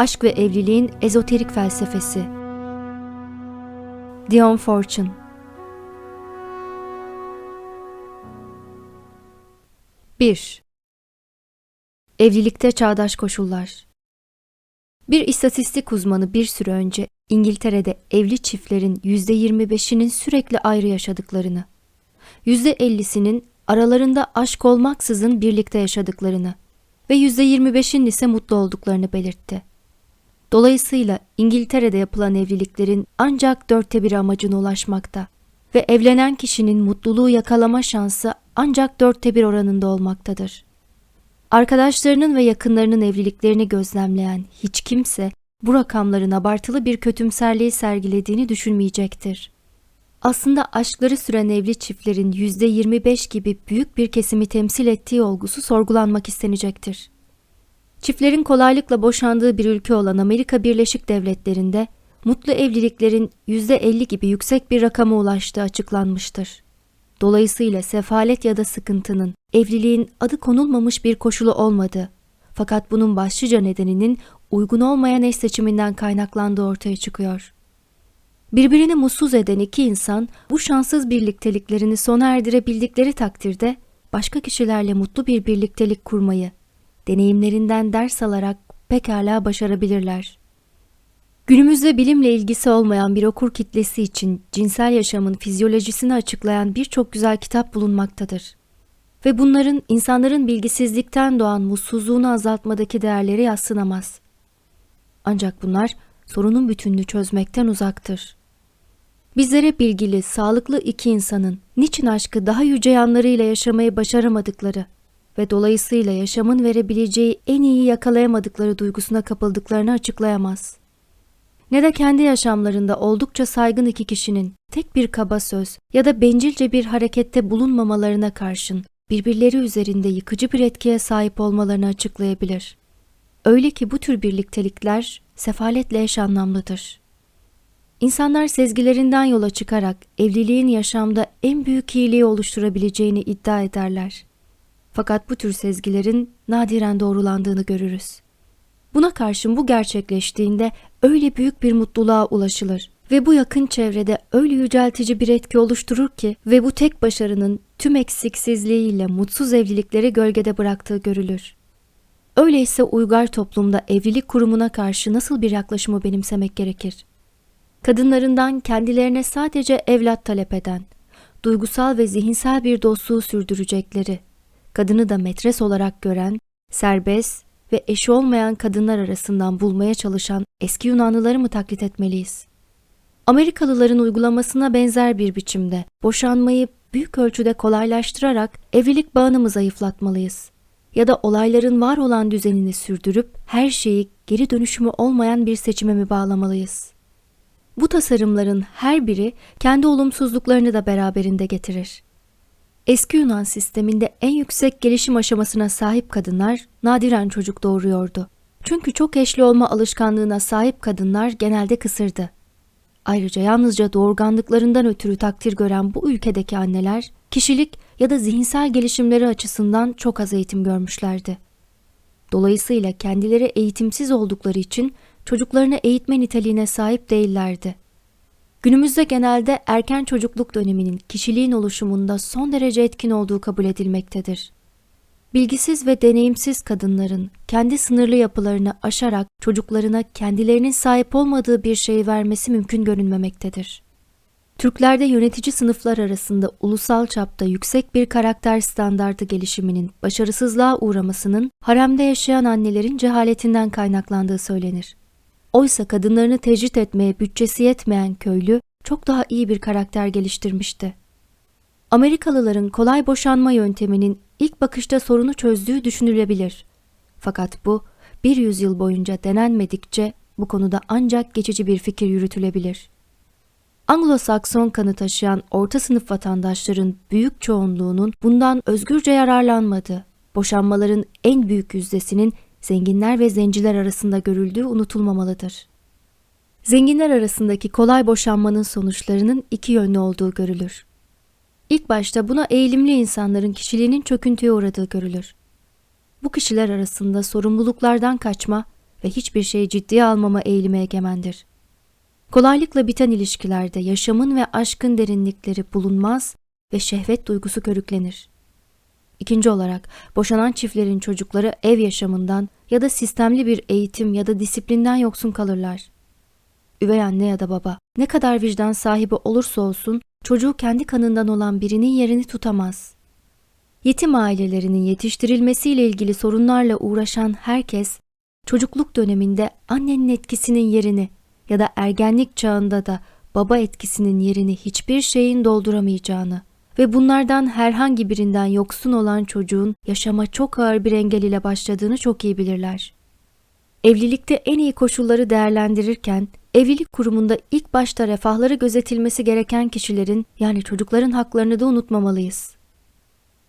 Aşk ve Evliliğin Ezoterik Felsefesi. Dion Fortune Bir. Evlilikte Çağdaş Koşullar. Bir istatistik uzmanı bir süre önce İngiltere'de evli çiftlerin %25'inin sürekli ayrı yaşadıklarını, %50'sinin aralarında aşk olmaksızın birlikte yaşadıklarını ve %25'in ise mutlu olduklarını belirtti. Dolayısıyla İngiltere'de yapılan evliliklerin ancak dörtte bir amacına ulaşmakta ve evlenen kişinin mutluluğu yakalama şansı ancak dörtte bir oranında olmaktadır. Arkadaşlarının ve yakınlarının evliliklerini gözlemleyen hiç kimse bu rakamların abartılı bir kötümserliği sergilediğini düşünmeyecektir. Aslında aşkları süren evli çiftlerin %25 gibi büyük bir kesimi temsil ettiği olgusu sorgulanmak istenecektir. Çiftlerin kolaylıkla boşandığı bir ülke olan Amerika Birleşik Devletleri'nde mutlu evliliklerin %50 gibi yüksek bir rakama ulaştığı açıklanmıştır. Dolayısıyla sefalet ya da sıkıntının evliliğin adı konulmamış bir koşulu olmadığı, fakat bunun başlıca nedeninin uygun olmayan eş seçiminden kaynaklandığı ortaya çıkıyor. Birbirini mutsuz eden iki insan bu şanssız birlikteliklerini sona erdirebildikleri takdirde başka kişilerle mutlu bir birliktelik kurmayı, deneyimlerinden ders alarak pekala başarabilirler. Günümüzde bilimle ilgisi olmayan bir okur kitlesi için cinsel yaşamın fizyolojisini açıklayan birçok güzel kitap bulunmaktadır. Ve bunların insanların bilgisizlikten doğan mutsuzluğunu azaltmadaki değerleri yassınamaz. Ancak bunlar sorunun bütününü çözmekten uzaktır. Bizlere bilgili, sağlıklı iki insanın niçin aşkı daha yüce yanlarıyla yaşamayı başaramadıkları ve dolayısıyla yaşamın verebileceği en iyi yakalayamadıkları duygusuna kapıldıklarını açıklayamaz. Ne de kendi yaşamlarında oldukça saygın iki kişinin tek bir kaba söz ya da bencilce bir harekette bulunmamalarına karşın birbirleri üzerinde yıkıcı bir etkiye sahip olmalarını açıklayabilir. Öyle ki bu tür birliktelikler sefaletle eş anlamlıdır. İnsanlar sezgilerinden yola çıkarak evliliğin yaşamda en büyük iyiliği oluşturabileceğini iddia ederler. Fakat bu tür sezgilerin nadiren doğrulandığını görürüz. Buna karşın bu gerçekleştiğinde öyle büyük bir mutluluğa ulaşılır ve bu yakın çevrede öyle yüceltici bir etki oluşturur ki ve bu tek başarının tüm eksiksizliğiyle mutsuz evlilikleri gölgede bıraktığı görülür. Öyleyse uygar toplumda evlilik kurumuna karşı nasıl bir yaklaşımı benimsemek gerekir? Kadınlarından kendilerine sadece evlat talep eden, duygusal ve zihinsel bir dostluğu sürdürecekleri, kadını da metres olarak gören, serbest ve eşi olmayan kadınlar arasından bulmaya çalışan eski Yunanlıları mı taklit etmeliyiz? Amerikalıların uygulamasına benzer bir biçimde boşanmayı büyük ölçüde kolaylaştırarak evlilik bağını mı zayıflatmalıyız? Ya da olayların var olan düzenini sürdürüp her şeyi geri dönüşümü olmayan bir seçime mi bağlamalıyız? Bu tasarımların her biri kendi olumsuzluklarını da beraberinde getirir. Eski Yunan sisteminde en yüksek gelişim aşamasına sahip kadınlar nadiren çocuk doğuruyordu. Çünkü çok eşli olma alışkanlığına sahip kadınlar genelde kısırdı. Ayrıca yalnızca doğurganlıklarından ötürü takdir gören bu ülkedeki anneler, kişilik ya da zihinsel gelişimleri açısından çok az eğitim görmüşlerdi. Dolayısıyla kendileri eğitimsiz oldukları için çocuklarını eğitme niteliğine sahip değillerdi. Günümüzde genelde erken çocukluk döneminin kişiliğin oluşumunda son derece etkin olduğu kabul edilmektedir. Bilgisiz ve deneyimsiz kadınların kendi sınırlı yapılarını aşarak çocuklarına kendilerinin sahip olmadığı bir şey vermesi mümkün görünmemektedir. Türklerde yönetici sınıflar arasında ulusal çapta yüksek bir karakter standardı gelişiminin başarısızlığa uğramasının haremde yaşayan annelerin cehaletinden kaynaklandığı söylenir. Oysa kadınlarını tecrit etmeye bütçesi yetmeyen köylü çok daha iyi bir karakter geliştirmişti. Amerikalıların kolay boşanma yönteminin ilk bakışta sorunu çözdüğü düşünülebilir. Fakat bu bir yüzyıl boyunca denenmedikçe bu konuda ancak geçici bir fikir yürütülebilir. Anglo-Sakson kanı taşıyan orta sınıf vatandaşların büyük çoğunluğunun bundan özgürce yararlanmadığı, boşanmaların en büyük yüzdesinin zenginler ve zenciler arasında görüldüğü unutulmamalıdır. Zenginler arasındaki kolay boşanmanın sonuçlarının iki yönlü olduğu görülür. İlk başta buna eğilimli insanların kişiliğinin çöküntüye uğradığı görülür. Bu kişiler arasında sorumluluklardan kaçma ve hiçbir şeyi ciddiye almama eğilimi egemendir. Kolaylıkla biten ilişkilerde yaşamın ve aşkın derinlikleri bulunmaz ve şehvet duygusu körüklenir. İkinci olarak boşanan çiftlerin çocukları ev yaşamından ya da sistemli bir eğitim ya da disiplinden yoksun kalırlar. Üvey anne ya da baba ne kadar vicdan sahibi olursa olsun çocuğu kendi kanından olan birinin yerini tutamaz. Yetim ailelerinin yetiştirilmesiyle ilgili sorunlarla uğraşan herkes çocukluk döneminde annenin etkisinin yerini ya da ergenlik çağında da baba etkisinin yerini hiçbir şeyin dolduramayacağını ve bunlardan herhangi birinden yoksun olan çocuğun yaşama çok ağır bir engel ile başladığını çok iyi bilirler. Evlilikte en iyi koşulları değerlendirirken evlilik kurumunda ilk başta refahları gözetilmesi gereken kişilerin yani çocukların haklarını da unutmamalıyız.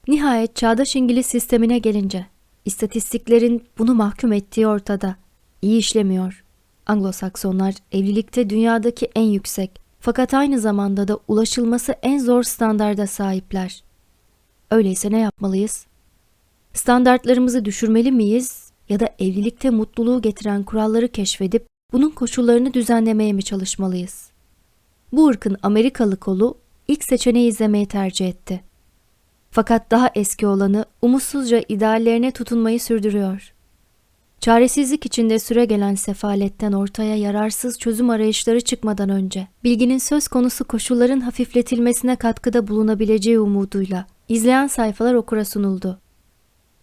Nihayet çağdaş İngiliz sistemine gelince istatistiklerin bunu mahkum ettiği ortada. İyi işlemiyor. Anglo-Saksonlar evlilikte dünyadaki en yüksek fakat aynı zamanda da ulaşılması en zor standarda sahipler. Öyleyse ne yapmalıyız? Standartlarımızı düşürmeli miyiz ya da evlilikte mutluluğu getiren kuralları keşfedip bunun koşullarını düzenlemeye mi çalışmalıyız? Bu ırkın Amerikalı kolu ilk seçeneği izlemeyi tercih etti. Fakat daha eski olanı umutsuzca ideallerine tutunmayı sürdürüyor. Çaresizlik içinde süre gelen sefaletten ortaya yararsız çözüm arayışları çıkmadan önce, bilginin söz konusu koşulların hafifletilmesine katkıda bulunabileceği umuduyla izleyen sayfalar okura sunuldu.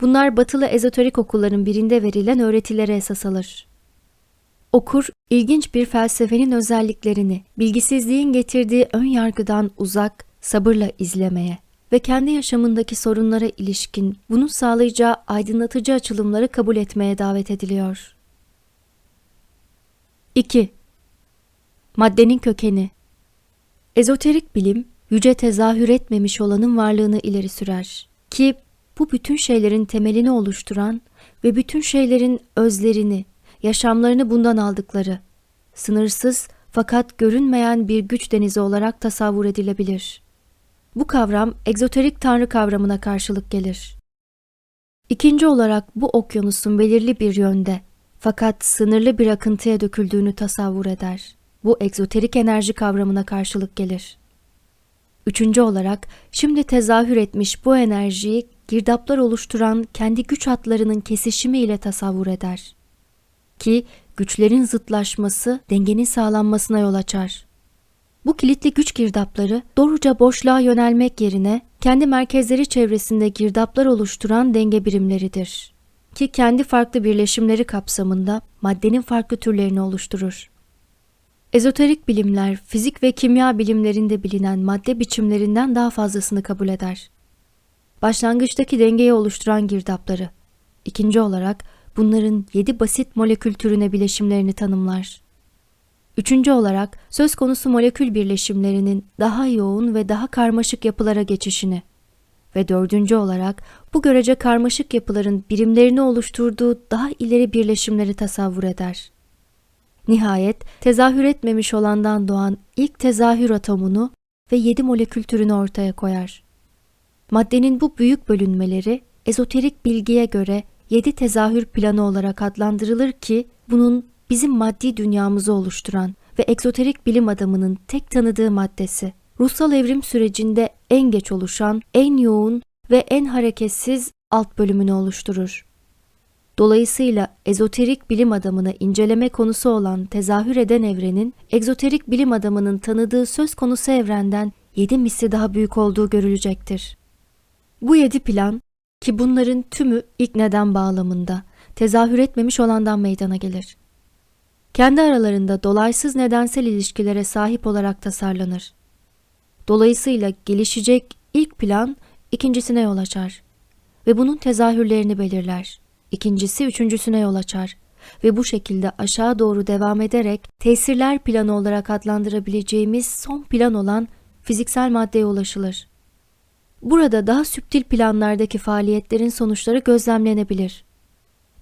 Bunlar batılı ezoterik okulların birinde verilen öğretilere esas alır. Okur, ilginç bir felsefenin özelliklerini, bilgisizliğin getirdiği ön yargıdan uzak, sabırla izlemeye, ve kendi yaşamındaki sorunlara ilişkin bunun sağlayacağı aydınlatıcı açılımları kabul etmeye davet ediliyor. 2. Maddenin kökeni Ezoterik bilim, yüce tezahür etmemiş olanın varlığını ileri sürer ki bu bütün şeylerin temelini oluşturan ve bütün şeylerin özlerini, yaşamlarını bundan aldıkları, sınırsız fakat görünmeyen bir güç denizi olarak tasavvur edilebilir.'' Bu kavram egzoterik tanrı kavramına karşılık gelir. İkinci olarak bu okyanusun belirli bir yönde fakat sınırlı bir akıntıya döküldüğünü tasavvur eder. Bu egzoterik enerji kavramına karşılık gelir. Üçüncü olarak şimdi tezahür etmiş bu enerjiyi girdaplar oluşturan kendi güç hatlarının kesişimi ile tasavvur eder. Ki güçlerin zıtlaşması dengenin sağlanmasına yol açar. Bu kilitli güç girdapları doğruca boşluğa yönelmek yerine kendi merkezleri çevresinde girdaplar oluşturan denge birimleridir. Ki kendi farklı birleşimleri kapsamında maddenin farklı türlerini oluşturur. Ezoterik bilimler, fizik ve kimya bilimlerinde bilinen madde biçimlerinden daha fazlasını kabul eder. Başlangıçtaki dengeyi oluşturan girdapları, ikinci olarak bunların yedi basit molekül türüne bileşimlerini tanımlar. Üçüncü olarak söz konusu molekül birleşimlerinin daha yoğun ve daha karmaşık yapılara geçişini ve dördüncü olarak bu görece karmaşık yapıların birimlerini oluşturduğu daha ileri birleşimleri tasavvur eder. Nihayet tezahür etmemiş olandan doğan ilk tezahür atomunu ve yedi molekül türünü ortaya koyar. Maddenin bu büyük bölünmeleri ezoterik bilgiye göre yedi tezahür planı olarak adlandırılır ki bunun bizim maddi dünyamızı oluşturan ve egzoterik bilim adamının tek tanıdığı maddesi. Ruhsal evrim sürecinde en geç oluşan, en yoğun ve en hareketsiz alt bölümünü oluşturur. Dolayısıyla ezoterik bilim adamına inceleme konusu olan tezahür eden evrenin, egzoterik bilim adamının tanıdığı söz konusu evrenden yedi misli daha büyük olduğu görülecektir. Bu yedi plan, ki bunların tümü ilk neden bağlamında, tezahür etmemiş olandan meydana gelir kendi aralarında dolaysız nedensel ilişkilere sahip olarak tasarlanır. Dolayısıyla gelişecek ilk plan ikincisine yol açar ve bunun tezahürlerini belirler. İkincisi üçüncüsüne yol açar ve bu şekilde aşağı doğru devam ederek tesirler planı olarak adlandırabileceğimiz son plan olan fiziksel maddeye ulaşılır. Burada daha süptil planlardaki faaliyetlerin sonuçları gözlemlenebilir.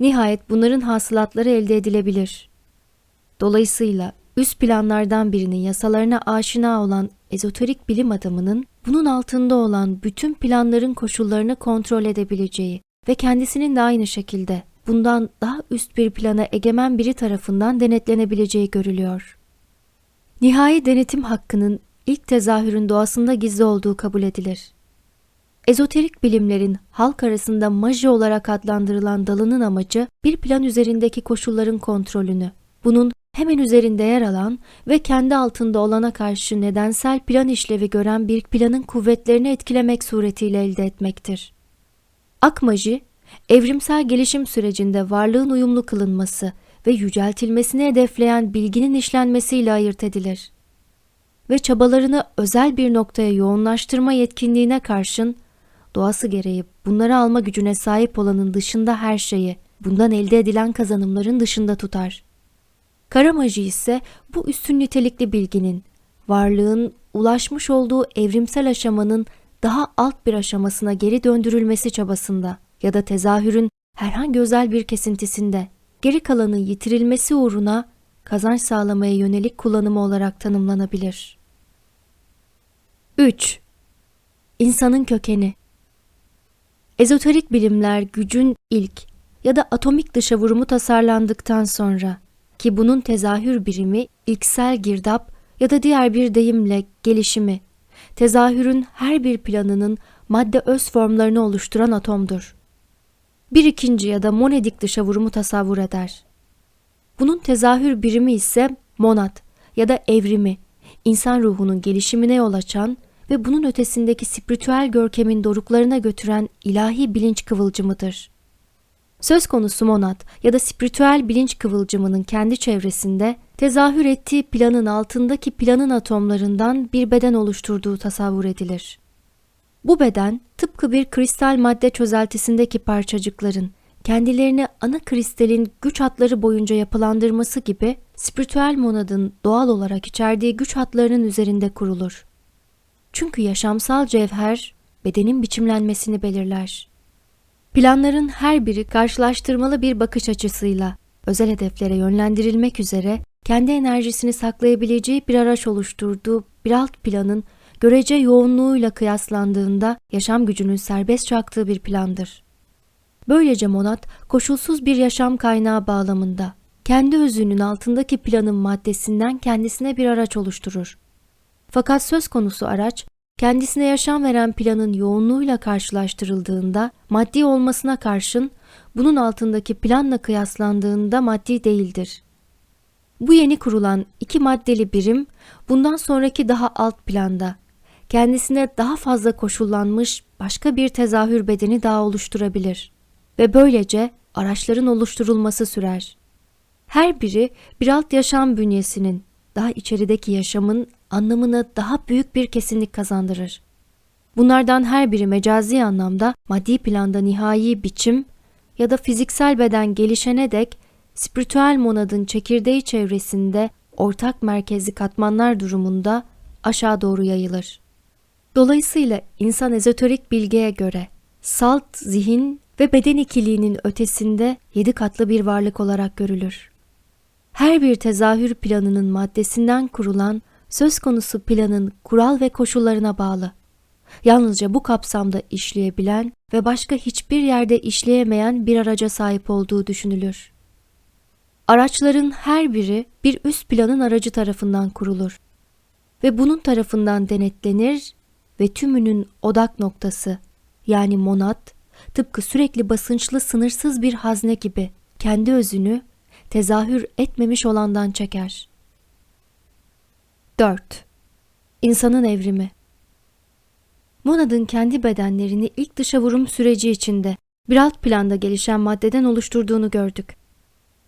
Nihayet bunların hasılatları elde edilebilir. Dolayısıyla üst planlardan birinin yasalarına aşina olan ezoterik bilim adamının bunun altında olan bütün planların koşullarını kontrol edebileceği ve kendisinin de aynı şekilde bundan daha üst bir plana egemen biri tarafından denetlenebileceği görülüyor. Nihai denetim hakkının ilk tezahürün doğasında gizli olduğu kabul edilir. Ezoterik bilimlerin halk arasında maji olarak adlandırılan dalının amacı bir plan üzerindeki koşulların kontrolünü, bunun hemen üzerinde yer alan ve kendi altında olana karşı nedensel plan işlevi gören bir planın kuvvetlerini etkilemek suretiyle elde etmektir. Akmaji, evrimsel gelişim sürecinde varlığın uyumlu kılınması ve yüceltilmesini hedefleyen bilginin işlenmesiyle ayırt edilir. Ve çabalarını özel bir noktaya yoğunlaştırma yetkinliğine karşın, doğası gereği bunları alma gücüne sahip olanın dışında her şeyi, bundan elde edilen kazanımların dışında tutar. Karamaji ise bu üstün nitelikli bilginin, varlığın ulaşmış olduğu evrimsel aşamanın daha alt bir aşamasına geri döndürülmesi çabasında ya da tezahürün herhangi özel bir kesintisinde geri kalanın yitirilmesi uğruna kazanç sağlamaya yönelik kullanımı olarak tanımlanabilir. 3. İnsanın kökeni Ezoterik bilimler gücün ilk ya da atomik dışa vurumu tasarlandıktan sonra ki bunun tezahür birimi ilksel girdap ya da diğer bir deyimle gelişimi, tezahürün her bir planının madde öz formlarını oluşturan atomdur. Bir ikinci ya da monedik dışa vurumu tasavvur eder. Bunun tezahür birimi ise monad ya da evrimi, insan ruhunun gelişimine yol açan ve bunun ötesindeki spiritüel görkemin doruklarına götüren ilahi bilinç kıvılcımıdır. Söz konusu monad ya da spiritüel bilinç kıvılcımının kendi çevresinde tezahür ettiği planın altındaki planın atomlarından bir beden oluşturduğu tasavvur edilir. Bu beden tıpkı bir kristal madde çözeltisindeki parçacıkların kendilerini ana kristalin güç hatları boyunca yapılandırması gibi spiritüel monadın doğal olarak içerdiği güç hatlarının üzerinde kurulur. Çünkü yaşamsal cevher bedenin biçimlenmesini belirler. Planların her biri karşılaştırmalı bir bakış açısıyla özel hedeflere yönlendirilmek üzere kendi enerjisini saklayabileceği bir araç oluşturduğu bir alt planın görece yoğunluğuyla kıyaslandığında yaşam gücünün serbest çaktığı bir plandır. Böylece monat koşulsuz bir yaşam kaynağı bağlamında kendi özünün altındaki planın maddesinden kendisine bir araç oluşturur. Fakat söz konusu araç kendisine yaşam veren planın yoğunluğuyla karşılaştırıldığında maddi olmasına karşın bunun altındaki planla kıyaslandığında maddi değildir. Bu yeni kurulan iki maddeli birim bundan sonraki daha alt planda kendisine daha fazla koşullanmış başka bir tezahür bedeni daha oluşturabilir ve böylece araçların oluşturulması sürer. Her biri bir alt yaşam bünyesinin daha içerideki yaşamın anlamına daha büyük bir kesinlik kazandırır. Bunlardan her biri mecazi anlamda maddi planda nihai biçim ya da fiziksel beden gelişene dek spiritüel monadın çekirdeği çevresinde ortak merkezli katmanlar durumunda aşağı doğru yayılır. Dolayısıyla insan ezoterik bilgiye göre salt zihin ve beden ikiliğinin ötesinde yedi katlı bir varlık olarak görülür. Her bir tezahür planının maddesinden kurulan söz konusu planın kural ve koşullarına bağlı. Yalnızca bu kapsamda işleyebilen ve başka hiçbir yerde işleyemeyen bir araca sahip olduğu düşünülür. Araçların her biri bir üst planın aracı tarafından kurulur ve bunun tarafından denetlenir ve tümünün odak noktası yani monat tıpkı sürekli basınçlı sınırsız bir hazne gibi kendi özünü tezahür etmemiş olandan çeker. 4. İnsanın evrimi Monad'ın kendi bedenlerini ilk dışa vurum süreci içinde bir alt planda gelişen maddeden oluşturduğunu gördük.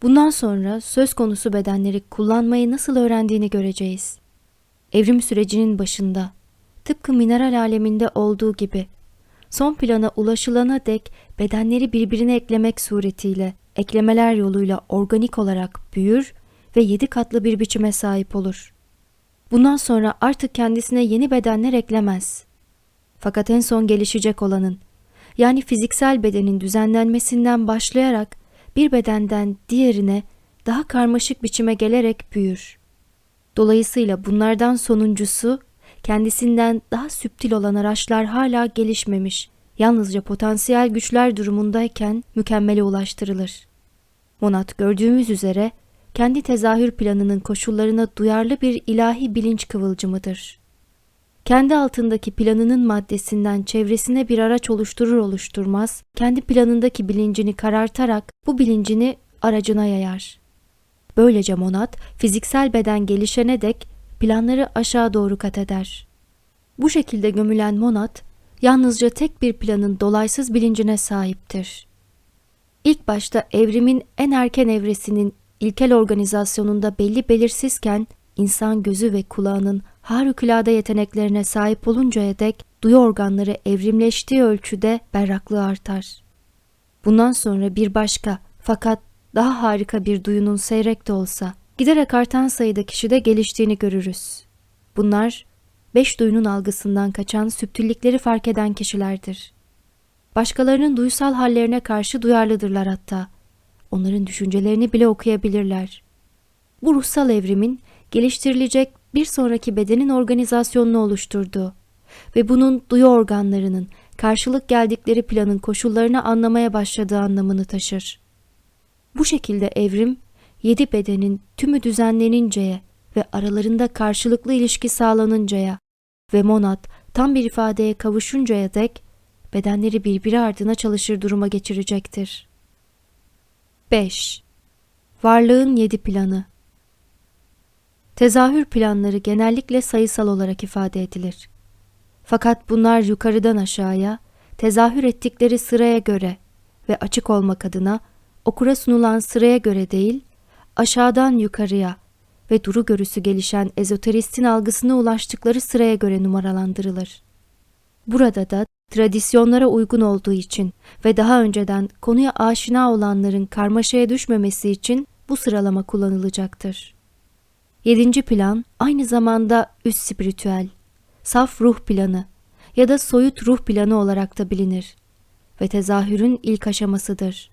Bundan sonra söz konusu bedenleri kullanmayı nasıl öğrendiğini göreceğiz. Evrim sürecinin başında, tıpkı mineral aleminde olduğu gibi, son plana ulaşılana dek bedenleri birbirine eklemek suretiyle, eklemeler yoluyla organik olarak büyür ve yedi katlı bir biçime sahip olur.'' Bundan sonra artık kendisine yeni bedenler eklemez. Fakat en son gelişecek olanın, yani fiziksel bedenin düzenlenmesinden başlayarak bir bedenden diğerine daha karmaşık biçime gelerek büyür. Dolayısıyla bunlardan sonuncusu kendisinden daha süptil olan araçlar hala gelişmemiş yalnızca potansiyel güçler durumundayken mükemmele ulaştırılır. Monat gördüğümüz üzere kendi tezahür planının koşullarına duyarlı bir ilahi bilinç kıvılcımıdır. Kendi altındaki planının maddesinden çevresine bir araç oluşturur oluşturmaz, kendi planındaki bilincini karartarak bu bilincini aracına yayar. Böylece monat fiziksel beden gelişene dek planları aşağı doğru kat eder. Bu şekilde gömülen monat yalnızca tek bir planın dolaysız bilincine sahiptir. İlk başta evrimin en erken evresinin ilkel organizasyonunda belli belirsizken insan gözü ve kulağının harikulade yeteneklerine sahip oluncaya dek duyu organları evrimleştiği ölçüde berraklığı artar. Bundan sonra bir başka fakat daha harika bir duyunun seyrek de olsa giderek artan sayıda kişide geliştiğini görürüz. Bunlar beş duyunun algısından kaçan süptüllikleri fark eden kişilerdir. Başkalarının duysal hallerine karşı duyarlıdırlar hatta. Onların düşüncelerini bile okuyabilirler. Bu ruhsal evrimin geliştirilecek bir sonraki bedenin organizasyonunu oluşturduğu ve bunun duyu organlarının karşılık geldikleri planın koşullarını anlamaya başladığı anlamını taşır. Bu şekilde evrim, yedi bedenin tümü düzenleninceye ve aralarında karşılıklı ilişki sağlanıncaya ve monat tam bir ifadeye kavuşuncaya dek bedenleri birbiri ardına çalışır duruma geçirecektir. 5. Varlığın yedi planı Tezahür planları genellikle sayısal olarak ifade edilir. Fakat bunlar yukarıdan aşağıya, tezahür ettikleri sıraya göre ve açık olmak adına okura sunulan sıraya göre değil, aşağıdan yukarıya ve duru görüsü gelişen ezoteristin algısına ulaştıkları sıraya göre numaralandırılır. Burada da tradisyonlara uygun olduğu için ve daha önceden konuya aşina olanların karmaşaya düşmemesi için bu sıralama kullanılacaktır. Yedinci plan aynı zamanda üst spiritüel, saf ruh planı ya da soyut ruh planı olarak da bilinir ve tezahürün ilk aşamasıdır.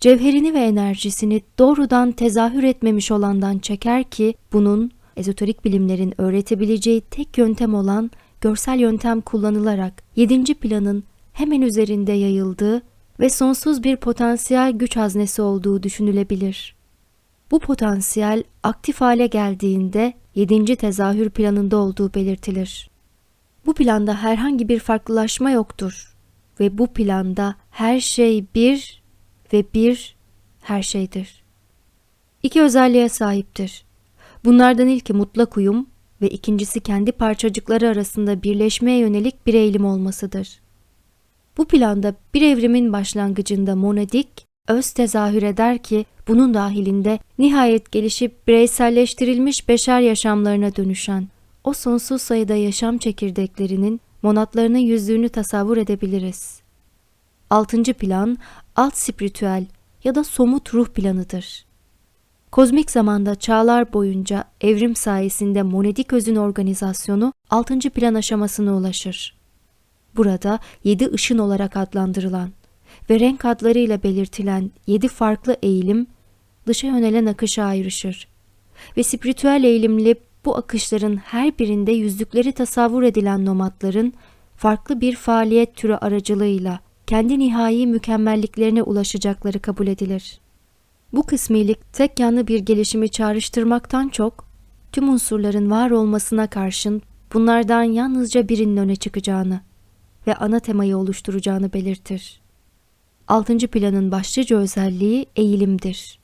Cevherini ve enerjisini doğrudan tezahür etmemiş olandan çeker ki bunun ezoterik bilimlerin öğretebileceği tek yöntem olan görsel yöntem kullanılarak yedinci planın hemen üzerinde yayıldığı ve sonsuz bir potansiyel güç haznesi olduğu düşünülebilir. Bu potansiyel aktif hale geldiğinde yedinci tezahür planında olduğu belirtilir. Bu planda herhangi bir farklılaşma yoktur ve bu planda her şey bir ve bir her şeydir. İki özelliğe sahiptir. Bunlardan ilki mutlak uyum ve ikincisi kendi parçacıkları arasında birleşmeye yönelik bir eğilim olmasıdır. Bu planda bir evrimin başlangıcında monadik, öz tezahür eder ki bunun dahilinde nihayet gelişip bireyselleştirilmiş beşer yaşamlarına dönüşen o sonsuz sayıda yaşam çekirdeklerinin monatlarının yüzlüğünü tasavvur edebiliriz. Altıncı plan alt spiritüel ya da somut ruh planıdır. Kozmik zamanda çağlar boyunca evrim sayesinde monedik özün organizasyonu altıncı plan aşamasına ulaşır. Burada yedi ışın olarak adlandırılan ve renk adlarıyla belirtilen yedi farklı eğilim dışa yönelen akışa ayrışır. Ve spiritüel eğilimli bu akışların her birinde yüzlükleri tasavvur edilen nomadların farklı bir faaliyet türü aracılığıyla kendi nihai mükemmelliklerine ulaşacakları kabul edilir. Bu kısmilik tek yanlı bir gelişimi çağrıştırmaktan çok, tüm unsurların var olmasına karşın bunlardan yalnızca birinin öne çıkacağını ve ana temayı oluşturacağını belirtir. Altıncı planın başlıca özelliği eğilimdir.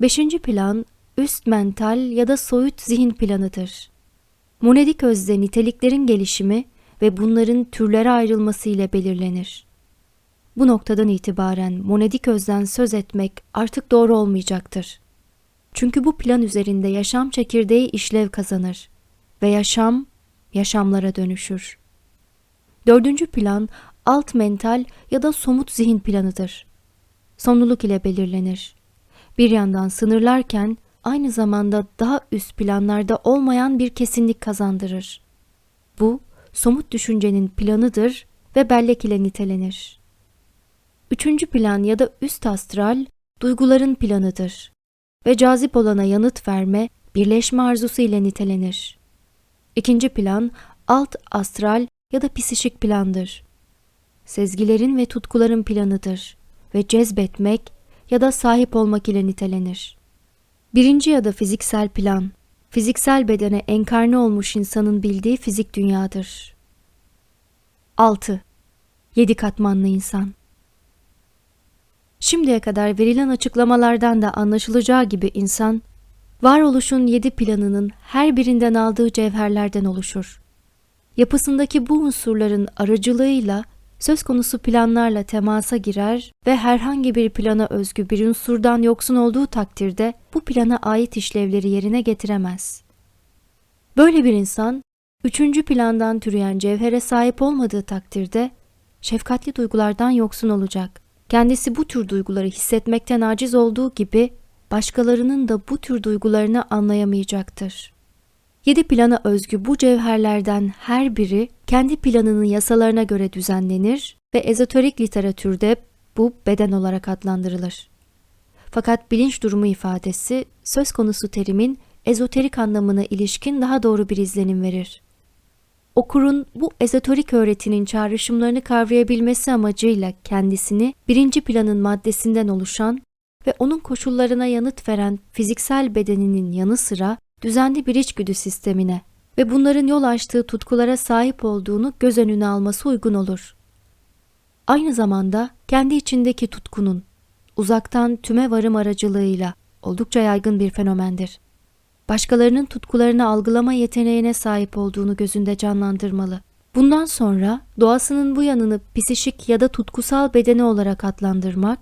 Beşinci plan üst mental ya da soyut zihin planıdır. Monedik özde niteliklerin gelişimi ve bunların türlere ayrılması ile belirlenir. Bu noktadan itibaren monedik özden söz etmek artık doğru olmayacaktır. Çünkü bu plan üzerinde yaşam çekirdeği işlev kazanır ve yaşam yaşamlara dönüşür. Dördüncü plan alt mental ya da somut zihin planıdır. Sonluluk ile belirlenir. Bir yandan sınırlarken aynı zamanda daha üst planlarda olmayan bir kesinlik kazandırır. Bu somut düşüncenin planıdır ve bellek ile nitelenir. Üçüncü plan ya da üst astral duyguların planıdır ve cazip olana yanıt verme, birleşme arzusu ile nitelenir. İkinci plan alt astral ya da psişik plandır. sezgilerin ve tutkuların planıdır ve cezbetmek ya da sahip olmak ile nitelenir. Birinci ya da fiziksel plan, fiziksel bedene enkarne olmuş insanın bildiği fizik dünyadır. 6. Yedi katmanlı insan Şimdiye kadar verilen açıklamalardan da anlaşılacağı gibi insan, varoluşun yedi planının her birinden aldığı cevherlerden oluşur. Yapısındaki bu unsurların aracılığıyla söz konusu planlarla temasa girer ve herhangi bir plana özgü bir unsurdan yoksun olduğu takdirde bu plana ait işlevleri yerine getiremez. Böyle bir insan, üçüncü plandan türeyen cevhere sahip olmadığı takdirde şefkatli duygulardan yoksun olacak. Kendisi bu tür duyguları hissetmekten aciz olduğu gibi başkalarının da bu tür duygularını anlayamayacaktır. Yedi plana özgü bu cevherlerden her biri kendi planının yasalarına göre düzenlenir ve ezoterik literatürde bu beden olarak adlandırılır. Fakat bilinç durumu ifadesi söz konusu terimin ezoterik anlamına ilişkin daha doğru bir izlenim verir. Okurun bu ezoterik öğretinin çağrışımlarını kavrayabilmesi amacıyla kendisini birinci planın maddesinden oluşan ve onun koşullarına yanıt veren fiziksel bedeninin yanı sıra düzenli bir içgüdü sistemine ve bunların yol açtığı tutkulara sahip olduğunu göz önüne alması uygun olur. Aynı zamanda kendi içindeki tutkunun uzaktan tüme varım aracılığıyla oldukça yaygın bir fenomendir. Başkalarının tutkularını algılama yeteneğine sahip olduğunu gözünde canlandırmalı. Bundan sonra doğasının bu yanını psişik ya da tutkusal bedeni olarak adlandırmak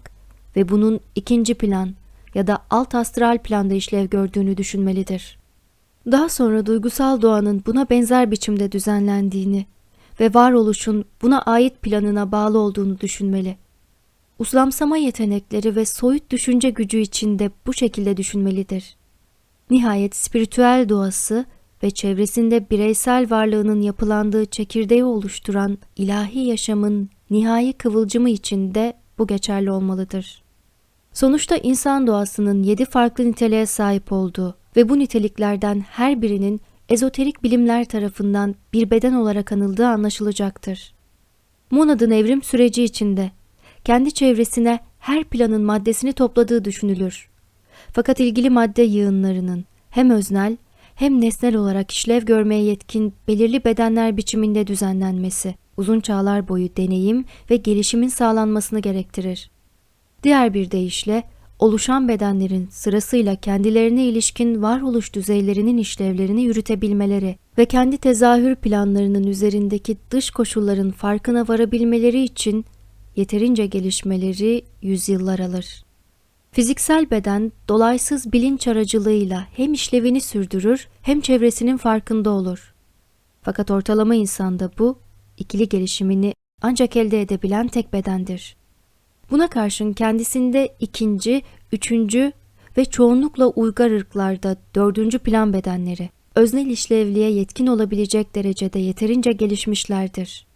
ve bunun ikinci plan ya da alt astral planda işlev gördüğünü düşünmelidir. Daha sonra duygusal doğanın buna benzer biçimde düzenlendiğini ve varoluşun buna ait planına bağlı olduğunu düşünmeli. Uslamsama yetenekleri ve soyut düşünce gücü içinde bu şekilde düşünmelidir. Nihayet spiritüel doğası ve çevresinde bireysel varlığının yapılandığı çekirdeği oluşturan ilahi yaşamın nihai kıvılcımı içinde bu geçerli olmalıdır. Sonuçta insan doğasının yedi farklı niteliğe sahip olduğu ve bu niteliklerden her birinin ezoterik bilimler tarafından bir beden olarak anıldığı anlaşılacaktır. Monad'ın evrim süreci içinde kendi çevresine her planın maddesini topladığı düşünülür. Fakat ilgili madde yığınlarının hem öznel hem nesnel olarak işlev görmeye yetkin belirli bedenler biçiminde düzenlenmesi, uzun çağlar boyu deneyim ve gelişimin sağlanmasını gerektirir. Diğer bir deyişle oluşan bedenlerin sırasıyla kendilerine ilişkin varoluş düzeylerinin işlevlerini yürütebilmeleri ve kendi tezahür planlarının üzerindeki dış koşulların farkına varabilmeleri için yeterince gelişmeleri yüzyıllar alır. Fiziksel beden dolaysız bilinç aracılığıyla hem işlevini sürdürür hem çevresinin farkında olur. Fakat ortalama insanda bu ikili gelişimini ancak elde edebilen tek bedendir. Buna karşın kendisinde ikinci, üçüncü ve çoğunlukla uygar ırklarda dördüncü plan bedenleri, öznel işlevliğe yetkin olabilecek derecede yeterince gelişmişlerdir.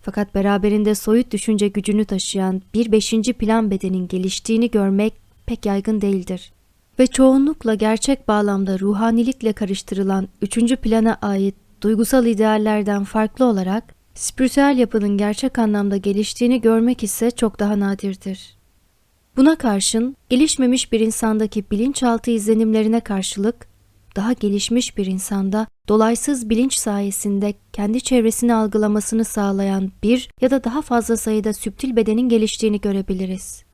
Fakat beraberinde soyut düşünce gücünü taşıyan bir beşinci plan bedenin geliştiğini görmek pek yaygın değildir. Ve çoğunlukla gerçek bağlamda ruhanilikle karıştırılan üçüncü plana ait duygusal ideallerden farklı olarak spiritüel yapının gerçek anlamda geliştiğini görmek ise çok daha nadirdir. Buna karşın gelişmemiş bir insandaki bilinçaltı izlenimlerine karşılık daha gelişmiş bir insanda dolaysız bilinç sayesinde kendi çevresini algılamasını sağlayan bir ya da daha fazla sayıda süptil bedenin geliştiğini görebiliriz.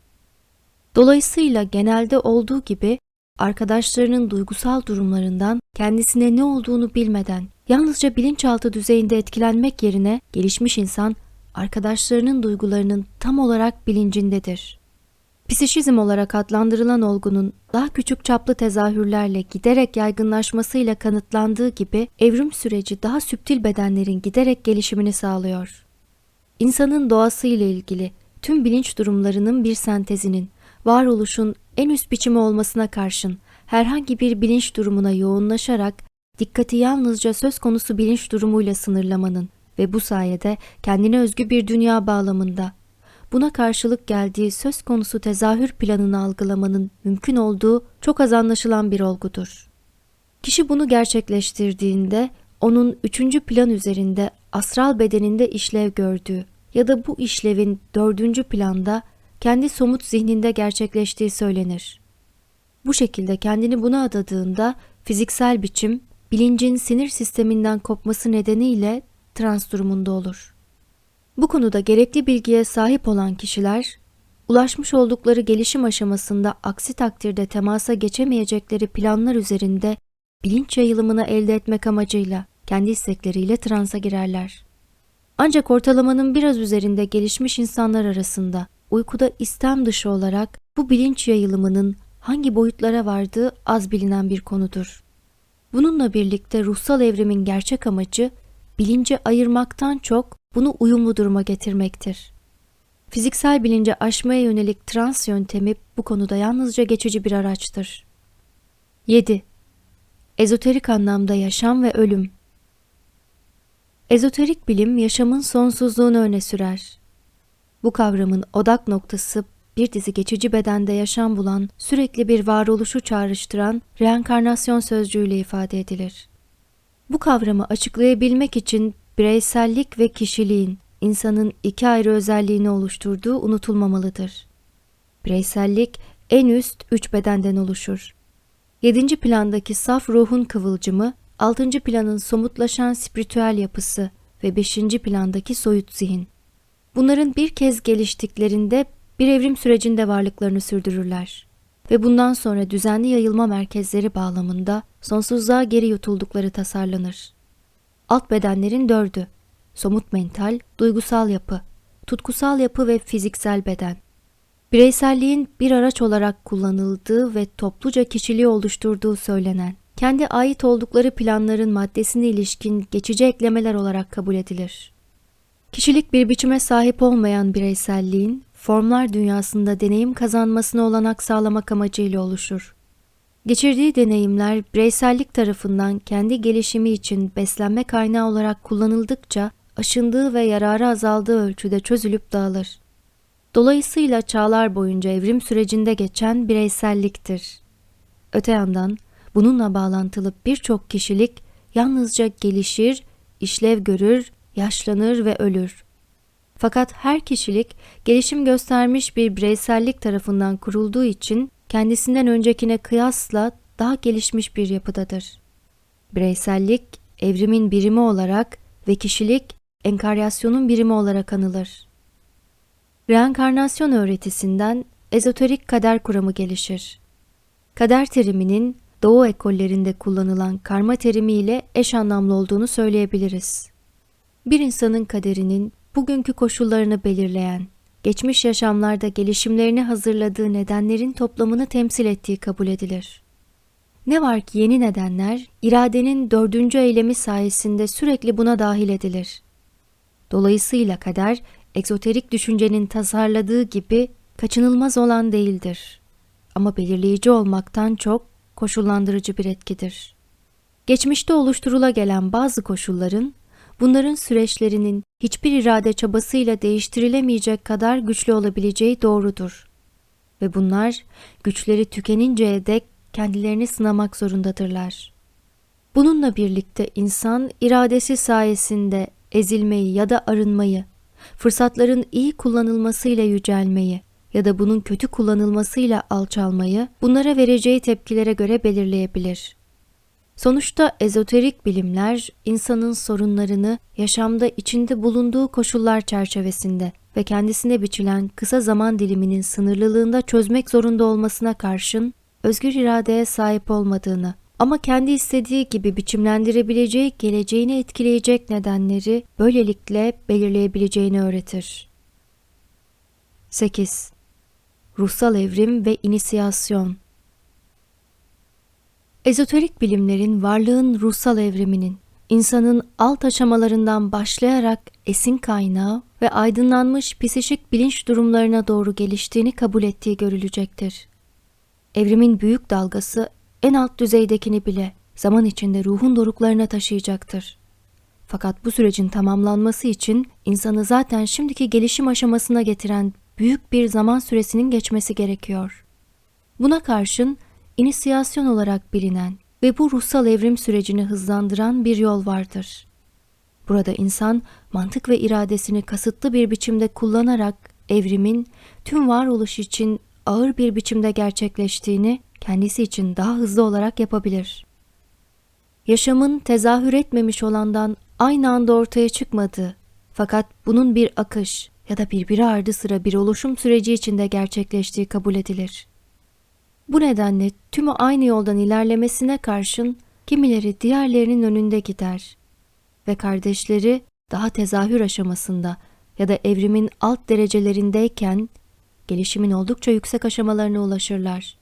Dolayısıyla genelde olduğu gibi arkadaşlarının duygusal durumlarından kendisine ne olduğunu bilmeden yalnızca bilinçaltı düzeyinde etkilenmek yerine gelişmiş insan arkadaşlarının duygularının tam olarak bilincindedir. Psişizm olarak adlandırılan olgunun daha küçük çaplı tezahürlerle giderek yaygınlaşmasıyla kanıtlandığı gibi evrim süreci daha süptil bedenlerin giderek gelişimini sağlıyor. İnsanın doğası ile ilgili tüm bilinç durumlarının bir sentezinin, varoluşun en üst biçimi olmasına karşın herhangi bir bilinç durumuna yoğunlaşarak dikkati yalnızca söz konusu bilinç durumuyla sınırlamanın ve bu sayede kendine özgü bir dünya bağlamında buna karşılık geldiği söz konusu tezahür planını algılamanın mümkün olduğu çok az anlaşılan bir olgudur. Kişi bunu gerçekleştirdiğinde onun üçüncü plan üzerinde astral bedeninde işlev gördüğü ya da bu işlevin dördüncü planda kendi somut zihninde gerçekleştiği söylenir. Bu şekilde kendini buna adadığında fiziksel biçim bilincin sinir sisteminden kopması nedeniyle trans durumunda olur. Bu konuda gerekli bilgiye sahip olan kişiler ulaşmış oldukları gelişim aşamasında aksi takdirde temasa geçemeyecekleri planlar üzerinde bilinç yayılımını elde etmek amacıyla kendi istekleriyle transa girerler. Ancak ortalamanın biraz üzerinde gelişmiş insanlar arasında uykuda istem dışı olarak bu bilinç yayılımının hangi boyutlara vardığı az bilinen bir konudur. Bununla birlikte ruhsal evrimin gerçek amacı bilinci ayırmaktan çok bunu uyumlu duruma getirmektir. Fiziksel bilince aşmaya yönelik trans yöntemi bu konuda yalnızca geçici bir araçtır. 7. Ezoterik anlamda yaşam ve ölüm Ezoterik bilim yaşamın sonsuzluğunu öne sürer. Bu kavramın odak noktası bir dizi geçici bedende yaşam bulan, sürekli bir varoluşu çağrıştıran reenkarnasyon sözcüğüyle ifade edilir. Bu kavramı açıklayabilmek için bireysellik ve kişiliğin insanın iki ayrı özelliğini oluşturduğu unutulmamalıdır. Bireysellik en üst üç bedenden oluşur. Yedinci plandaki saf ruhun kıvılcımı, altıncı planın somutlaşan spiritüel yapısı ve beşinci plandaki soyut zihin. Bunların bir kez geliştiklerinde bir evrim sürecinde varlıklarını sürdürürler ve bundan sonra düzenli yayılma merkezleri bağlamında sonsuzluğa geri yutuldukları tasarlanır. Alt bedenlerin dördü, somut mental, duygusal yapı, tutkusal yapı ve fiziksel beden. Bireyselliğin bir araç olarak kullanıldığı ve topluca kişiliği oluşturduğu söylenen, kendi ait oldukları planların maddesine ilişkin geçici eklemeler olarak kabul edilir. Kişilik bir biçime sahip olmayan bireyselliğin formlar dünyasında deneyim kazanmasına olanak sağlamak amacıyla oluşur. Geçirdiği deneyimler bireysellik tarafından kendi gelişimi için beslenme kaynağı olarak kullanıldıkça aşındığı ve yararı azaldığı ölçüde çözülüp dağılır. Dolayısıyla çağlar boyunca evrim sürecinde geçen bireyselliktir. Öte yandan bununla bağlantılı birçok kişilik yalnızca gelişir, işlev görür, yaşlanır ve ölür. Fakat her kişilik gelişim göstermiş bir bireysellik tarafından kurulduğu için kendisinden öncekine kıyasla daha gelişmiş bir yapıdadır. Bireysellik evrimin birimi olarak ve kişilik enkarnasyonun birimi olarak anılır. Reenkarnasyon öğretisinden ezoterik kader kuramı gelişir. Kader teriminin Doğu ekollerinde kullanılan karma terimiyle eş anlamlı olduğunu söyleyebiliriz. Bir insanın kaderinin bugünkü koşullarını belirleyen, geçmiş yaşamlarda gelişimlerini hazırladığı nedenlerin toplamını temsil ettiği kabul edilir. Ne var ki yeni nedenler, iradenin dördüncü eylemi sayesinde sürekli buna dahil edilir. Dolayısıyla kader, egzoterik düşüncenin tasarladığı gibi kaçınılmaz olan değildir. Ama belirleyici olmaktan çok koşullandırıcı bir etkidir. Geçmişte oluşturula gelen bazı koşulların bunların süreçlerinin hiçbir irade çabasıyla değiştirilemeyecek kadar güçlü olabileceği doğrudur. Ve bunlar güçleri tükeninceye dek kendilerini sınamak zorundadırlar. Bununla birlikte insan iradesi sayesinde ezilmeyi ya da arınmayı, fırsatların iyi kullanılmasıyla yücelmeyi ya da bunun kötü kullanılmasıyla alçalmayı bunlara vereceği tepkilere göre belirleyebilir. Sonuçta ezoterik bilimler insanın sorunlarını yaşamda içinde bulunduğu koşullar çerçevesinde ve kendisine biçilen kısa zaman diliminin sınırlılığında çözmek zorunda olmasına karşın özgür iradeye sahip olmadığını ama kendi istediği gibi biçimlendirebileceği geleceğini etkileyecek nedenleri böylelikle belirleyebileceğini öğretir. 8. Ruhsal evrim ve inisiyasyon Ezoterik bilimlerin varlığın ruhsal evriminin, insanın alt aşamalarından başlayarak esin kaynağı ve aydınlanmış psişik bilinç durumlarına doğru geliştiğini kabul ettiği görülecektir. Evrimin büyük dalgası en alt düzeydekini bile zaman içinde ruhun doruklarına taşıyacaktır. Fakat bu sürecin tamamlanması için insanı zaten şimdiki gelişim aşamasına getiren büyük bir zaman süresinin geçmesi gerekiyor. Buna karşın inisiyasyon olarak bilinen ve bu ruhsal evrim sürecini hızlandıran bir yol vardır. Burada insan mantık ve iradesini kasıtlı bir biçimde kullanarak evrimin tüm varoluş için ağır bir biçimde gerçekleştiğini kendisi için daha hızlı olarak yapabilir. Yaşamın tezahür etmemiş olandan aynı anda ortaya çıkmadığı fakat bunun bir akış ya da birbiri ardı sıra bir oluşum süreci içinde gerçekleştiği kabul edilir. Bu nedenle tümü aynı yoldan ilerlemesine karşın kimileri diğerlerinin önünde gider ve kardeşleri daha tezahür aşamasında ya da evrimin alt derecelerindeyken gelişimin oldukça yüksek aşamalarına ulaşırlar.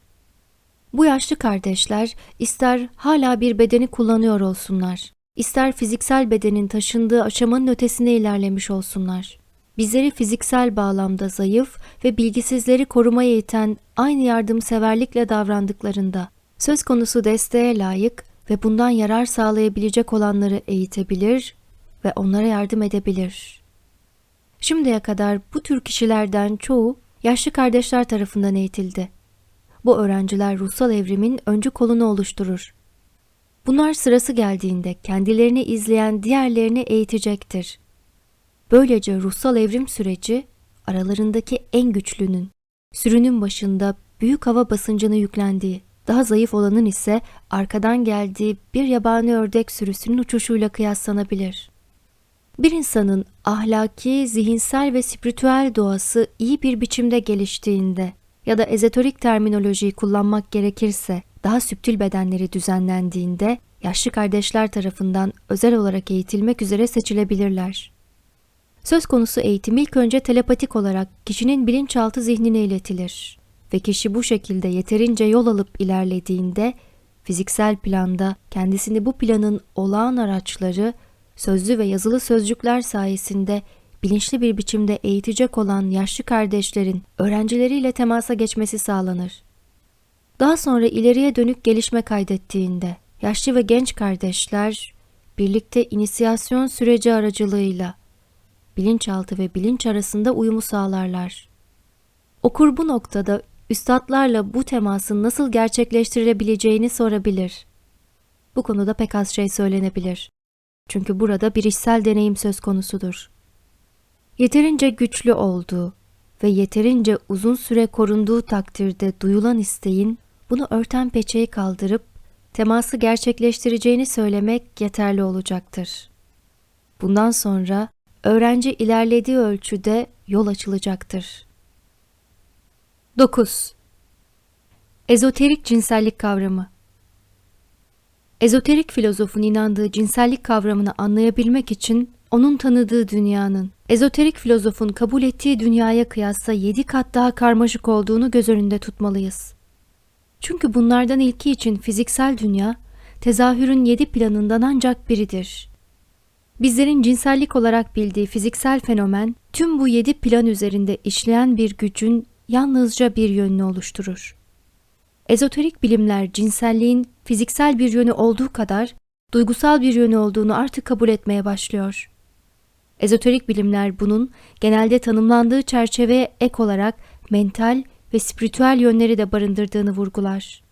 Bu yaşlı kardeşler ister hala bir bedeni kullanıyor olsunlar, ister fiziksel bedenin taşındığı aşamanın ötesine ilerlemiş olsunlar. Bizleri fiziksel bağlamda zayıf ve bilgisizleri korumaya iten aynı yardımseverlikle davrandıklarında söz konusu desteğe layık ve bundan yarar sağlayabilecek olanları eğitebilir ve onlara yardım edebilir. Şimdiye kadar bu tür kişilerden çoğu yaşlı kardeşler tarafından eğitildi. Bu öğrenciler ruhsal evrimin öncü kolunu oluşturur. Bunlar sırası geldiğinde kendilerini izleyen diğerlerini eğitecektir. Böylece ruhsal evrim süreci aralarındaki en güçlünün, sürünün başında büyük hava basıncını yüklendiği, daha zayıf olanın ise arkadan geldiği bir yabani ördek sürüsünün uçuşuyla kıyaslanabilir. Bir insanın ahlaki, zihinsel ve spiritüel doğası iyi bir biçimde geliştiğinde ya da ezoterik terminolojiyi kullanmak gerekirse daha süptül bedenleri düzenlendiğinde yaşlı kardeşler tarafından özel olarak eğitilmek üzere seçilebilirler. Söz konusu eğitim ilk önce telepatik olarak kişinin bilinçaltı zihnine iletilir ve kişi bu şekilde yeterince yol alıp ilerlediğinde fiziksel planda kendisini bu planın olağan araçları sözlü ve yazılı sözcükler sayesinde bilinçli bir biçimde eğitecek olan yaşlı kardeşlerin öğrencileriyle temasa geçmesi sağlanır. Daha sonra ileriye dönük gelişme kaydettiğinde yaşlı ve genç kardeşler birlikte inisiyasyon süreci aracılığıyla bilinçaltı ve bilinç arasında uyumu sağlarlar. Okur bu noktada üstadlarla bu temasın nasıl gerçekleştirilebileceğini sorabilir. Bu konuda pek az şey söylenebilir. Çünkü burada bir içsel deneyim söz konusudur. Yeterince güçlü olduğu ve yeterince uzun süre korunduğu takdirde duyulan isteğin bunu örten peçeyi kaldırıp teması gerçekleştireceğini söylemek yeterli olacaktır. Bundan sonra öğrenci ilerlediği ölçüde yol açılacaktır. 9. Ezoterik cinsellik kavramı Ezoterik filozofun inandığı cinsellik kavramını anlayabilmek için onun tanıdığı dünyanın, ezoterik filozofun kabul ettiği dünyaya kıyasla yedi kat daha karmaşık olduğunu göz önünde tutmalıyız. Çünkü bunlardan ilki için fiziksel dünya, tezahürün yedi planından ancak biridir. Bizlerin cinsellik olarak bildiği fiziksel fenomen, tüm bu yedi plan üzerinde işleyen bir gücün yalnızca bir yönünü oluşturur. Ezoterik bilimler cinselliğin fiziksel bir yönü olduğu kadar duygusal bir yönü olduğunu artık kabul etmeye başlıyor. Ezoterik bilimler bunun genelde tanımlandığı çerçeveye ek olarak mental ve spiritüel yönleri de barındırdığını vurgular.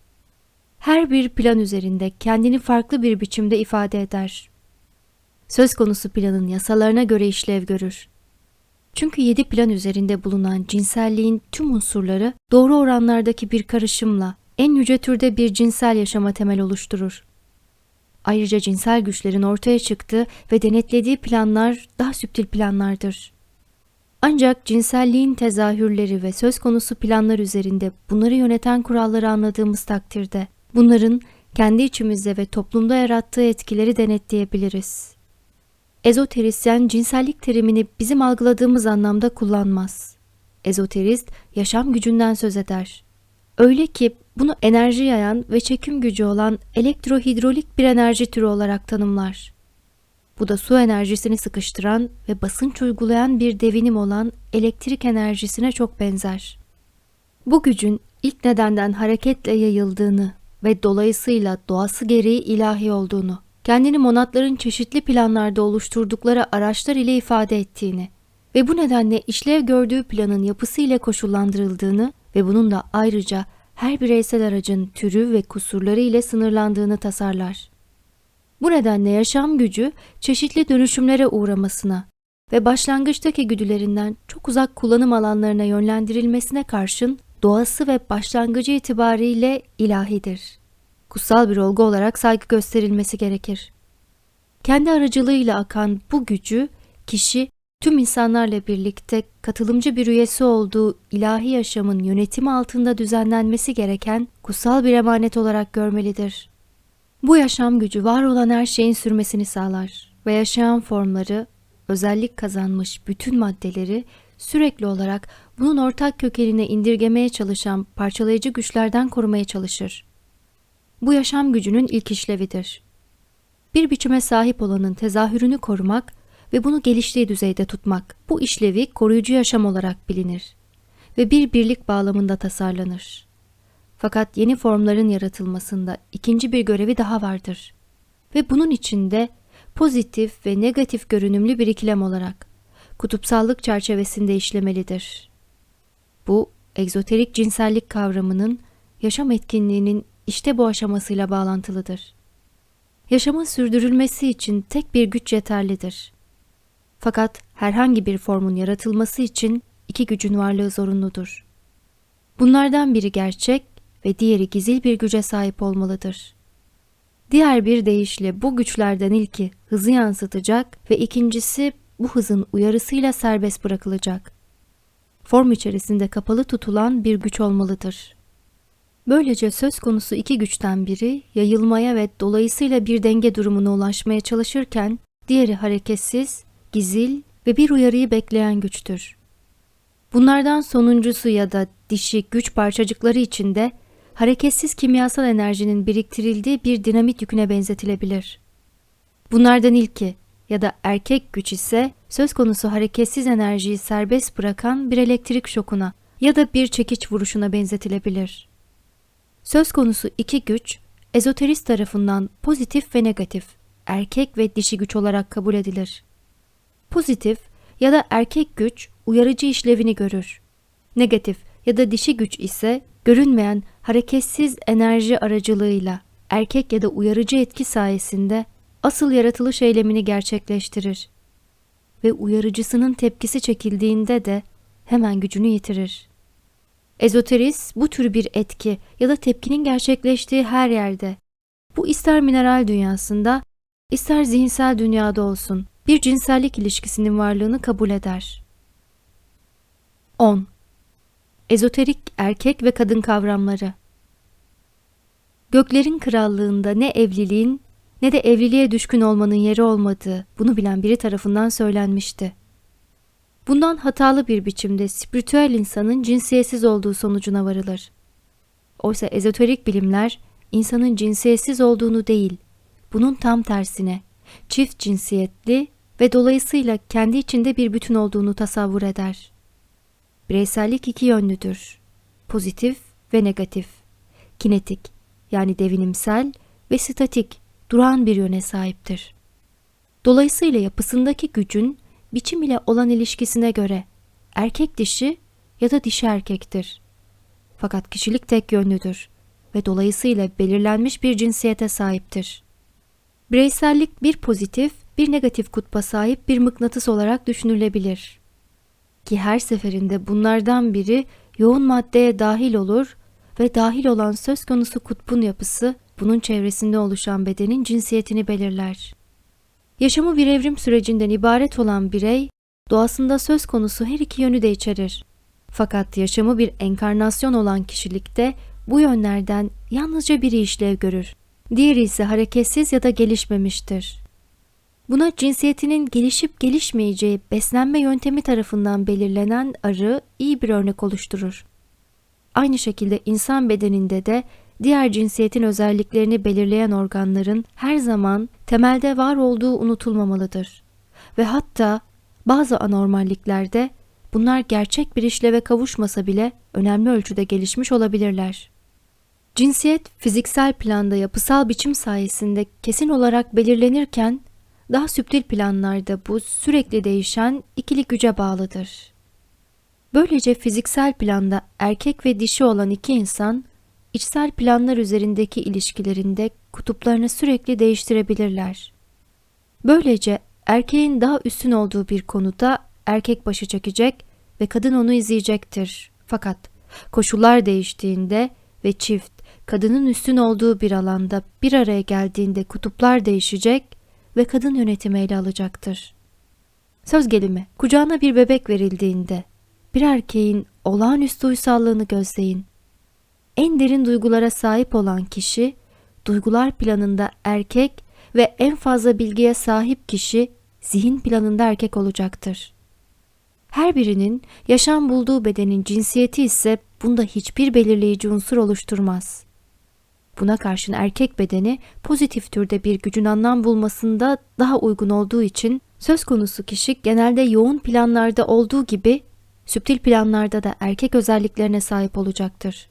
Her bir plan üzerinde kendini farklı bir biçimde ifade eder. Söz konusu planın yasalarına göre işlev görür. Çünkü yedi plan üzerinde bulunan cinselliğin tüm unsurları doğru oranlardaki bir karışımla en yüce türde bir cinsel yaşama temel oluşturur. Ayrıca cinsel güçlerin ortaya çıktığı ve denetlediği planlar daha süptil planlardır. Ancak cinselliğin tezahürleri ve söz konusu planlar üzerinde bunları yöneten kuralları anladığımız takdirde bunların kendi içimizde ve toplumda yarattığı etkileri denetleyebiliriz. Ezoterisyen cinsellik terimini bizim algıladığımız anlamda kullanmaz. Ezoterist yaşam gücünden söz eder. Öyle ki bunu enerji yayan ve çekim gücü olan elektrohidrolik bir enerji türü olarak tanımlar. Bu da su enerjisini sıkıştıran ve basınç uygulayan bir devinim olan elektrik enerjisine çok benzer. Bu gücün ilk nedenden hareketle yayıldığını ve dolayısıyla doğası gereği ilahi olduğunu, kendini monatların çeşitli planlarda oluşturdukları araçlar ile ifade ettiğini ve bu nedenle işlev gördüğü planın yapısı ile koşullandırıldığını ve bunun da ayrıca her bireysel aracın türü ve kusurları ile sınırlandığını tasarlar. Bu nedenle yaşam gücü çeşitli dönüşümlere uğramasına ve başlangıçtaki güdülerinden çok uzak kullanım alanlarına yönlendirilmesine karşın doğası ve başlangıcı itibariyle ilahidir. Kutsal bir olgu olarak saygı gösterilmesi gerekir. Kendi aracılığıyla akan bu gücü kişi tüm insanlarla birlikte katılımcı bir üyesi olduğu ilahi yaşamın yönetimi altında düzenlenmesi gereken kutsal bir emanet olarak görmelidir. Bu yaşam gücü var olan her şeyin sürmesini sağlar ve yaşayan formları, özellik kazanmış bütün maddeleri sürekli olarak bunun ortak kökenine indirgemeye çalışan parçalayıcı güçlerden korumaya çalışır. Bu yaşam gücünün ilk işlevidir. Bir biçime sahip olanın tezahürünü korumak ve bunu geliştiği düzeyde tutmak. Bu işlevi koruyucu yaşam olarak bilinir ve bir birlik bağlamında tasarlanır. Fakat yeni formların yaratılmasında ikinci bir görevi daha vardır. Ve bunun içinde pozitif ve negatif görünümlü bir ikilem olarak kutupsallık çerçevesinde işlemelidir. Bu egzoterik cinsellik kavramının yaşam etkinliğinin işte bu aşamasıyla bağlantılıdır. Yaşamın sürdürülmesi için tek bir güç yeterlidir. Fakat herhangi bir formun yaratılması için iki gücün varlığı zorunludur. Bunlardan biri gerçek ve diğeri gizil bir güce sahip olmalıdır. Diğer bir deyişle bu güçlerden ilki hızı yansıtacak ve ikincisi bu hızın uyarısıyla serbest bırakılacak. Form içerisinde kapalı tutulan bir güç olmalıdır. Böylece söz konusu iki güçten biri yayılmaya ve dolayısıyla bir denge durumuna ulaşmaya çalışırken diğeri hareketsiz, gizil ve bir uyarıyı bekleyen güçtür. Bunlardan sonuncusu ya da dişi güç parçacıkları içinde hareketsiz kimyasal enerjinin biriktirildiği bir dinamit yüküne benzetilebilir. Bunlardan ilki ya da erkek güç ise söz konusu hareketsiz enerjiyi serbest bırakan bir elektrik şokuna ya da bir çekiç vuruşuna benzetilebilir. Söz konusu iki güç, ezoterist tarafından pozitif ve negatif, erkek ve dişi güç olarak kabul edilir. Pozitif ya da erkek güç uyarıcı işlevini görür. Negatif ya da dişi güç ise görünmeyen hareketsiz enerji aracılığıyla erkek ya da uyarıcı etki sayesinde asıl yaratılış eylemini gerçekleştirir ve uyarıcısının tepkisi çekildiğinde de hemen gücünü yitirir. Ezoteris bu tür bir etki ya da tepkinin gerçekleştiği her yerde, bu ister mineral dünyasında, ister zihinsel dünyada olsun, bir cinsellik ilişkisinin varlığını kabul eder. 10. Ezoterik erkek ve kadın kavramları Göklerin krallığında ne evliliğin ne de evliliğe düşkün olmanın yeri olmadığı bunu bilen biri tarafından söylenmişti. Bundan hatalı bir biçimde spiritüel insanın cinsiyetsiz olduğu sonucuna varılır. Oysa ezoterik bilimler insanın cinsiyetsiz olduğunu değil, bunun tam tersine çift cinsiyetli ve dolayısıyla kendi içinde bir bütün olduğunu tasavvur eder. Bireysellik iki yönlüdür. Pozitif ve negatif. Kinetik yani devinimsel ve statik, duran bir yöne sahiptir. Dolayısıyla yapısındaki gücün biçim ile olan ilişkisine göre erkek dişi ya da dişi erkektir. Fakat kişilik tek yönlüdür ve dolayısıyla belirlenmiş bir cinsiyete sahiptir. Bireysellik bir pozitif, bir negatif kutba sahip bir mıknatıs olarak düşünülebilir. Ki her seferinde bunlardan biri yoğun maddeye dahil olur ve dahil olan söz konusu kutbun yapısı bunun çevresinde oluşan bedenin cinsiyetini belirler. Yaşamı bir evrim sürecinden ibaret olan birey, doğasında söz konusu her iki yönü de içerir. Fakat yaşamı bir enkarnasyon olan kişilikte bu yönlerden yalnızca biri işlev görür. Diğeri ise hareketsiz ya da gelişmemiştir. Buna cinsiyetinin gelişip gelişmeyeceği beslenme yöntemi tarafından belirlenen arı iyi bir örnek oluşturur. Aynı şekilde insan bedeninde de diğer cinsiyetin özelliklerini belirleyen organların her zaman temelde var olduğu unutulmamalıdır. Ve hatta bazı anormalliklerde bunlar gerçek bir işleve kavuşmasa bile önemli ölçüde gelişmiş olabilirler. Cinsiyet fiziksel planda yapısal biçim sayesinde kesin olarak belirlenirken daha süptil planlarda bu sürekli değişen ikili güce bağlıdır. Böylece fiziksel planda erkek ve dişi olan iki insan içsel planlar üzerindeki ilişkilerinde kutuplarını sürekli değiştirebilirler. Böylece erkeğin daha üstün olduğu bir konuda erkek başı çekecek ve kadın onu izleyecektir. Fakat koşullar değiştiğinde ve çift kadının üstün olduğu bir alanda bir araya geldiğinde kutuplar değişecek ve kadın yönetimi ele alacaktır. Söz gelimi, kucağına bir bebek verildiğinde bir erkeğin olağanüstü uysallığını gözleyin. En derin duygulara sahip olan kişi, duygular planında erkek ve en fazla bilgiye sahip kişi zihin planında erkek olacaktır. Her birinin yaşam bulduğu bedenin cinsiyeti ise bunda hiçbir belirleyici unsur oluşturmaz. Buna karşın erkek bedeni pozitif türde bir gücün anlam bulmasında daha uygun olduğu için söz konusu kişi genelde yoğun planlarda olduğu gibi süptil planlarda da erkek özelliklerine sahip olacaktır.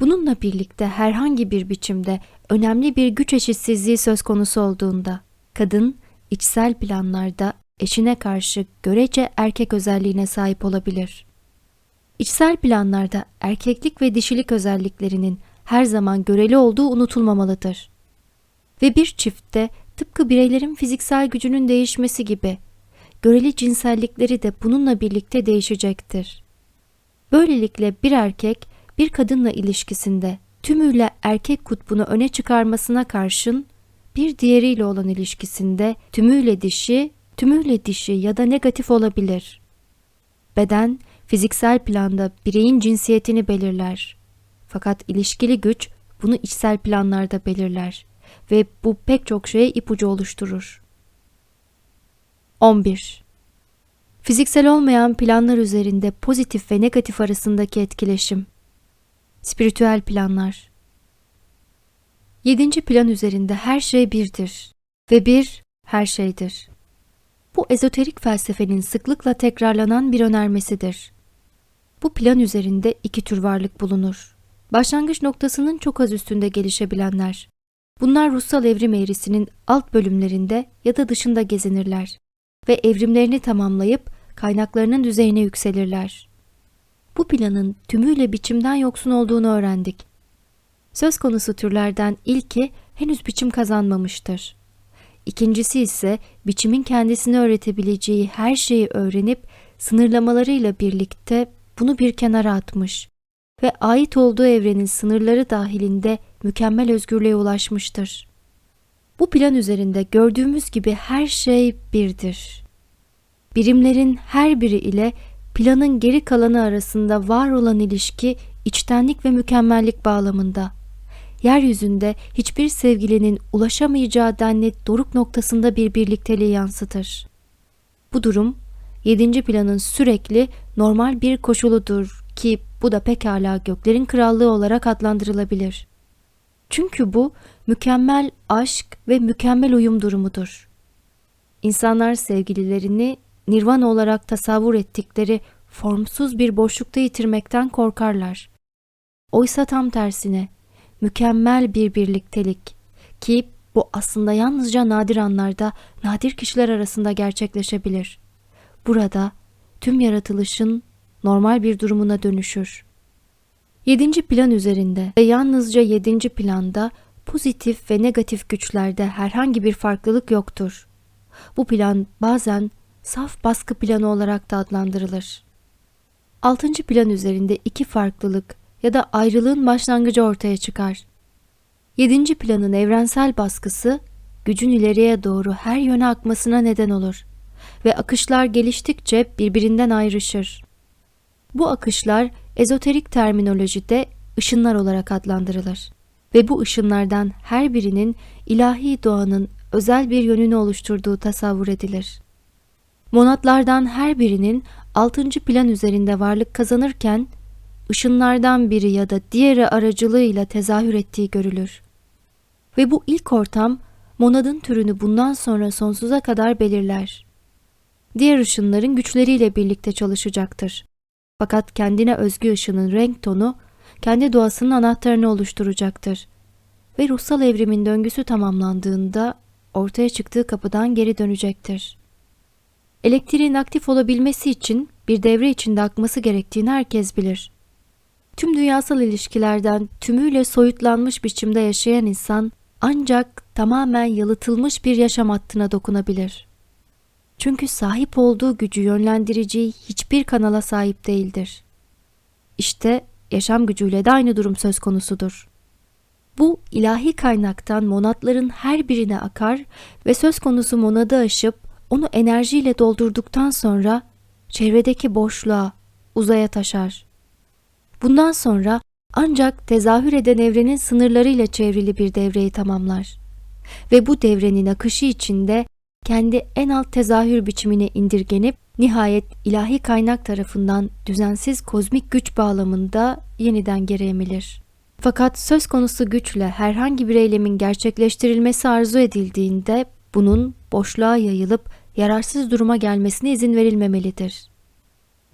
Bununla birlikte herhangi bir biçimde önemli bir güç eşitsizliği söz konusu olduğunda kadın içsel planlarda eşine karşı görece erkek özelliğine sahip olabilir. İçsel planlarda erkeklik ve dişilik özelliklerinin her zaman göreli olduğu unutulmamalıdır. Ve bir çiftte tıpkı bireylerin fiziksel gücünün değişmesi gibi göreli cinsellikleri de bununla birlikte değişecektir. Böylelikle bir erkek bir kadınla ilişkisinde tümüyle erkek kutbunu öne çıkarmasına karşın bir diğeriyle olan ilişkisinde tümüyle dişi, tümüyle dişi ya da negatif olabilir. Beden fiziksel planda bireyin cinsiyetini belirler. Fakat ilişkili güç bunu içsel planlarda belirler ve bu pek çok şeye ipucu oluşturur. 11. Fiziksel olmayan planlar üzerinde pozitif ve negatif arasındaki etkileşim. Spiritüel planlar. Yedinci plan üzerinde her şey birdir ve bir her şeydir. Bu ezoterik felsefenin sıklıkla tekrarlanan bir önermesidir. Bu plan üzerinde iki tür varlık bulunur. Başlangıç noktasının çok az üstünde gelişebilenler. Bunlar ruhsal evrim eğrisinin alt bölümlerinde ya da dışında gezinirler ve evrimlerini tamamlayıp kaynaklarının düzeyine yükselirler. Bu planın tümüyle biçimden yoksun olduğunu öğrendik. Söz konusu türlerden ilki henüz biçim kazanmamıştır. İkincisi ise biçimin kendisini öğretebileceği her şeyi öğrenip sınırlamalarıyla birlikte bunu bir kenara atmış ve ait olduğu evrenin sınırları dahilinde mükemmel özgürlüğe ulaşmıştır. Bu plan üzerinde gördüğümüz gibi her şey birdir. Birimlerin her biri ile planın geri kalanı arasında var olan ilişki içtenlik ve mükemmellik bağlamında. Yeryüzünde hiçbir sevgilinin ulaşamayacağı denli doruk noktasında bir birlikteliği yansıtır. Bu durum yedinci planın sürekli normal bir koşuludur ki bu da pekala göklerin krallığı olarak adlandırılabilir. Çünkü bu mükemmel aşk ve mükemmel uyum durumudur. İnsanlar sevgililerini nirvana olarak tasavvur ettikleri formsuz bir boşlukta yitirmekten korkarlar. Oysa tam tersine mükemmel bir birliktelik ki bu aslında yalnızca nadir anlarda nadir kişiler arasında gerçekleşebilir. Burada tüm yaratılışın normal bir durumuna dönüşür. Yedinci plan üzerinde ve yalnızca yedinci planda pozitif ve negatif güçlerde herhangi bir farklılık yoktur. Bu plan bazen saf baskı planı olarak da adlandırılır. Altıncı plan üzerinde iki farklılık ya da ayrılığın başlangıcı ortaya çıkar. Yedinci planın evrensel baskısı gücün ileriye doğru her yöne akmasına neden olur ve akışlar geliştikçe birbirinden ayrışır. Bu akışlar ezoterik terminolojide ışınlar olarak adlandırılır ve bu ışınlardan her birinin ilahi doğanın özel bir yönünü oluşturduğu tasavvur edilir. Monatlardan her birinin altıncı plan üzerinde varlık kazanırken ışınlardan biri ya da diğeri aracılığıyla tezahür ettiği görülür. Ve bu ilk ortam monadın türünü bundan sonra sonsuza kadar belirler. Diğer ışınların güçleriyle birlikte çalışacaktır. Fakat kendine özgü ışının renk tonu kendi doğasının anahtarını oluşturacaktır. Ve ruhsal evrimin döngüsü tamamlandığında ortaya çıktığı kapıdan geri dönecektir. Elektriğin aktif olabilmesi için bir devre içinde akması gerektiğini herkes bilir. Tüm dünyasal ilişkilerden tümüyle soyutlanmış biçimde yaşayan insan ancak tamamen yalıtılmış bir yaşam hattına dokunabilir. Çünkü sahip olduğu gücü yönlendireceği hiçbir kanala sahip değildir. İşte yaşam gücüyle de aynı durum söz konusudur. Bu ilahi kaynaktan monatların her birine akar ve söz konusu monadı aşıp onu enerjiyle doldurduktan sonra çevredeki boşluğa, uzaya taşar. Bundan sonra ancak tezahür eden evrenin sınırlarıyla çevrili bir devreyi tamamlar. Ve bu devrenin akışı içinde kendi en alt tezahür biçimine indirgenip nihayet ilahi kaynak tarafından düzensiz kozmik güç bağlamında yeniden geri emilir. Fakat söz konusu güçle herhangi bir eylemin gerçekleştirilmesi arzu edildiğinde bunun boşluğa yayılıp yararsız duruma gelmesine izin verilmemelidir.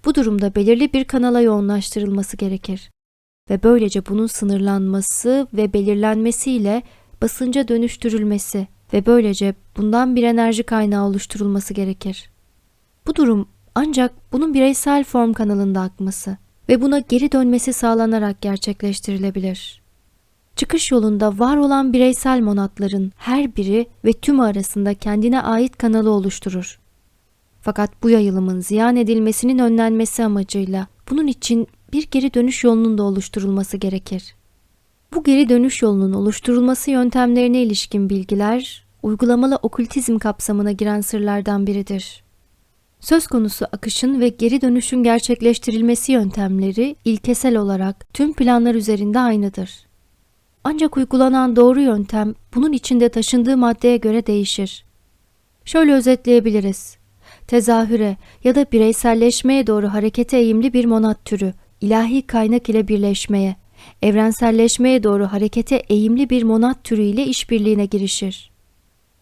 Bu durumda belirli bir kanala yoğunlaştırılması gerekir ve böylece bunun sınırlanması ve belirlenmesiyle basınca dönüştürülmesi ve böylece bundan bir enerji kaynağı oluşturulması gerekir. Bu durum ancak bunun bireysel form kanalında akması ve buna geri dönmesi sağlanarak gerçekleştirilebilir. Çıkış yolunda var olan bireysel monatların her biri ve tüm arasında kendine ait kanalı oluşturur. Fakat bu yayılımın ziyan edilmesinin önlenmesi amacıyla bunun için bir geri dönüş yolunun da oluşturulması gerekir. Bu geri dönüş yolunun oluşturulması yöntemlerine ilişkin bilgiler uygulamalı okültizm kapsamına giren sırlardan biridir. Söz konusu akışın ve geri dönüşün gerçekleştirilmesi yöntemleri ilkesel olarak tüm planlar üzerinde aynıdır. Ancak uygulanan doğru yöntem bunun içinde taşındığı maddeye göre değişir. Şöyle özetleyebiliriz. Tezahüre ya da bireyselleşmeye doğru harekete eğimli bir monat türü, ilahi kaynak ile birleşmeye, evrenselleşmeye doğru harekete eğimli bir monat türü ile işbirliğine girişir.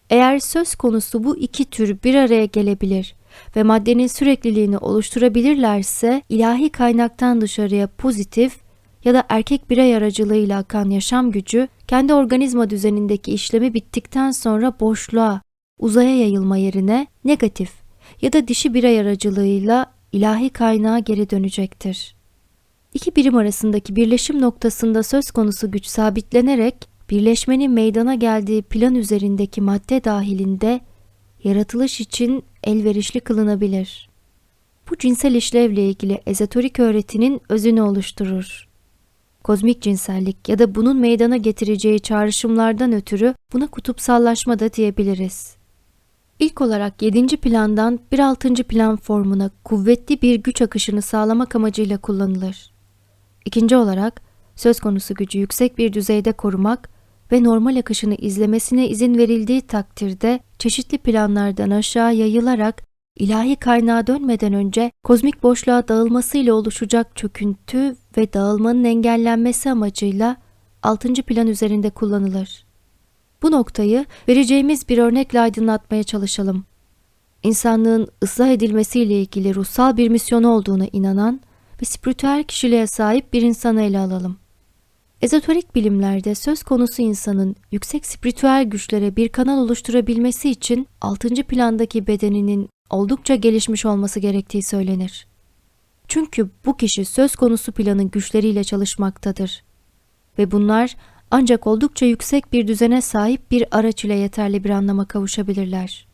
Eğer söz konusu bu iki tür bir araya gelebilir ve maddenin sürekliliğini oluşturabilirlerse ilahi kaynaktan dışarıya pozitif ya da erkek birey aracılığıyla akan yaşam gücü kendi organizma düzenindeki işlemi bittikten sonra boşluğa, uzaya yayılma yerine negatif ya da dişi birey aracılığıyla ilahi kaynağa geri dönecektir. İki birim arasındaki birleşim noktasında söz konusu güç sabitlenerek birleşmenin meydana geldiği plan üzerindeki madde dahilinde yaratılış için elverişli kılınabilir. Bu cinsel işlevle ilgili ezoterik öğretinin özünü oluşturur. Kozmik cinsellik ya da bunun meydana getireceği çağrışımlardan ötürü buna kutupsallaşma da diyebiliriz. İlk olarak 7. plandan bir 6. plan formuna kuvvetli bir güç akışını sağlamak amacıyla kullanılır. İkinci olarak söz konusu gücü yüksek bir düzeyde korumak ve normal akışını izlemesine izin verildiği takdirde çeşitli planlardan aşağı yayılarak ilahi kaynağa dönmeden önce kozmik boşluğa dağılmasıyla oluşacak çöküntü ve dağılmanın engellenmesi amacıyla 6. plan üzerinde kullanılır. Bu noktayı vereceğimiz bir örnekle aydınlatmaya çalışalım. İnsanlığın ıslah edilmesiyle ilgili ruhsal bir misyonu olduğuna inanan ve spiritüel kişiliğe sahip bir insanı ele alalım. Ezoterik bilimlerde söz konusu insanın yüksek spiritüel güçlere bir kanal oluşturabilmesi için 6. plandaki bedeninin oldukça gelişmiş olması gerektiği söylenir. Çünkü bu kişi söz konusu planın güçleriyle çalışmaktadır. Ve bunlar ancak oldukça yüksek bir düzene sahip bir araç ile yeterli bir anlama kavuşabilirler.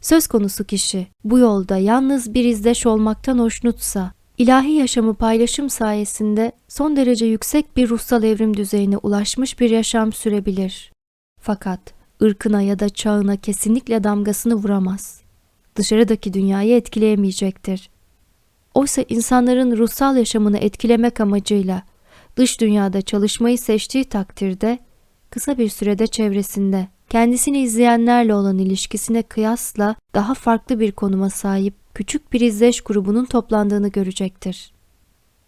Söz konusu kişi bu yolda yalnız bir izleş olmaktan hoşnutsa İlahi yaşamı paylaşım sayesinde son derece yüksek bir ruhsal evrim düzeyine ulaşmış bir yaşam sürebilir. Fakat ırkına ya da çağına kesinlikle damgasını vuramaz. Dışarıdaki dünyayı etkileyemeyecektir. Oysa insanların ruhsal yaşamını etkilemek amacıyla dış dünyada çalışmayı seçtiği takdirde kısa bir sürede çevresinde kendisini izleyenlerle olan ilişkisine kıyasla daha farklı bir konuma sahip küçük bir izleş grubunun toplandığını görecektir.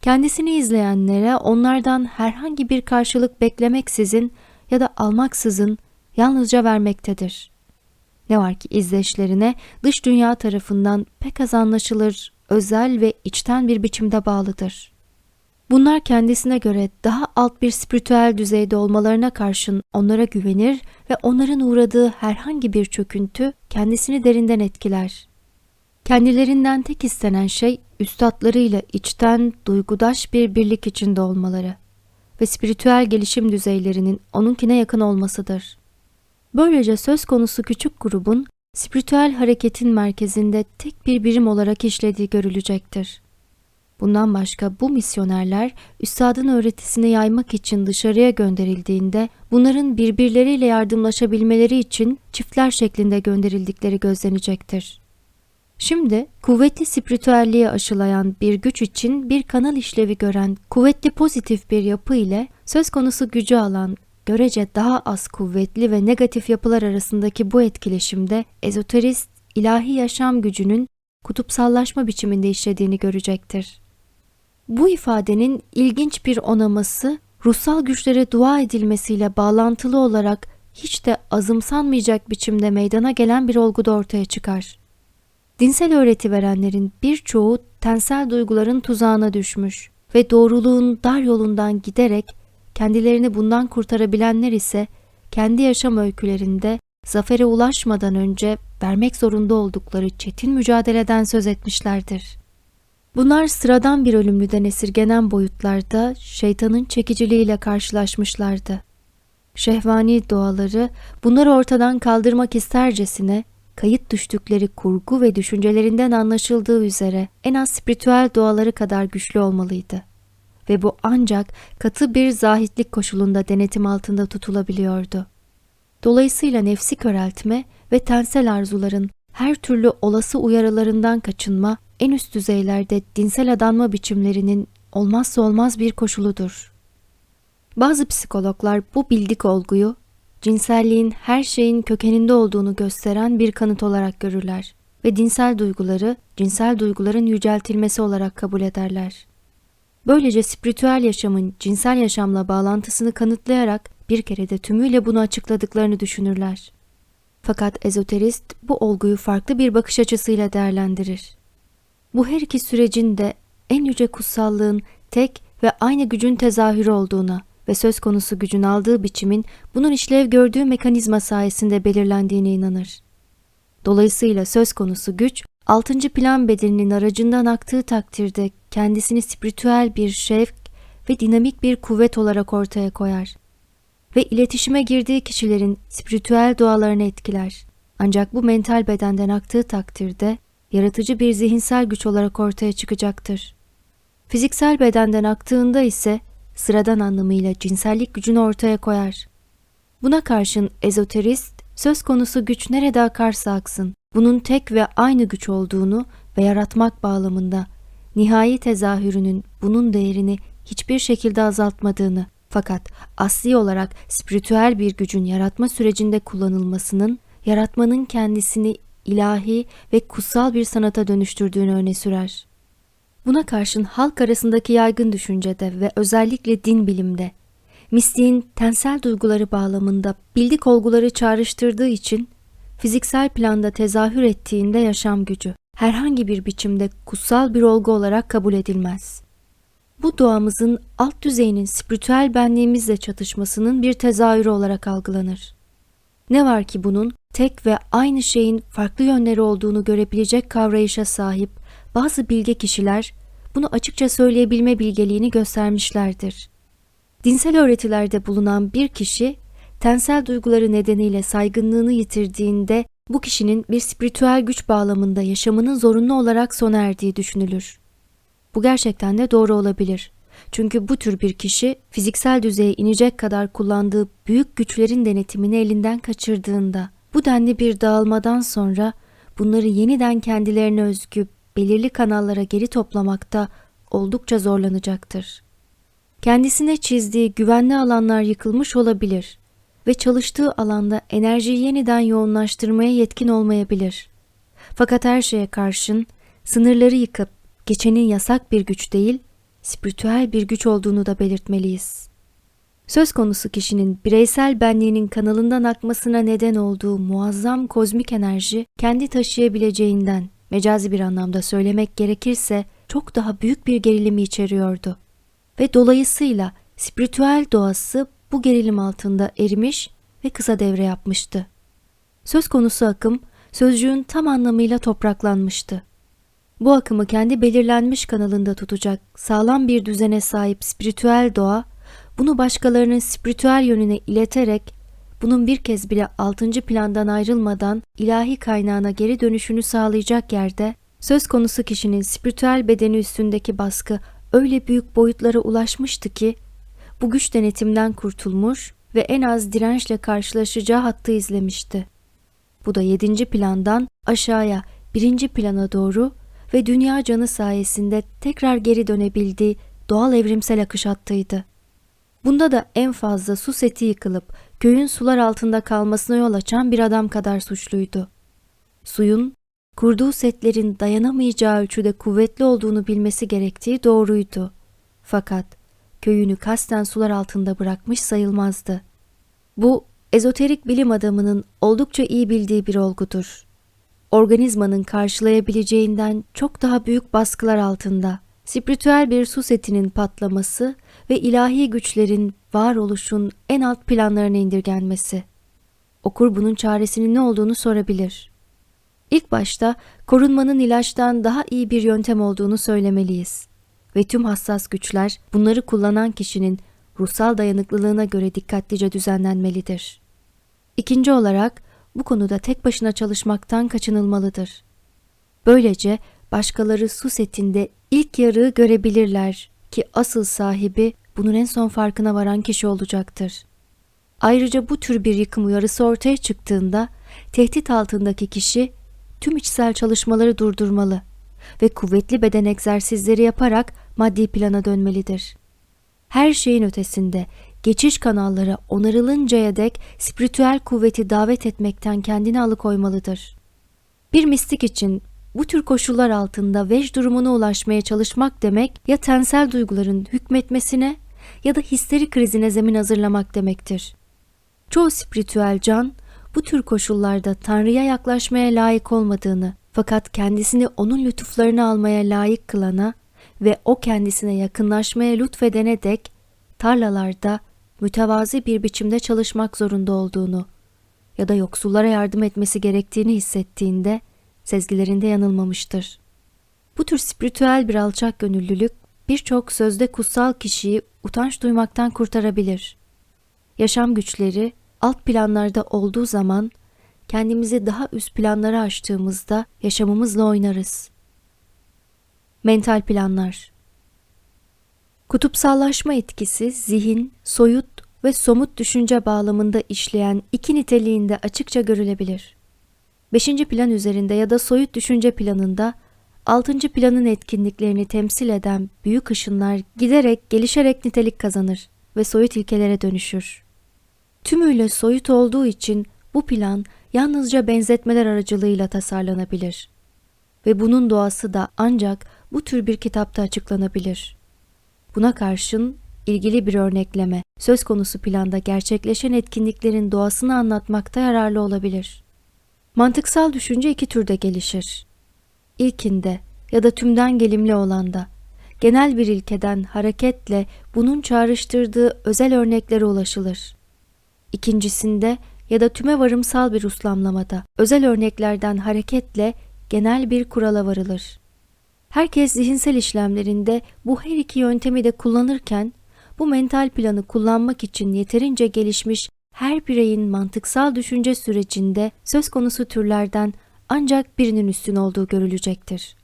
Kendisini izleyenlere onlardan herhangi bir karşılık beklemeksizin ya da almaksızın yalnızca vermektedir. Ne var ki izleşlerine dış dünya tarafından pek az anlaşılır, özel ve içten bir biçimde bağlıdır. Bunlar kendisine göre daha alt bir spiritüel düzeyde olmalarına karşın onlara güvenir ve onların uğradığı herhangi bir çöküntü kendisini derinden etkiler. Kendilerinden tek istenen şey üstadlarıyla içten, duygudaş bir birlik içinde olmaları ve spiritüel gelişim düzeylerinin onunkine yakın olmasıdır. Böylece söz konusu küçük grubun spiritüel hareketin merkezinde tek bir birim olarak işlediği görülecektir. Bundan başka bu misyonerler üstadın öğretisini yaymak için dışarıya gönderildiğinde bunların birbirleriyle yardımlaşabilmeleri için çiftler şeklinde gönderildikleri gözlenecektir. Şimdi kuvvetli spiritüelliğe aşılayan bir güç için bir kanal işlevi gören kuvvetli pozitif bir yapı ile söz konusu gücü alan görece daha az kuvvetli ve negatif yapılar arasındaki bu etkileşimde ezoterist ilahi yaşam gücünün kutupsallaşma biçiminde işlediğini görecektir. Bu ifadenin ilginç bir onaması ruhsal güçlere dua edilmesiyle bağlantılı olarak hiç de azımsanmayacak biçimde meydana gelen bir olguda ortaya çıkar. Dinsel öğreti verenlerin birçoğu tensel duyguların tuzağına düşmüş ve doğruluğun dar yolundan giderek kendilerini bundan kurtarabilenler ise kendi yaşam öykülerinde zafere ulaşmadan önce vermek zorunda oldukları çetin mücadeleden söz etmişlerdir. Bunlar sıradan bir ölümlüden esirgenen boyutlarda şeytanın çekiciliğiyle karşılaşmışlardı. Şehvani doğaları bunları ortadan kaldırmak istercesine kayıt düştükleri kurgu ve düşüncelerinden anlaşıldığı üzere en az spiritüel doğaları kadar güçlü olmalıydı. Ve bu ancak katı bir zahitlik koşulunda denetim altında tutulabiliyordu. Dolayısıyla nefsi köreltme ve tensel arzuların her türlü olası uyarılarından kaçınma en üst düzeylerde dinsel adanma biçimlerinin olmazsa olmaz bir koşuludur. Bazı psikologlar bu bildik olguyu cinselliğin her şeyin kökeninde olduğunu gösteren bir kanıt olarak görürler ve dinsel duyguları cinsel duyguların yüceltilmesi olarak kabul ederler. Böylece spiritüel yaşamın cinsel yaşamla bağlantısını kanıtlayarak bir kere de tümüyle bunu açıkladıklarını düşünürler. Fakat ezoterist bu olguyu farklı bir bakış açısıyla değerlendirir. Bu her iki sürecin de en yüce kutsallığın tek ve aynı gücün tezahürü olduğuna ve söz konusu gücün aldığı biçimin bunun işlev gördüğü mekanizma sayesinde belirlendiğine inanır. Dolayısıyla söz konusu güç, altıncı plan bedeninin aracından aktığı takdirde kendisini spiritüel bir şevk ve dinamik bir kuvvet olarak ortaya koyar ve iletişime girdiği kişilerin spiritüel doğalarını etkiler. Ancak bu mental bedenden aktığı takdirde yaratıcı bir zihinsel güç olarak ortaya çıkacaktır. Fiziksel bedenden aktığında ise sıradan anlamıyla cinsellik gücünü ortaya koyar. Buna karşın ezoterist, söz konusu güç nerede akarsa aksın, bunun tek ve aynı güç olduğunu ve yaratmak bağlamında nihai tezahürünün bunun değerini hiçbir şekilde azaltmadığını fakat asli olarak spiritüel bir gücün yaratma sürecinde kullanılmasının yaratmanın kendisini ilahi ve kutsal bir sanata dönüştürdüğünü öne sürer. Buna karşın halk arasındaki yaygın düşüncede ve özellikle din bilimde mistiğin tensel duyguları bağlamında bildik olguları çağrıştırdığı için fiziksel planda tezahür ettiğinde yaşam gücü herhangi bir biçimde kutsal bir olgu olarak kabul edilmez. Bu doğamızın alt düzeyinin spiritüel benliğimizle çatışmasının bir tezahürü olarak algılanır. Ne var ki bunun tek ve aynı şeyin farklı yönleri olduğunu görebilecek kavrayışa sahip bazı bilge kişiler bunu açıkça söyleyebilme bilgeliğini göstermişlerdir. Dinsel öğretilerde bulunan bir kişi tensel duyguları nedeniyle saygınlığını yitirdiğinde bu kişinin bir spiritüel güç bağlamında yaşamının zorunlu olarak sona erdiği düşünülür. Bu gerçekten de doğru olabilir. Çünkü bu tür bir kişi fiziksel düzeye inecek kadar kullandığı büyük güçlerin denetimini elinden kaçırdığında bu denli bir dağılmadan sonra bunları yeniden kendilerine özgü belirli kanallara geri toplamakta oldukça zorlanacaktır. Kendisine çizdiği güvenli alanlar yıkılmış olabilir ve çalıştığı alanda enerjiyi yeniden yoğunlaştırmaya yetkin olmayabilir. Fakat her şeye karşın sınırları yıkıp geçenin yasak bir güç değil, spiritüel bir güç olduğunu da belirtmeliyiz. Söz konusu kişinin bireysel benliğinin kanalından akmasına neden olduğu muazzam kozmik enerji kendi taşıyabileceğinden mecazi bir anlamda söylemek gerekirse çok daha büyük bir gerilimi içeriyordu. Ve dolayısıyla spiritüel doğası bu gerilim altında erimiş ve kısa devre yapmıştı. Söz konusu akım sözcüğün tam anlamıyla topraklanmıştı. Bu akımı kendi belirlenmiş kanalında tutacak sağlam bir düzene sahip spiritüel doğa, bunu başkalarının spiritüel yönüne ileterek bunun bir kez bile altıncı plandan ayrılmadan ilahi kaynağına geri dönüşünü sağlayacak yerde, söz konusu kişinin spiritüel bedeni üstündeki baskı öyle büyük boyutlara ulaşmıştı ki, bu güç denetimden kurtulmuş ve en az dirençle karşılaşacağı hattı izlemişti. Bu da yedinci plandan aşağıya birinci plana doğru ve dünya canı sayesinde tekrar geri dönebildiği doğal evrimsel akış hattıydı. Bunda da en fazla su seti yıkılıp köyün sular altında kalmasına yol açan bir adam kadar suçluydu. Suyun, kurduğu setlerin dayanamayacağı ölçüde kuvvetli olduğunu bilmesi gerektiği doğruydu. Fakat köyünü kasten sular altında bırakmış sayılmazdı. Bu, ezoterik bilim adamının oldukça iyi bildiği bir olgudur. Organizmanın karşılayabileceğinden çok daha büyük baskılar altında, spiritüel bir su setinin patlaması ve ilahi güçlerin varoluşun en alt planlarına indirgenmesi. Okur bunun çaresinin ne olduğunu sorabilir. İlk başta korunmanın ilaçtan daha iyi bir yöntem olduğunu söylemeliyiz. Ve tüm hassas güçler bunları kullanan kişinin ruhsal dayanıklılığına göre dikkatlice düzenlenmelidir. İkinci olarak bu konuda tek başına çalışmaktan kaçınılmalıdır. Böylece başkaları su setinde ilk yarığı görebilirler ki asıl sahibi bunun en son farkına varan kişi olacaktır. Ayrıca bu tür bir yıkım uyarısı ortaya çıktığında tehdit altındaki kişi tüm içsel çalışmaları durdurmalı ve kuvvetli beden egzersizleri yaparak maddi plana dönmelidir. Her şeyin ötesinde geçiş kanalları onarılıncaya dek spiritüel kuvveti davet etmekten kendini alıkoymalıdır. Bir mistik için bu tür koşullar altında vej durumuna ulaşmaya çalışmak demek ya tensel duyguların hükmetmesine ya da histeri krizine zemin hazırlamak demektir. Çoğu spiritüel can bu tür koşullarda Tanrı'ya yaklaşmaya layık olmadığını fakat kendisini onun lütuflarını almaya layık kılana ve o kendisine yakınlaşmaya lütfedene dek tarlalarda mütevazi bir biçimde çalışmak zorunda olduğunu ya da yoksullara yardım etmesi gerektiğini hissettiğinde sezgilerinde yanılmamıştır. Bu tür spiritüel bir alçak gönüllülük birçok sözde kutsal kişiyi utanç duymaktan kurtarabilir. Yaşam güçleri alt planlarda olduğu zaman kendimizi daha üst planlara açtığımızda yaşamımızla oynarız. Mental planlar Kutupsallaşma etkisi zihin, soyut ve somut düşünce bağlamında işleyen iki niteliğinde açıkça görülebilir. Beşinci plan üzerinde ya da soyut düşünce planında altıncı planın etkinliklerini temsil eden büyük ışınlar giderek gelişerek nitelik kazanır ve soyut ilkelere dönüşür. Tümüyle soyut olduğu için bu plan yalnızca benzetmeler aracılığıyla tasarlanabilir. Ve bunun doğası da ancak bu tür bir kitapta açıklanabilir. Buna karşın ilgili bir örnekleme söz konusu planda gerçekleşen etkinliklerin doğasını anlatmakta yararlı olabilir. Mantıksal düşünce iki türde gelişir. İlkinde ya da tümden gelimli olanda genel bir ilkeden hareketle bunun çağrıştırdığı özel örneklere ulaşılır. İkincisinde ya da tüme varımsal bir uslamlamada özel örneklerden hareketle genel bir kurala varılır. Herkes zihinsel işlemlerinde bu her iki yöntemi de kullanırken bu mental planı kullanmak için yeterince gelişmiş her bireyin mantıksal düşünce sürecinde söz konusu türlerden ancak birinin üstün olduğu görülecektir.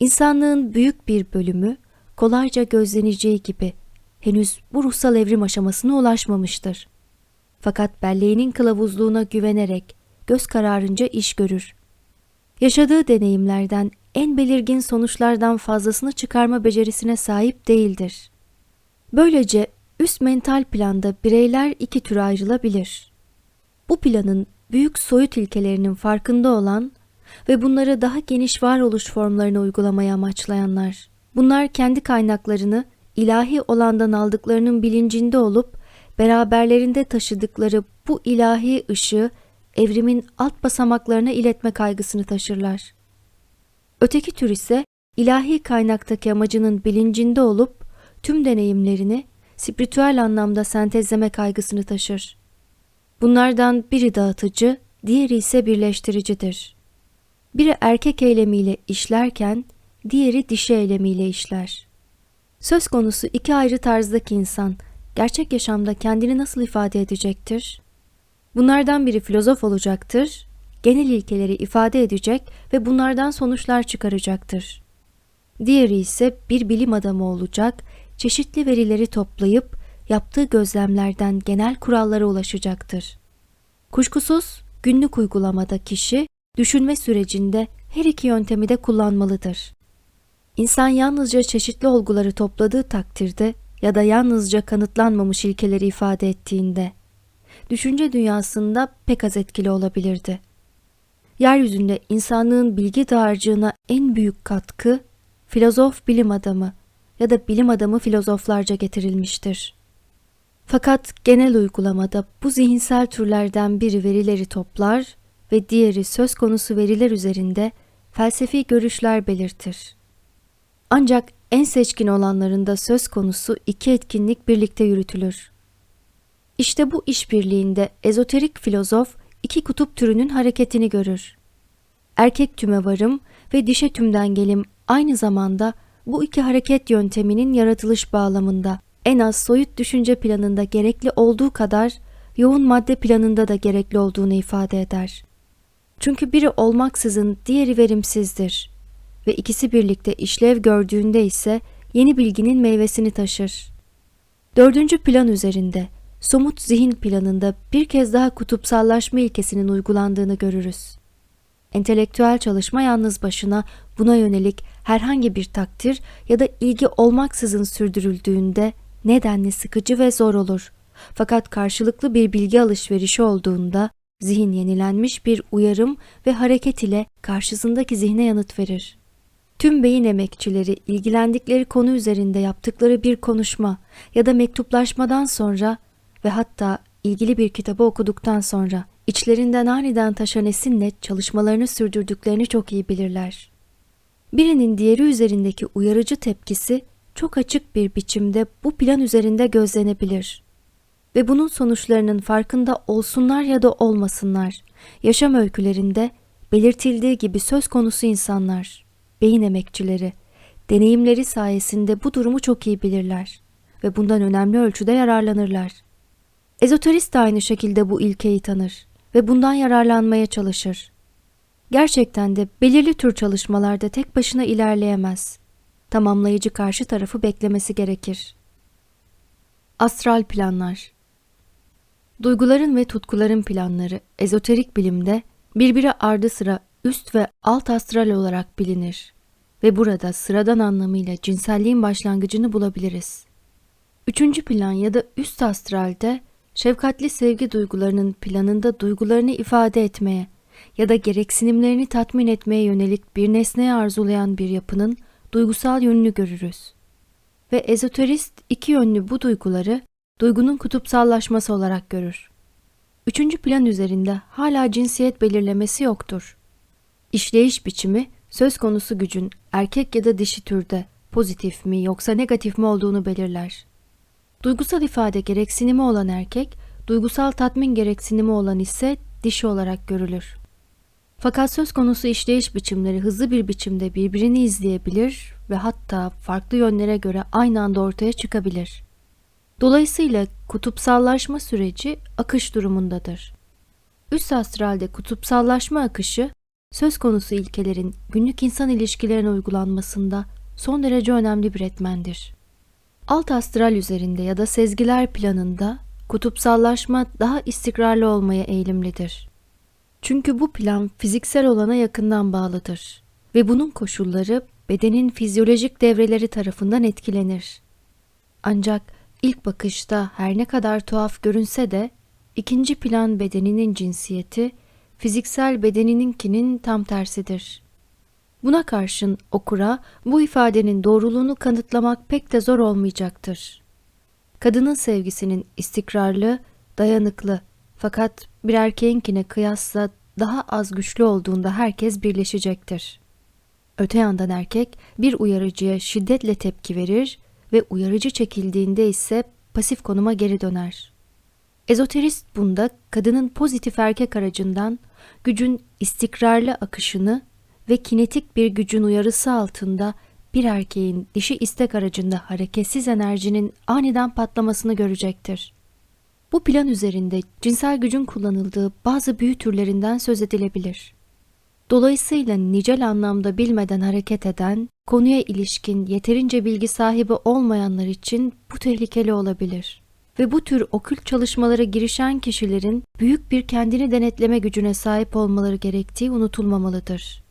İnsanlığın büyük bir bölümü kolayca gözleneceği gibi henüz bu ruhsal evrim aşamasına ulaşmamıştır. Fakat belleğinin kılavuzluğuna güvenerek göz kararınca iş görür. Yaşadığı deneyimlerden en belirgin sonuçlardan fazlasını çıkarma becerisine sahip değildir. Böylece üst mental planda bireyler iki türe ayrılabilir. Bu planın büyük soyut ilkelerinin farkında olan ve bunları daha geniş varoluş formlarına uygulamaya amaçlayanlar. Bunlar kendi kaynaklarını ilahi olandan aldıklarının bilincinde olup beraberlerinde taşıdıkları bu ilahi ışığı evrimin alt basamaklarına iletme kaygısını taşırlar. Öteki tür ise ilahi kaynaktaki amacının bilincinde olup tüm deneyimlerini spiritüel anlamda sentezleme kaygısını taşır. Bunlardan biri dağıtıcı, diğeri ise birleştiricidir. Biri erkek eylemiyle işlerken diğeri dişi eylemiyle işler. Söz konusu iki ayrı tarzdaki insan gerçek yaşamda kendini nasıl ifade edecektir? Bunlardan biri filozof olacaktır, genel ilkeleri ifade edecek ve bunlardan sonuçlar çıkaracaktır. Diğeri ise bir bilim adamı olacak, çeşitli verileri toplayıp yaptığı gözlemlerden genel kurallara ulaşacaktır. Kuşkusuz günlük uygulamada kişi düşünme sürecinde her iki yöntemi de kullanmalıdır. İnsan yalnızca çeşitli olguları topladığı takdirde ya da yalnızca kanıtlanmamış ilkeleri ifade ettiğinde düşünce dünyasında pek az etkili olabilirdi. Yeryüzünde insanlığın bilgi dağarcığına en büyük katkı filozof bilim adamı ya da bilim adamı filozoflarca getirilmiştir. Fakat genel uygulamada bu zihinsel türlerden biri verileri toplar ve diğeri söz konusu veriler üzerinde felsefi görüşler belirtir. Ancak en seçkin olanlarında söz konusu iki etkinlik birlikte yürütülür. İşte bu işbirliğinde ezoterik filozof iki kutup türünün hareketini görür. Erkek tüme varım ve dişe tümden gelim aynı zamanda bu iki hareket yönteminin yaratılış bağlamında en az soyut düşünce planında gerekli olduğu kadar yoğun madde planında da gerekli olduğunu ifade eder. Çünkü biri olmaksızın diğeri verimsizdir ve ikisi birlikte işlev gördüğünde ise yeni bilginin meyvesini taşır. Dördüncü plan üzerinde, somut zihin planında bir kez daha kutupsallaşma ilkesinin uygulandığını görürüz. Entelektüel çalışma yalnız başına buna yönelik herhangi bir takdir ya da ilgi olmaksızın sürdürüldüğünde nedenli sıkıcı ve zor olur. Fakat karşılıklı bir bilgi alışverişi olduğunda zihin yenilenmiş bir uyarım ve hareket ile karşısındaki zihne yanıt verir. Tüm beyin emekçileri ilgilendikleri konu üzerinde yaptıkları bir konuşma ya da mektuplaşmadan sonra ve hatta ilgili bir kitabı okuduktan sonra içlerinden aniden taşan esinle çalışmalarını sürdürdüklerini çok iyi bilirler. Birinin diğeri üzerindeki uyarıcı tepkisi çok açık bir biçimde bu plan üzerinde gözlenebilir. Ve bunun sonuçlarının farkında olsunlar ya da olmasınlar, yaşam öykülerinde belirtildiği gibi söz konusu insanlar, beyin emekçileri, deneyimleri sayesinde bu durumu çok iyi bilirler ve bundan önemli ölçüde yararlanırlar. Ezoterist de aynı şekilde bu ilkeyi tanır ve bundan yararlanmaya çalışır. Gerçekten de belirli tür çalışmalarda tek başına ilerleyemez. Tamamlayıcı karşı tarafı beklemesi gerekir. Astral planlar Duyguların ve tutkuların planları ezoterik bilimde birbiri ardı sıra üst ve alt astral olarak bilinir ve burada sıradan anlamıyla cinselliğin başlangıcını bulabiliriz. Üçüncü plan ya da üst astralde şefkatli sevgi duygularının planında duygularını ifade etmeye ya da gereksinimlerini tatmin etmeye yönelik bir nesneye arzulayan bir yapının duygusal yönünü görürüz. Ve ezoterist iki yönlü bu duyguları duygunun kutupsallaşması olarak görür. Üçüncü plan üzerinde hala cinsiyet belirlemesi yoktur. İşleyiş biçimi söz konusu gücün erkek ya da dişi türde pozitif mi yoksa negatif mi olduğunu belirler. Duygusal ifade gereksinimi olan erkek, duygusal tatmin gereksinimi olan ise dişi olarak görülür. Fakat söz konusu işleyiş biçimleri hızlı bir biçimde birbirini izleyebilir ve hatta farklı yönlere göre aynı anda ortaya çıkabilir. Dolayısıyla kutupsallaşma süreci akış durumundadır. Üst astralde kutupsallaşma akışı söz konusu ilkelerin günlük insan ilişkilerine uygulanmasında son derece önemli bir etmendir. Alt astral üzerinde ya da sezgiler planında kutupsallaşma daha istikrarlı olmaya eğilimlidir. Çünkü bu plan fiziksel olana yakından bağlıdır ve bunun koşulları bedenin fizyolojik devreleri tarafından etkilenir. Ancak ilk bakışta her ne kadar tuhaf görünse de ikinci plan bedeninin cinsiyeti fiziksel bedenininkinin tam tersidir. Buna karşın okura bu ifadenin doğruluğunu kanıtlamak pek de zor olmayacaktır. Kadının sevgisinin istikrarlı, dayanıklı fakat bir erkeğinkine kıyasla daha az güçlü olduğunda herkes birleşecektir. Öte yandan erkek bir uyarıcıya şiddetle tepki verir ve uyarıcı çekildiğinde ise pasif konuma geri döner. Ezoterist bunda kadının pozitif erkek aracından gücün istikrarlı akışını ve kinetik bir gücün uyarısı altında bir erkeğin dişi istek aracında hareketsiz enerjinin aniden patlamasını görecektir. Bu plan üzerinde cinsel gücün kullanıldığı bazı büyü türlerinden söz edilebilir. Dolayısıyla nicel anlamda bilmeden hareket eden, konuya ilişkin yeterince bilgi sahibi olmayanlar için bu tehlikeli olabilir. Ve bu tür okült çalışmalara girişen kişilerin büyük bir kendini denetleme gücüne sahip olmaları gerektiği unutulmamalıdır.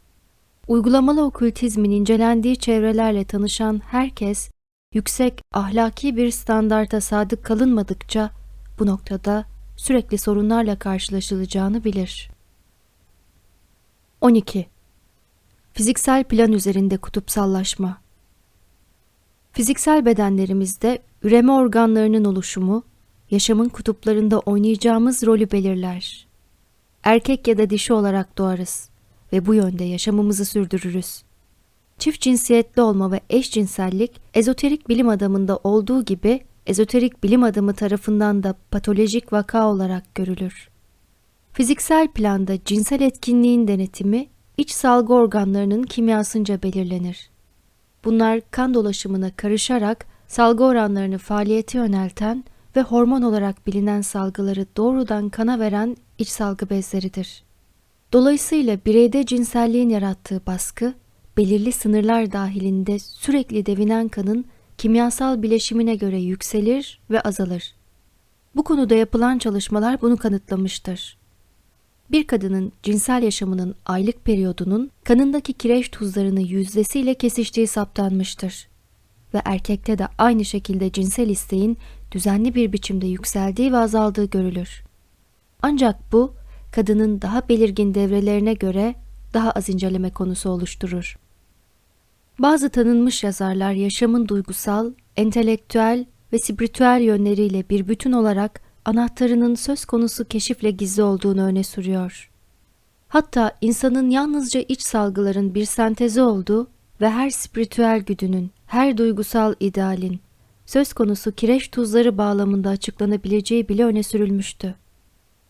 Uygulamalı okültizmin incelendiği çevrelerle tanışan herkes, yüksek ahlaki bir standarta sadık kalınmadıkça bu noktada sürekli sorunlarla karşılaşılacağını bilir. 12. Fiziksel plan üzerinde kutupsallaşma Fiziksel bedenlerimizde üreme organlarının oluşumu, yaşamın kutuplarında oynayacağımız rolü belirler. Erkek ya da dişi olarak doğarız ve bu yönde yaşamımızı sürdürürüz. Çift cinsiyetli olma ve eşcinsellik ezoterik bilim adamında olduğu gibi ezoterik bilim adamı tarafından da patolojik vaka olarak görülür. Fiziksel planda cinsel etkinliğin denetimi iç salgı organlarının kimyasınca belirlenir. Bunlar kan dolaşımına karışarak salgı oranlarını faaliyete yönelten ve hormon olarak bilinen salgıları doğrudan kana veren iç salgı bezleridir. Dolayısıyla bireyde cinselliğin yarattığı baskı, belirli sınırlar dahilinde sürekli devinen kanın kimyasal bileşimine göre yükselir ve azalır. Bu konuda yapılan çalışmalar bunu kanıtlamıştır. Bir kadının cinsel yaşamının aylık periyodunun kanındaki kireç tuzlarını yüzdesiyle kesiştiği saptanmıştır. Ve erkekte de aynı şekilde cinsel isteğin düzenli bir biçimde yükseldiği ve azaldığı görülür. Ancak bu, kadının daha belirgin devrelerine göre daha az inceleme konusu oluşturur. Bazı tanınmış yazarlar yaşamın duygusal, entelektüel ve spiritüel yönleriyle bir bütün olarak anahtarının söz konusu keşifle gizli olduğunu öne sürüyor. Hatta insanın yalnızca iç salgıların bir sentezi olduğu ve her spiritüel güdünün, her duygusal idealin söz konusu kireç tuzları bağlamında açıklanabileceği bile öne sürülmüştü.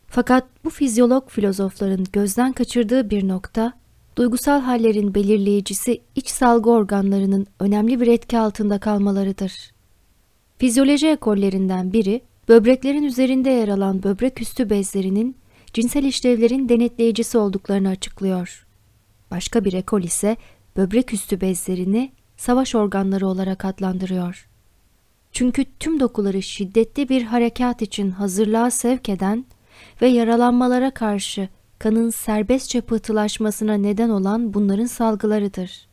Fakat bu fizyolog filozofların gözden kaçırdığı bir nokta, duygusal hallerin belirleyicisi iç salgı organlarının önemli bir etki altında kalmalarıdır. Fizyoloji ekollerinden biri, böbreklerin üzerinde yer alan böbrek üstü bezlerinin cinsel işlevlerin denetleyicisi olduklarını açıklıyor. Başka bir ekol ise böbrek üstü bezlerini savaş organları olarak adlandırıyor. Çünkü tüm dokuları şiddetli bir harekat için hazırlığa sevk eden ve yaralanmalara karşı kanın serbestçe pıhtılaşmasına neden olan bunların salgılarıdır.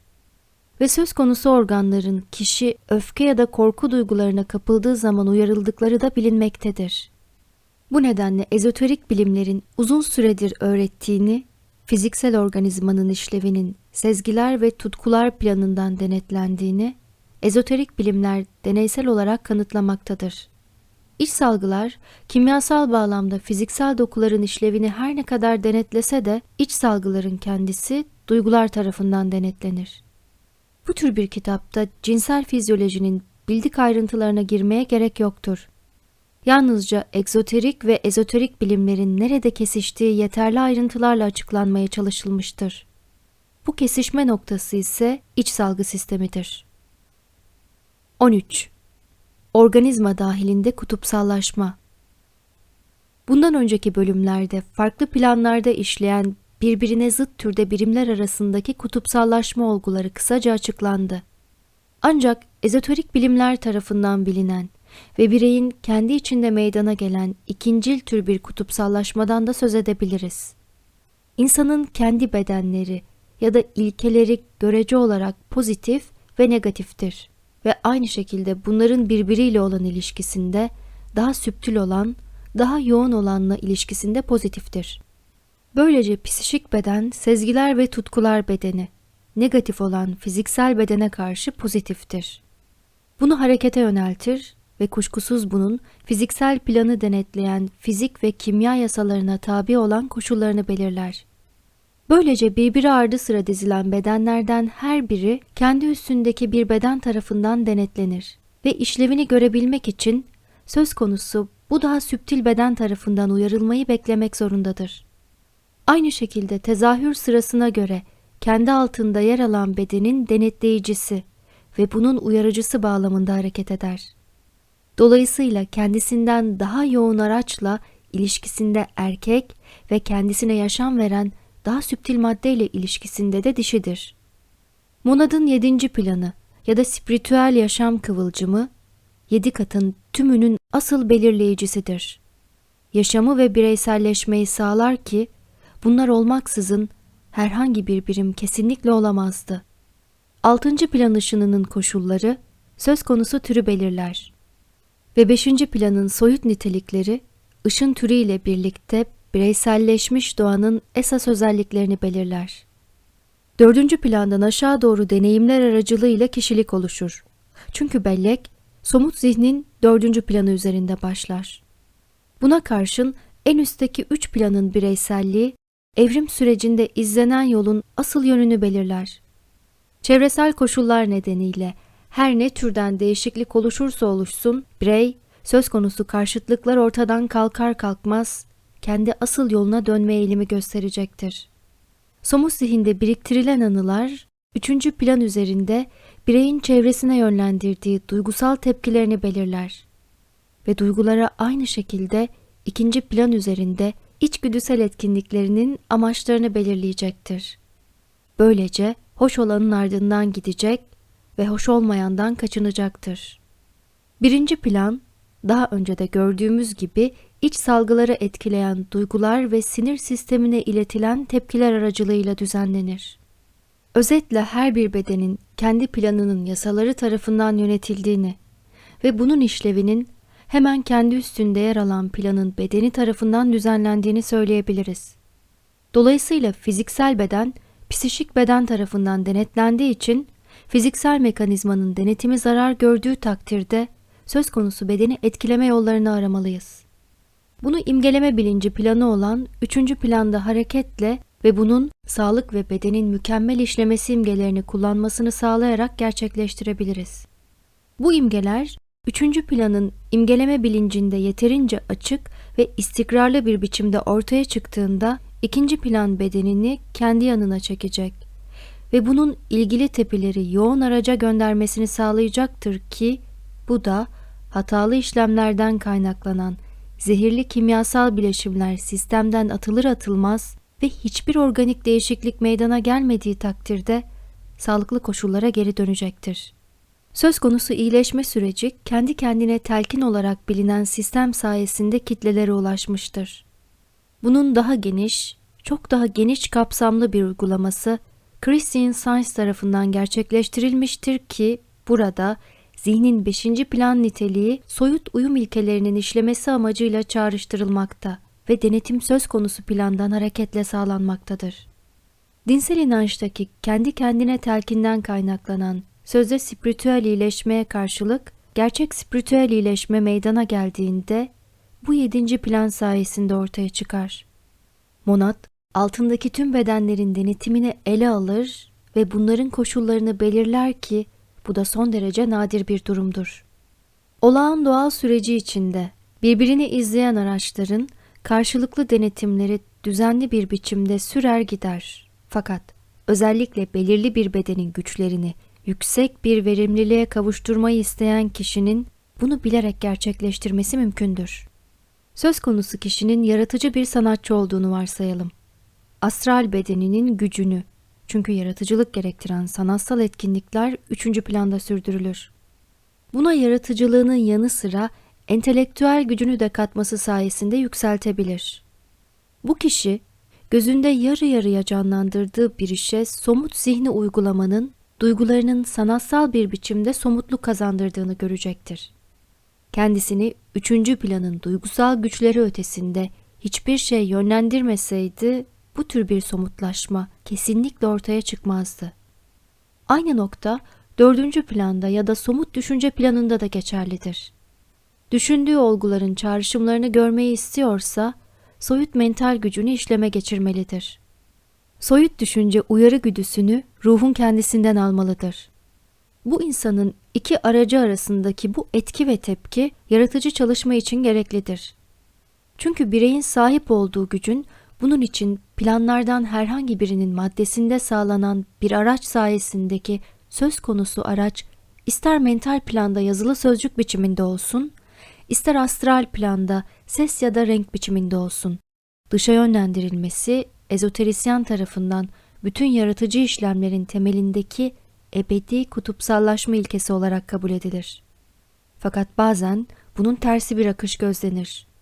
Ve söz konusu organların kişi öfke ya da korku duygularına kapıldığı zaman uyarıldıkları da bilinmektedir. Bu nedenle ezoterik bilimlerin uzun süredir öğrettiğini, fiziksel organizmanın işlevinin sezgiler ve tutkular planından denetlendiğini, ezoterik bilimler deneysel olarak kanıtlamaktadır. İç salgılar, kimyasal bağlamda fiziksel dokuların işlevini her ne kadar denetlese de iç salgıların kendisi duygular tarafından denetlenir. Bu tür bir kitapta cinsel fizyolojinin bildik ayrıntılarına girmeye gerek yoktur. Yalnızca egzoterik ve ezoterik bilimlerin nerede kesiştiği yeterli ayrıntılarla açıklanmaya çalışılmıştır. Bu kesişme noktası ise iç salgı sistemidir. 13 organizma dahilinde kutupsallaşma. Bundan önceki bölümlerde farklı planlarda işleyen birbirine zıt türde birimler arasındaki kutupsallaşma olguları kısaca açıklandı. Ancak ezoterik bilimler tarafından bilinen ve bireyin kendi içinde meydana gelen ikincil tür bir kutupsallaşmadan da söz edebiliriz. İnsanın kendi bedenleri ya da ilkeleri görece olarak pozitif ve negatiftir ve aynı şekilde bunların birbiriyle olan ilişkisinde daha süptül olan, daha yoğun olanla ilişkisinde pozitiftir. Böylece psişik beden, sezgiler ve tutkular bedeni, negatif olan fiziksel bedene karşı pozitiftir. Bunu harekete yöneltir ve kuşkusuz bunun fiziksel planı denetleyen fizik ve kimya yasalarına tabi olan koşullarını belirler. Böylece birbiri ardı sıra dizilen bedenlerden her biri kendi üstündeki bir beden tarafından denetlenir ve işlevini görebilmek için söz konusu bu daha süptil beden tarafından uyarılmayı beklemek zorundadır. Aynı şekilde tezahür sırasına göre kendi altında yer alan bedenin denetleyicisi ve bunun uyarıcısı bağlamında hareket eder. Dolayısıyla kendisinden daha yoğun araçla ilişkisinde erkek ve kendisine yaşam veren daha süptil maddeyle ilişkisinde de dişidir. Monad'ın yedinci planı ya da spiritüel yaşam kıvılcımı, yedi katın tümünün asıl belirleyicisidir. Yaşamı ve bireyselleşmeyi sağlar ki, bunlar olmaksızın herhangi bir birim kesinlikle olamazdı. Altıncı plan ışınının koşulları, söz konusu türü belirler. Ve beşinci planın soyut nitelikleri, ışın türüyle birlikte bireyselleşmiş doğanın esas özelliklerini belirler. Dördüncü plandan aşağı doğru deneyimler aracılığıyla kişilik oluşur. Çünkü bellek, somut zihnin dördüncü planı üzerinde başlar. Buna karşın en üstteki üç planın bireyselliği, evrim sürecinde izlenen yolun asıl yönünü belirler. Çevresel koşullar nedeniyle her ne türden değişiklik oluşursa oluşsun, birey, söz konusu karşıtlıklar ortadan kalkar kalkmaz, kendi asıl yoluna dönme eğilimi gösterecektir. Somut zihinde biriktirilen anılar, üçüncü plan üzerinde bireyin çevresine yönlendirdiği duygusal tepkilerini belirler. Ve duygulara aynı şekilde ikinci plan üzerinde içgüdüsel etkinliklerinin amaçlarını belirleyecektir. Böylece hoş olanın ardından gidecek ve hoş olmayandan kaçınacaktır. Birinci plan, daha önce de gördüğümüz gibi iç salgıları etkileyen duygular ve sinir sistemine iletilen tepkiler aracılığıyla düzenlenir. Özetle her bir bedenin kendi planının yasaları tarafından yönetildiğini ve bunun işlevinin hemen kendi üstünde yer alan planın bedeni tarafından düzenlendiğini söyleyebiliriz. Dolayısıyla fiziksel beden, psişik beden tarafından denetlendiği için fiziksel mekanizmanın denetimi zarar gördüğü takdirde söz konusu bedeni etkileme yollarını aramalıyız. Bunu imgeleme bilinci planı olan üçüncü planda hareketle ve bunun sağlık ve bedenin mükemmel işlemesi imgelerini kullanmasını sağlayarak gerçekleştirebiliriz. Bu imgeler, üçüncü planın imgeleme bilincinde yeterince açık ve istikrarlı bir biçimde ortaya çıktığında ikinci plan bedenini kendi yanına çekecek ve bunun ilgili tepileri yoğun araca göndermesini sağlayacaktır ki bu da hatalı işlemlerden kaynaklanan zehirli kimyasal bileşimler sistemden atılır atılmaz ve hiçbir organik değişiklik meydana gelmediği takdirde sağlıklı koşullara geri dönecektir. Söz konusu iyileşme süreci kendi kendine telkin olarak bilinen sistem sayesinde kitlelere ulaşmıştır. Bunun daha geniş, çok daha geniş kapsamlı bir uygulaması Christian Science tarafından gerçekleştirilmiştir ki burada zihnin beşinci plan niteliği soyut uyum ilkelerinin işlemesi amacıyla çağrıştırılmakta ve denetim söz konusu plandan hareketle sağlanmaktadır. Dinsel inançtaki kendi kendine telkinden kaynaklanan sözde spiritüel iyileşmeye karşılık gerçek spiritüel iyileşme meydana geldiğinde bu yedinci plan sayesinde ortaya çıkar. Monat, altındaki tüm bedenlerin denetimini ele alır ve bunların koşullarını belirler ki bu da son derece nadir bir durumdur. Olağan doğal süreci içinde birbirini izleyen araçların karşılıklı denetimleri düzenli bir biçimde sürer gider. Fakat özellikle belirli bir bedenin güçlerini yüksek bir verimliliğe kavuşturmayı isteyen kişinin bunu bilerek gerçekleştirmesi mümkündür. Söz konusu kişinin yaratıcı bir sanatçı olduğunu varsayalım. Astral bedeninin gücünü, çünkü yaratıcılık gerektiren sanatsal etkinlikler üçüncü planda sürdürülür. Buna yaratıcılığının yanı sıra entelektüel gücünü de katması sayesinde yükseltebilir. Bu kişi gözünde yarı yarıya canlandırdığı bir işe somut zihni uygulamanın duygularının sanatsal bir biçimde somutluk kazandırdığını görecektir. Kendisini üçüncü planın duygusal güçleri ötesinde hiçbir şey yönlendirmeseydi bu tür bir somutlaşma kesinlikle ortaya çıkmazdı. Aynı nokta dördüncü planda ya da somut düşünce planında da geçerlidir. Düşündüğü olguların çağrışımlarını görmeyi istiyorsa soyut mental gücünü işleme geçirmelidir. Soyut düşünce uyarı güdüsünü ruhun kendisinden almalıdır. Bu insanın iki aracı arasındaki bu etki ve tepki yaratıcı çalışma için gereklidir. Çünkü bireyin sahip olduğu gücün bunun için planlardan herhangi birinin maddesinde sağlanan bir araç sayesindeki söz konusu araç ister mental planda yazılı sözcük biçiminde olsun, ister astral planda ses ya da renk biçiminde olsun. Dışa yönlendirilmesi ezoterisyen tarafından bütün yaratıcı işlemlerin temelindeki ebedi kutupsallaşma ilkesi olarak kabul edilir. Fakat bazen bunun tersi bir akış gözlenir.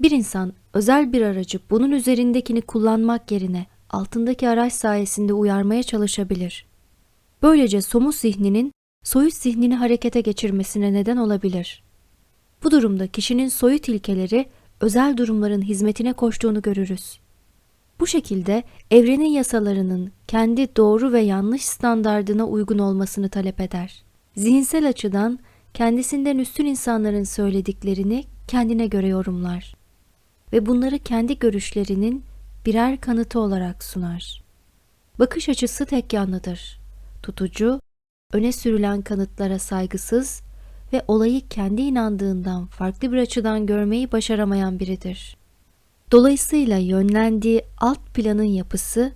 Bir insan özel bir aracı bunun üzerindekini kullanmak yerine altındaki araç sayesinde uyarmaya çalışabilir. Böylece somut zihninin soyut zihnini harekete geçirmesine neden olabilir. Bu durumda kişinin soyut ilkeleri özel durumların hizmetine koştuğunu görürüz. Bu şekilde evrenin yasalarının kendi doğru ve yanlış standardına uygun olmasını talep eder. Zihinsel açıdan kendisinden üstün insanların söylediklerini kendine göre yorumlar ve bunları kendi görüşlerinin birer kanıtı olarak sunar. Bakış açısı tek yanlıdır. Tutucu, öne sürülen kanıtlara saygısız ve olayı kendi inandığından farklı bir açıdan görmeyi başaramayan biridir. Dolayısıyla yönlendiği alt planın yapısı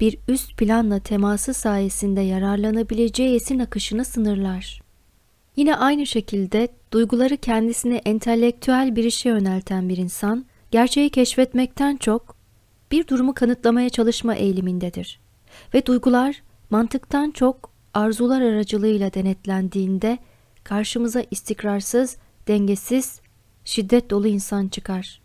bir üst planla teması sayesinde yararlanabileceği esin akışını sınırlar. Yine aynı şekilde duyguları kendisine entelektüel bir işe yönelten bir insan, gerçeği keşfetmekten çok bir durumu kanıtlamaya çalışma eğilimindedir. Ve duygular mantıktan çok arzular aracılığıyla denetlendiğinde karşımıza istikrarsız, dengesiz, şiddet dolu insan çıkar.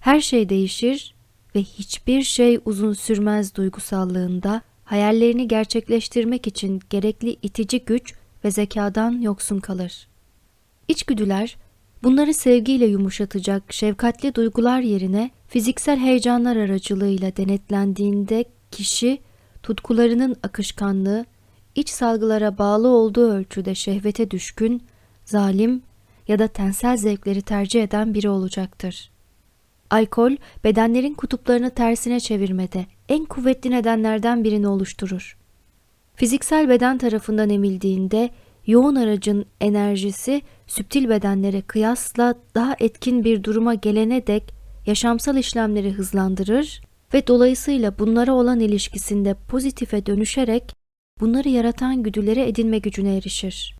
Her şey değişir ve hiçbir şey uzun sürmez duygusallığında hayallerini gerçekleştirmek için gerekli itici güç ve zekadan yoksun kalır. İçgüdüler bunları sevgiyle yumuşatacak şefkatli duygular yerine fiziksel heyecanlar aracılığıyla denetlendiğinde kişi tutkularının akışkanlığı, iç salgılara bağlı olduğu ölçüde şehvete düşkün, zalim ya da tensel zevkleri tercih eden biri olacaktır. Alkol, bedenlerin kutuplarını tersine çevirmede en kuvvetli nedenlerden birini oluşturur. Fiziksel beden tarafından emildiğinde yoğun aracın enerjisi süptil bedenlere kıyasla daha etkin bir duruma gelene dek yaşamsal işlemleri hızlandırır ve dolayısıyla bunlara olan ilişkisinde pozitife dönüşerek bunları yaratan güdülere edinme gücüne erişir.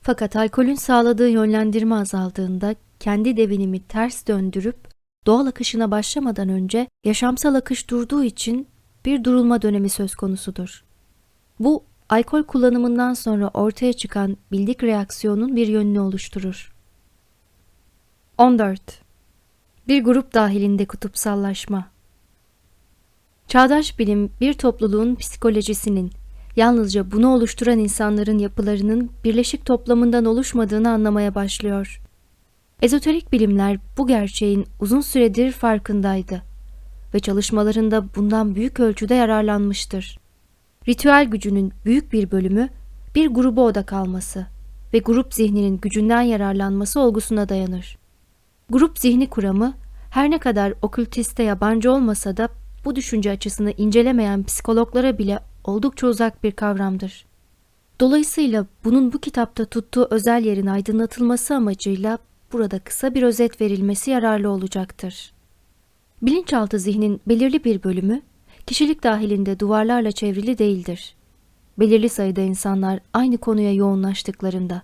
Fakat alkolün sağladığı yönlendirme azaldığında kendi devinimi ters döndürüp doğal akışına başlamadan önce yaşamsal akış durduğu için bir durulma dönemi söz konusudur. Bu alkol kullanımından sonra ortaya çıkan bildik reaksiyonun bir yönünü oluşturur. 14. Bir grup dahilinde kutupsallaşma Çağdaş bilim bir topluluğun psikolojisinin yalnızca bunu oluşturan insanların yapılarının birleşik toplamından oluşmadığını anlamaya başlıyor. Ezoterik bilimler bu gerçeğin uzun süredir farkındaydı ve çalışmalarında bundan büyük ölçüde yararlanmıştır. Ritüel gücünün büyük bir bölümü bir gruba odak alması ve grup zihninin gücünden yararlanması olgusuna dayanır. Grup zihni kuramı her ne kadar okültiste yabancı olmasa da bu düşünce açısını incelemeyen psikologlara bile oldukça uzak bir kavramdır. Dolayısıyla bunun bu kitapta tuttuğu özel yerin aydınlatılması amacıyla burada kısa bir özet verilmesi yararlı olacaktır. Bilinçaltı zihnin belirli bir bölümü kişilik dahilinde duvarlarla çevrili değildir. Belirli sayıda insanlar aynı konuya yoğunlaştıklarında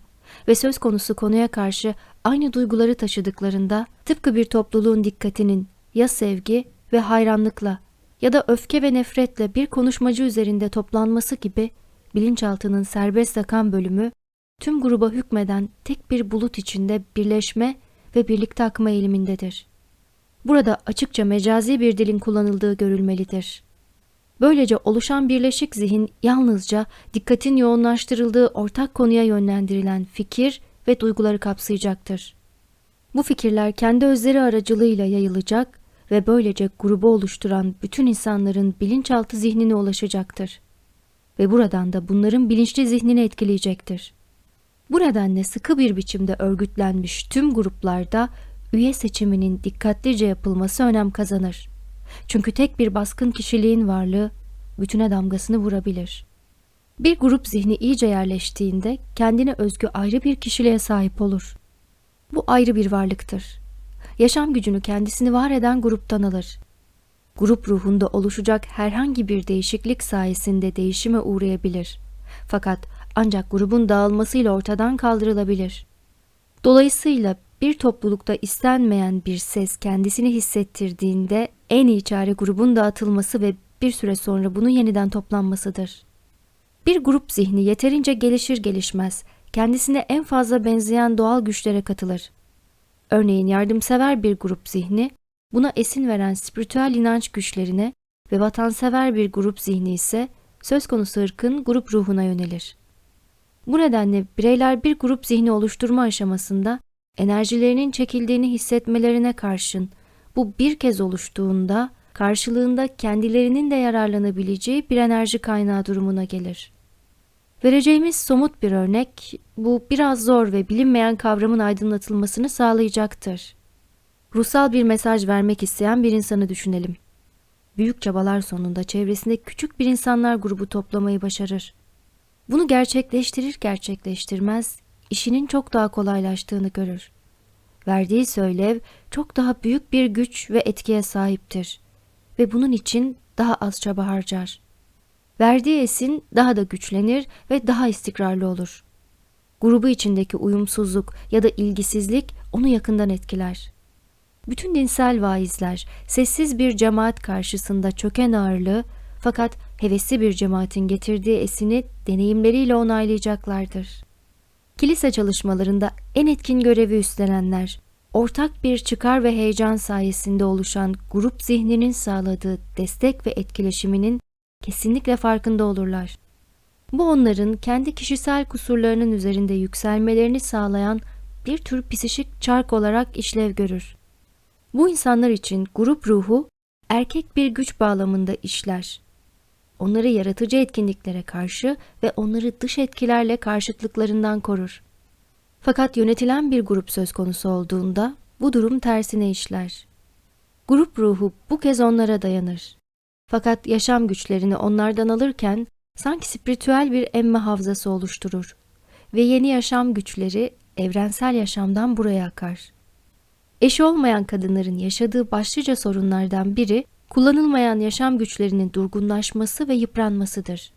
ve söz konusu konuya karşı aynı duyguları taşıdıklarında tıpkı bir topluluğun dikkatinin ya sevgi ve hayranlıkla ya da öfke ve nefretle bir konuşmacı üzerinde toplanması gibi bilinçaltının serbest akan bölümü tüm gruba hükmeden tek bir bulut içinde birleşme ve birlikte akma eğilimindedir. Burada açıkça mecazi bir dilin kullanıldığı görülmelidir. Böylece oluşan birleşik zihin yalnızca dikkatin yoğunlaştırıldığı ortak konuya yönlendirilen fikir ve duyguları kapsayacaktır. Bu fikirler kendi özleri aracılığıyla yayılacak ve böylece grubu oluşturan bütün insanların bilinçaltı zihnine ulaşacaktır. Ve buradan da bunların bilinçli zihnini etkileyecektir. Bu nedenle sıkı bir biçimde örgütlenmiş tüm gruplarda üye seçiminin dikkatlice yapılması önem kazanır. Çünkü tek bir baskın kişiliğin varlığı bütüne damgasını vurabilir. Bir grup zihni iyice yerleştiğinde kendine özgü ayrı bir kişiliğe sahip olur. Bu ayrı bir varlıktır yaşam gücünü kendisini var eden gruptan alır. grup ruhunda oluşacak herhangi bir değişiklik sayesinde değişime uğrayabilir. Fakat ancak grubun dağılmasıyla ortadan kaldırılabilir. Dolayısıyla bir toplulukta istenmeyen bir ses kendisini hissettirdiğinde en iyi çare grubun dağıtılması ve bir süre sonra bunun yeniden toplanmasıdır. Bir grup zihni yeterince gelişir gelişmez kendisine en fazla benzeyen doğal güçlere katılır. Örneğin yardımsever bir grup zihni buna esin veren spiritüel inanç güçlerine ve vatansever bir grup zihni ise söz konusu ırkın grup ruhuna yönelir. Bu nedenle bireyler bir grup zihni oluşturma aşamasında enerjilerinin çekildiğini hissetmelerine karşın bu bir kez oluştuğunda karşılığında kendilerinin de yararlanabileceği bir enerji kaynağı durumuna gelir. Vereceğimiz somut bir örnek bu biraz zor ve bilinmeyen kavramın aydınlatılmasını sağlayacaktır. Ruhsal bir mesaj vermek isteyen bir insanı düşünelim. Büyük çabalar sonunda çevresinde küçük bir insanlar grubu toplamayı başarır. Bunu gerçekleştirir gerçekleştirmez işinin çok daha kolaylaştığını görür. Verdiği söylev çok daha büyük bir güç ve etkiye sahiptir ve bunun için daha az çaba harcar. Verdiği esin daha da güçlenir ve daha istikrarlı olur. Grubu içindeki uyumsuzluk ya da ilgisizlik onu yakından etkiler. Bütün dinsel vaizler sessiz bir cemaat karşısında çöken ağırlığı fakat hevesli bir cemaatin getirdiği esini deneyimleriyle onaylayacaklardır. Kilise çalışmalarında en etkin görevi üstlenenler, ortak bir çıkar ve heyecan sayesinde oluşan grup zihninin sağladığı destek ve etkileşiminin kesinlikle farkında olurlar. Bu onların kendi kişisel kusurlarının üzerinde yükselmelerini sağlayan bir tür psişik çark olarak işlev görür. Bu insanlar için grup ruhu erkek bir güç bağlamında işler. Onları yaratıcı etkinliklere karşı ve onları dış etkilerle karşıtlıklarından korur. Fakat yönetilen bir grup söz konusu olduğunda bu durum tersine işler. Grup ruhu bu kez onlara dayanır. Fakat yaşam güçlerini onlardan alırken sanki spiritüel bir emme havzası oluşturur ve yeni yaşam güçleri evrensel yaşamdan buraya akar. Eşi olmayan kadınların yaşadığı başlıca sorunlardan biri kullanılmayan yaşam güçlerinin durgunlaşması ve yıpranmasıdır.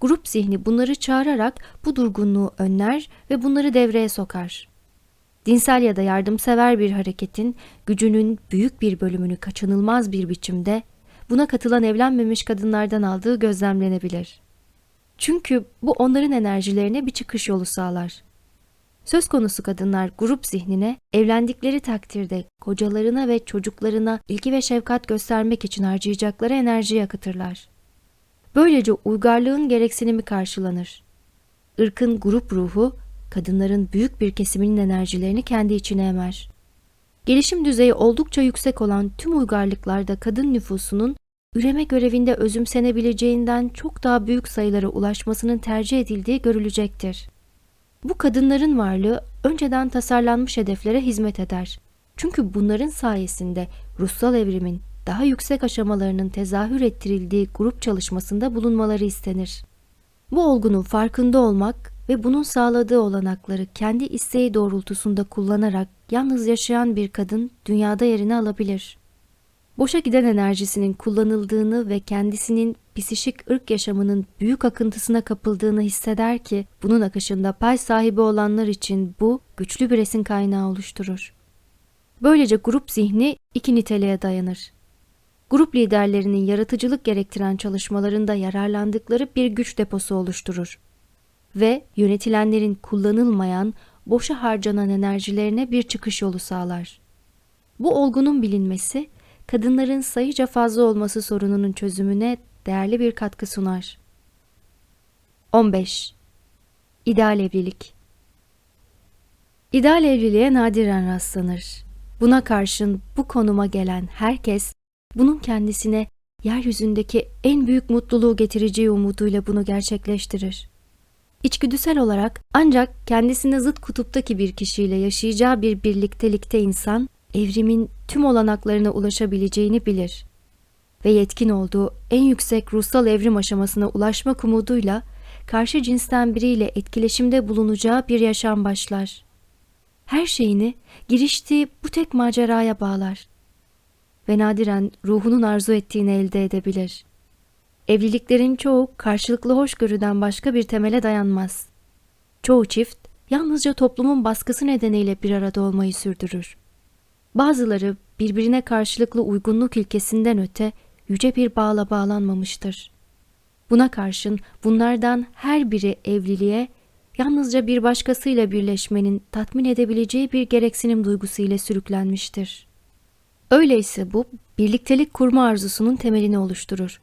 Grup zihni bunları çağırarak bu durgunluğu önler ve bunları devreye sokar. Dinsel ya da yardımsever bir hareketin gücünün büyük bir bölümünü kaçınılmaz bir biçimde buna katılan evlenmemiş kadınlardan aldığı gözlemlenebilir. Çünkü bu onların enerjilerine bir çıkış yolu sağlar. Söz konusu kadınlar grup zihnine evlendikleri takdirde kocalarına ve çocuklarına ilgi ve şefkat göstermek için harcayacakları enerjiyi akıtırlar. Böylece uygarlığın gereksinimi karşılanır. Irkın grup ruhu, kadınların büyük bir kesiminin enerjilerini kendi içine emer. Gelişim düzeyi oldukça yüksek olan tüm uygarlıklarda kadın nüfusunun üreme görevinde özümsenebileceğinden çok daha büyük sayılara ulaşmasının tercih edildiği görülecektir. Bu kadınların varlığı önceden tasarlanmış hedeflere hizmet eder. Çünkü bunların sayesinde ruhsal evrimin daha yüksek aşamalarının tezahür ettirildiği grup çalışmasında bulunmaları istenir. Bu olgunun farkında olmak ve bunun sağladığı olanakları kendi isteği doğrultusunda kullanarak yalnız yaşayan bir kadın dünyada yerini alabilir. Boşa giden enerjisinin kullanıldığını ve kendisinin psişik ırk yaşamının büyük akıntısına kapıldığını hisseder ki bunun akışında pay sahibi olanlar için bu güçlü bir esin kaynağı oluşturur. Böylece grup zihni iki niteliğe dayanır. Grup liderlerinin yaratıcılık gerektiren çalışmalarında yararlandıkları bir güç deposu oluşturur ve yönetilenlerin kullanılmayan, boşa harcanan enerjilerine bir çıkış yolu sağlar. Bu olgunun bilinmesi, kadınların sayıca fazla olması sorununun çözümüne değerli bir katkı sunar. 15. İdeal evlilik İdeal evliliğe nadiren rastlanır. Buna karşın bu konuma gelen herkes bunun kendisine yeryüzündeki en büyük mutluluğu getireceği umuduyla bunu gerçekleştirir. İçgüdüsel olarak ancak kendisine zıt kutuptaki bir kişiyle yaşayacağı bir birliktelikte insan evrimin tüm olanaklarına ulaşabileceğini bilir ve yetkin olduğu en yüksek ruhsal evrim aşamasına ulaşmak umuduyla karşı cinsten biriyle etkileşimde bulunacağı bir yaşam başlar. Her şeyini giriştiği bu tek maceraya bağlar. ve nadiren ruhunun arzu ettiğini elde edebilir. Evliliklerin çoğu karşılıklı hoşgörüden başka bir temele dayanmaz. Çoğu çift yalnızca toplumun baskısı nedeniyle bir arada olmayı sürdürür. Bazıları birbirine karşılıklı uygunluk ilkesinden öte yüce bir bağla bağlanmamıştır. Buna karşın bunlardan her biri evliliğe yalnızca bir başkasıyla birleşmenin tatmin edebileceği bir gereksinim duygusu ile sürüklenmiştir. Öyleyse bu birliktelik kurma arzusunun temelini oluşturur.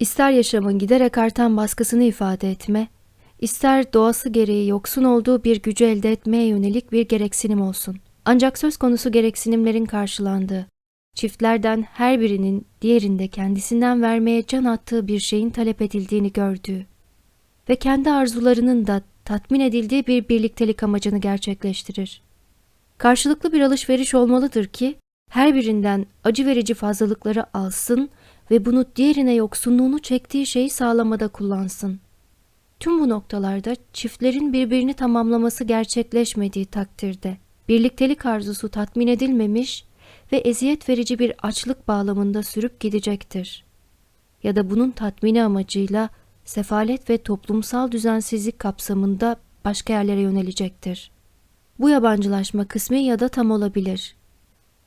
İster yaşamın giderek artan baskısını ifade etme, ister doğası gereği yoksun olduğu bir gücü elde etmeye yönelik bir gereksinim olsun. Ancak söz konusu gereksinimlerin karşılandığı, çiftlerden her birinin diğerinde kendisinden vermeye can attığı bir şeyin talep edildiğini gördüğü ve kendi arzularının da tatmin edildiği bir birliktelik amacını gerçekleştirir. Karşılıklı bir alışveriş olmalıdır ki her birinden acı verici fazlalıkları alsın ve bunu diğerine yoksunluğunu çektiği şeyi sağlamada kullansın. Tüm bu noktalarda çiftlerin birbirini tamamlaması gerçekleşmediği takdirde birliktelik arzusu tatmin edilmemiş ve eziyet verici bir açlık bağlamında sürüp gidecektir. Ya da bunun tatmini amacıyla sefalet ve toplumsal düzensizlik kapsamında başka yerlere yönelecektir. Bu yabancılaşma kısmi ya da tam olabilir.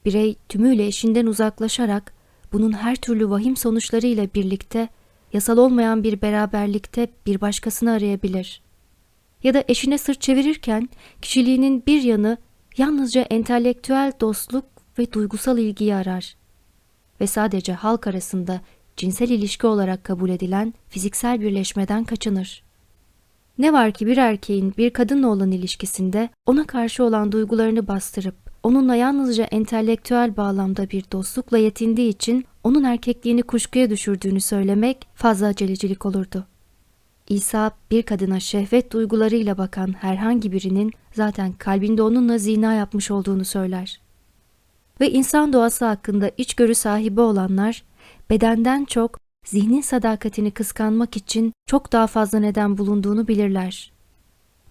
Birey tümüyle eşinden uzaklaşarak bunun her türlü vahim sonuçlarıyla birlikte yasal olmayan bir beraberlikte bir başkasını arayabilir. Ya da eşine sırt çevirirken kişiliğinin bir yanı yalnızca entelektüel dostluk ve duygusal ilgiyi arar ve sadece halk arasında cinsel ilişki olarak kabul edilen fiziksel birleşmeden kaçınır. Ne var ki bir erkeğin bir kadınla olan ilişkisinde ona karşı olan duygularını bastırıp onunla yalnızca entelektüel bağlamda bir dostlukla yetindiği için onun erkekliğini kuşkuya düşürdüğünü söylemek fazla acelecilik olurdu. İsa bir kadına şehvet duygularıyla bakan herhangi birinin zaten kalbinde onunla zina yapmış olduğunu söyler. Ve insan doğası hakkında içgörü sahibi olanlar bedenden çok zihnin sadakatini kıskanmak için çok daha fazla neden bulunduğunu bilirler.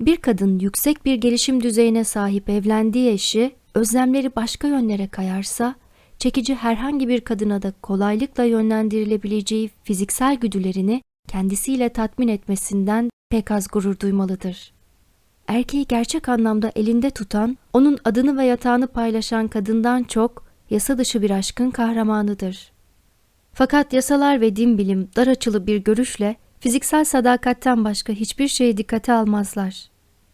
Bir kadın yüksek bir gelişim düzeyine sahip evlendiği eşi özlemleri başka yönlere kayarsa, çekici herhangi bir kadına da kolaylıkla yönlendirilebileceği fiziksel güdülerini kendisiyle tatmin etmesinden pek az gurur duymalıdır. Erkeği gerçek anlamda elinde tutan, onun adını ve yatağını paylaşan kadından çok yasa dışı bir aşkın kahramanıdır. Fakat yasalar ve din bilim dar açılı bir görüşle fiziksel sadakatten başka hiçbir şeyi dikkate almazlar.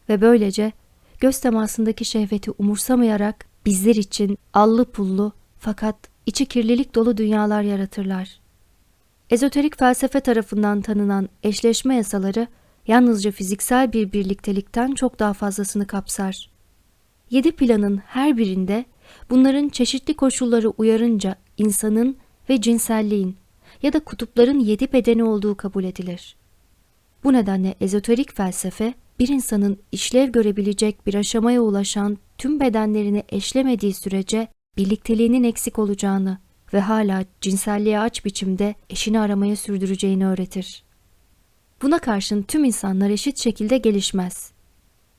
Ve böylece göz temasındaki şehveti umursamayarak bizler için allı pullu fakat içi kirlilik dolu dünyalar yaratırlar. Ezoterik felsefe tarafından tanınan eşleşme yasaları yalnızca fiziksel bir birliktelikten çok daha fazlasını kapsar. Yedi planın her birinde bunların çeşitli koşulları uyarınca insanın ve cinselliğin ya da kutupların yedi bedeni olduğu kabul edilir. Bu nedenle ezoterik felsefe bir insanın işlev görebilecek bir aşamaya ulaşan tüm bedenlerini eşlemediği sürece birlikteliğinin eksik olacağını ve hala cinselliğe aç biçimde eşini aramaya sürdüreceğini öğretir. Buna karşın tüm insanlar eşit şekilde gelişmez.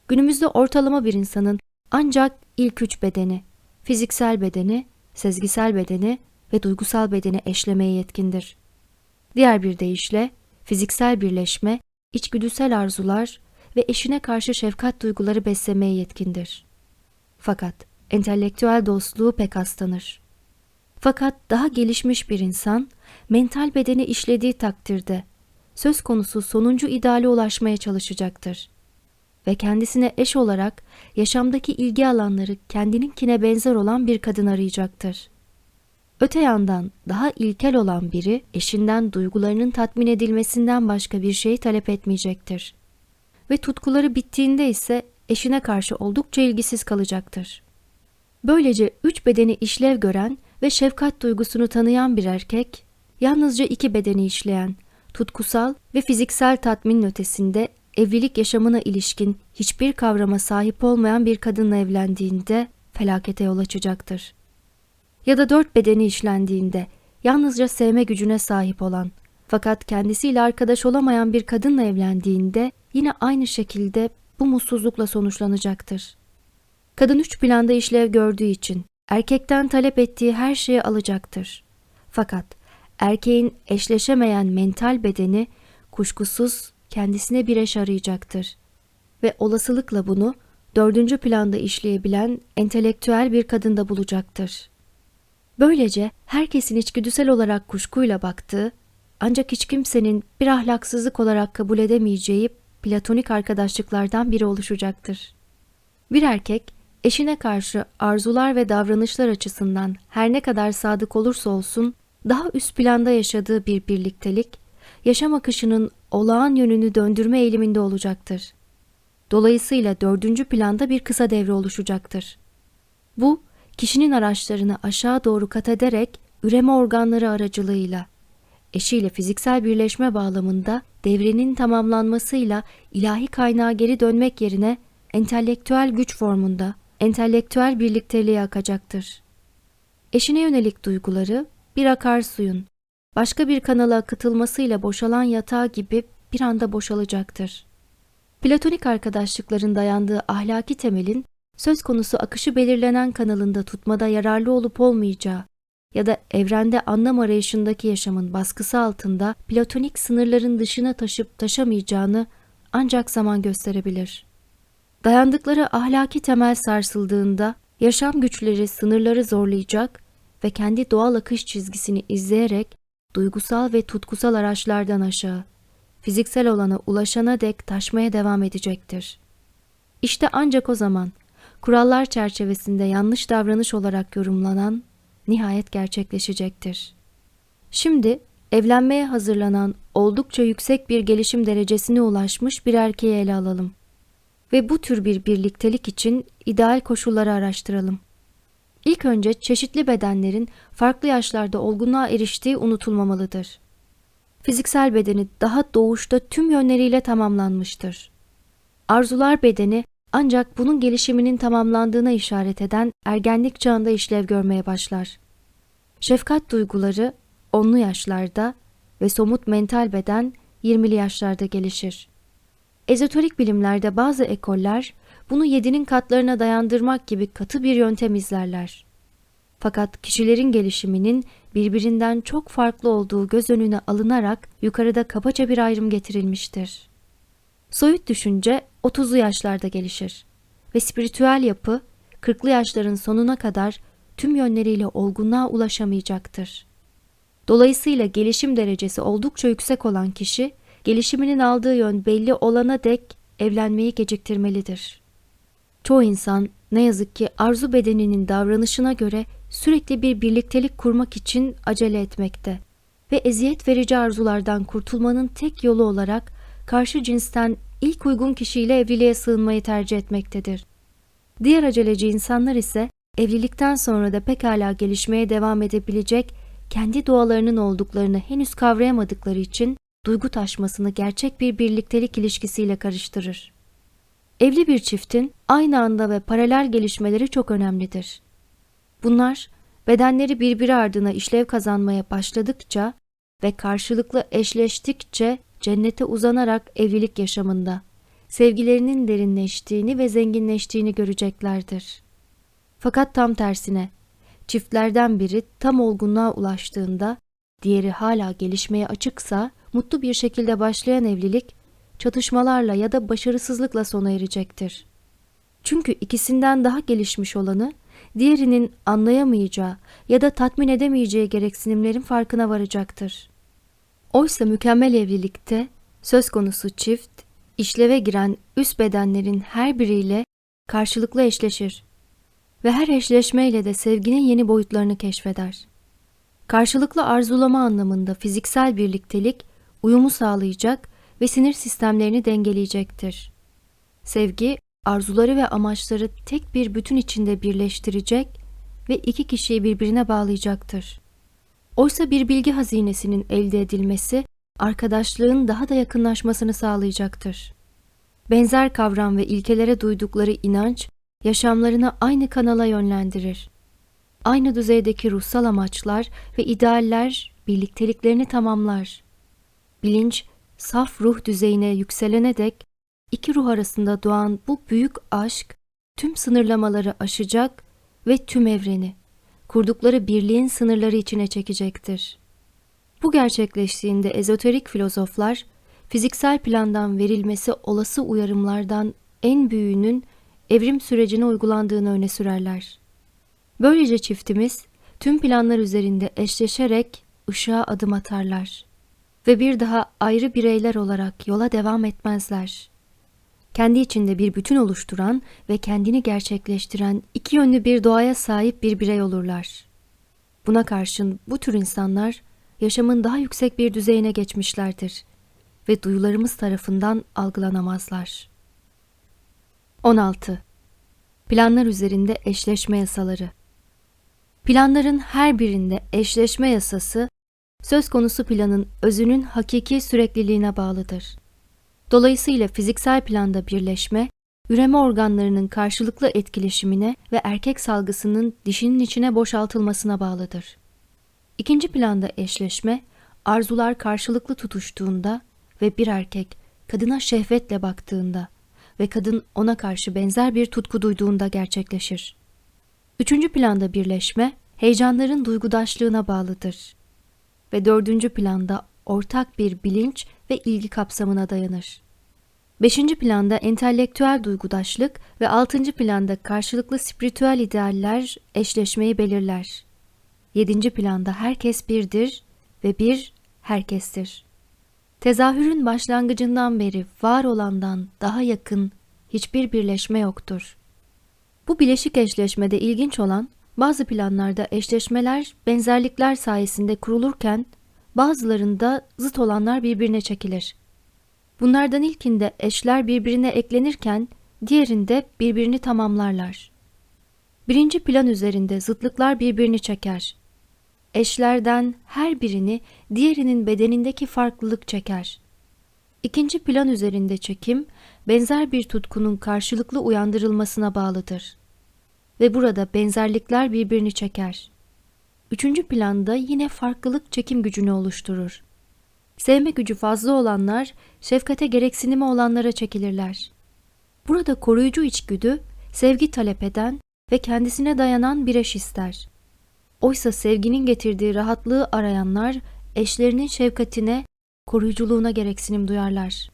Günümüzde ortalama bir insanın ancak ilk üç bedeni, fiziksel bedeni, sezgisel bedeni ve duygusal bedeni eşlemeye yetkindir. Diğer bir deyişle fiziksel birleşme, içgüdüsel arzular ve eşine karşı şefkat duyguları beslemeye yetkindir. Fakat entelektüel dostluğu pek hastanır. Fakat daha gelişmiş bir insan, mental bedeni işlediği takdirde söz konusu sonuncu ideale ulaşmaya çalışacaktır. Ve kendisine eş olarak yaşamdaki ilgi alanları kendininkine benzer olan bir kadın arayacaktır. Öte yandan daha ilkel olan biri eşinden duygularının tatmin edilmesinden başka bir şey talep etmeyecektir. Ve tutkuları bittiğinde ise eşine karşı oldukça ilgisiz kalacaktır. Böylece üç bedeni işlev gören ve şefkat duygusunu tanıyan bir erkek, yalnızca iki bedeni işleyen, tutkusal ve fiziksel tatmin ötesinde evlilik yaşamına ilişkin hiçbir kavrama sahip olmayan bir kadınla evlendiğinde felakete yol açacaktır. Ya da dört bedeni işlendiğinde yalnızca sevme gücüne sahip olan fakat kendisiyle arkadaş olamayan bir kadınla evlendiğinde yine aynı şekilde bu mutsuzlukla sonuçlanacaktır. Kadın üç planda işlev gördüğü için erkekten talep ettiği her şeyi alacaktır. Fakat erkeğin eşleşemeyen mental bedeni kuşkusuz kendisine bir eş arayacaktır. Ve olasılıkla bunu dördüncü planda işleyebilen entelektüel bir kadında bulacaktır. Böylece herkesin içgüdüsel olarak kuşkuyla baktığı, ancak hiç kimsenin bir ahlaksızlık olarak kabul edemeyeceği platonik arkadaşlıklardan biri oluşacaktır. Bir erkek, eşine karşı arzular ve davranışlar açısından her ne kadar sadık olursa olsun, daha üst planda yaşadığı bir birliktelik, yaşam akışının olağan yönünü döndürme eğiliminde olacaktır. Dolayısıyla dördüncü planda bir kısa devre oluşacaktır. Bu, kişinin araçlarını aşağı doğru kat ederek üreme organları aracılığıyla, eşiyle fiziksel birleşme bağlamında devrenin tamamlanmasıyla ilahi kaynağa geri dönmek yerine entelektüel güç formunda, entelektüel birlikteliğe akacaktır. Eşine yönelik duyguları bir akarsuyun, başka bir kanala akıtılmasıyla boşalan yatağı gibi bir anda boşalacaktır. Platonik arkadaşlıkların dayandığı ahlaki temelin söz konusu akışı belirlenen kanalında tutmada yararlı olup olmayacağı ya da evrende anlam arayışındaki yaşamın baskısı altında platonik sınırların dışına taşıp taşamayacağını ancak zaman gösterebilir. Dayandıkları ahlaki temel sarsıldığında yaşam güçleri sınırları zorlayacak ve kendi doğal akış çizgisini izleyerek duygusal ve tutkusal araçlardan aşağı, fiziksel olana ulaşana dek taşmaya devam edecektir. İşte ancak o zaman kurallar çerçevesinde yanlış davranış olarak yorumlanan nihayet gerçekleşecektir. Şimdi evlenmeye hazırlanan oldukça yüksek bir gelişim derecesine ulaşmış bir erkeği ele alalım ve bu tür bir birliktelik için ideal koşulları araştıralım. İlk önce çeşitli bedenlerin farklı yaşlarda olgunluğa eriştiği unutulmamalıdır. Fiziksel bedeni daha doğuşta tüm yönleriyle tamamlanmıştır. Arzular bedeni ancak bunun gelişiminin tamamlandığına işaret eden ergenlik çağında işlev görmeye başlar. Şefkat duyguları onlu yaşlarda ve somut mental beden 20'li yaşlarda gelişir. Ezoterik bilimlerde bazı ekoller bunu yedinin katlarına dayandırmak gibi katı bir yöntem izlerler. Fakat kişilerin gelişiminin birbirinden çok farklı olduğu göz önüne alınarak yukarıda kabaca bir ayrım getirilmiştir. Soyut düşünce 30'lu yaşlarda gelişir ve spiritüel yapı 40'lı yaşların sonuna kadar tüm yönleriyle olgunluğa ulaşamayacaktır. Dolayısıyla gelişim derecesi oldukça yüksek olan kişi, gelişiminin aldığı yön belli olana dek evlenmeyi geciktirmelidir. Çoğu insan ne yazık ki arzu bedeninin davranışına göre sürekli bir birliktelik kurmak için acele etmekte ve eziyet verici arzulardan kurtulmanın tek yolu olarak karşı cinsten ilk uygun kişiyle evliliğe sığınmayı tercih etmektedir. Diğer aceleci insanlar ise evlilikten sonra da pekala gelişmeye devam edebilecek kendi doğalarının olduklarını henüz kavrayamadıkları için duygu taşmasını gerçek bir birliktelik ilişkisiyle karıştırır. Evli bir çiftin aynı anda ve paralel gelişmeleri çok önemlidir. Bunlar bedenleri birbiri ardına işlev kazanmaya başladıkça ve karşılıklı eşleştikçe cennete uzanarak evlilik yaşamında sevgilerinin derinleştiğini ve zenginleştiğini göreceklerdir. Fakat tam tersine çiftlerden biri tam olgunluğa ulaştığında diğeri hala gelişmeye açıksa mutlu bir şekilde başlayan evlilik çatışmalarla ya da başarısızlıkla sona erecektir. Çünkü ikisinden daha gelişmiş olanı diğerinin anlayamayacağı ya da tatmin edemeyeceği gereksinimlerin farkına varacaktır. Oysa mükemmel evlilikte söz konusu çift, işleve giren üst bedenlerin her biriyle karşılıklı eşleşir ve her eşleşmeyle de sevginin yeni boyutlarını keşfeder. Karşılıklı arzulama anlamında fiziksel birliktelik uyumu sağlayacak ve sinir sistemlerini dengeleyecektir. Sevgi, arzuları ve amaçları tek bir bütün içinde birleştirecek ve iki kişiyi birbirine bağlayacaktır. Oysa bir bilgi hazinesinin elde edilmesi, arkadaşlığın daha da yakınlaşmasını sağlayacaktır. Benzer kavram ve ilkelere duydukları inanç, yaşamlarını aynı kanala yönlendirir. Aynı düzeydeki ruhsal amaçlar ve idealler birlikteliklerini tamamlar. Bilinç, saf ruh düzeyine yükselene dek iki ruh arasında doğan bu büyük aşk tüm sınırlamaları aşacak ve tüm evreni, kurdukları birliğin sınırları içine çekecektir. Bu gerçekleştiğinde ezoterik filozoflar, fiziksel plandan verilmesi olası uyarımlardan en büyüğünün evrim sürecine uygulandığını öne sürerler. Böylece çiftimiz tüm planlar üzerinde eşleşerek ışığa adım atarlar ve bir daha ayrı bireyler olarak yola devam etmezler. Kendi içinde bir bütün oluşturan ve kendini gerçekleştiren iki yönlü bir doğaya sahip bir birey olurlar. Buna karşın bu tür insanlar yaşamın daha yüksek bir düzeyine geçmişlerdir ve duyularımız tarafından algılanamazlar. 16. Planlar üzerinde eşleşme yasaları Planların her birinde eşleşme yasası, söz konusu planın özünün hakiki sürekliliğine bağlıdır. Dolayısıyla fiziksel planda birleşme, üreme organlarının karşılıklı etkileşimine ve erkek salgısının dişinin içine boşaltılmasına bağlıdır. İkinci planda eşleşme, arzular karşılıklı tutuştuğunda ve bir erkek kadına şehvetle baktığında ve kadın ona karşı benzer bir tutku duyduğunda gerçekleşir. Üçüncü planda birleşme, heyecanların duygudaşlığına bağlıdır. Ve dördüncü planda ortak bir bilinç ve ilgi kapsamına dayanır. Beşinci planda entelektüel duygudaşlık ve altıncı planda karşılıklı spiritüel idealler eşleşmeyi belirler. Yedinci planda herkes birdir ve bir herkestir. Tezahürün başlangıcından beri var olandan daha yakın hiçbir birleşme yoktur. Bu bileşik eşleşmede ilginç olan bazı planlarda eşleşmeler benzerlikler sayesinde kurulurken bazılarında zıt olanlar birbirine çekilir. Bunlardan ilkinde eşler birbirine eklenirken diğerinde birbirini tamamlarlar. Birinci plan üzerinde zıtlıklar birbirini çeker. Eşlerden her birini diğerinin bedenindeki farklılık çeker. İkinci plan üzerinde çekim, benzer bir tutkunun karşılıklı uyandırılmasına bağlıdır. Ve burada benzerlikler birbirini çeker. Üçüncü planda yine farklılık çekim gücünü oluşturur. Sevme gücü fazla olanlar, şefkate gereksinimi olanlara çekilirler. Burada koruyucu içgüdü, sevgi talep eden ve kendisine dayanan bir eş ister. Oysa sevginin getirdiği rahatlığı arayanlar, eşlerinin şefkatine, koruyuculuğuna gereksinim duyarlar.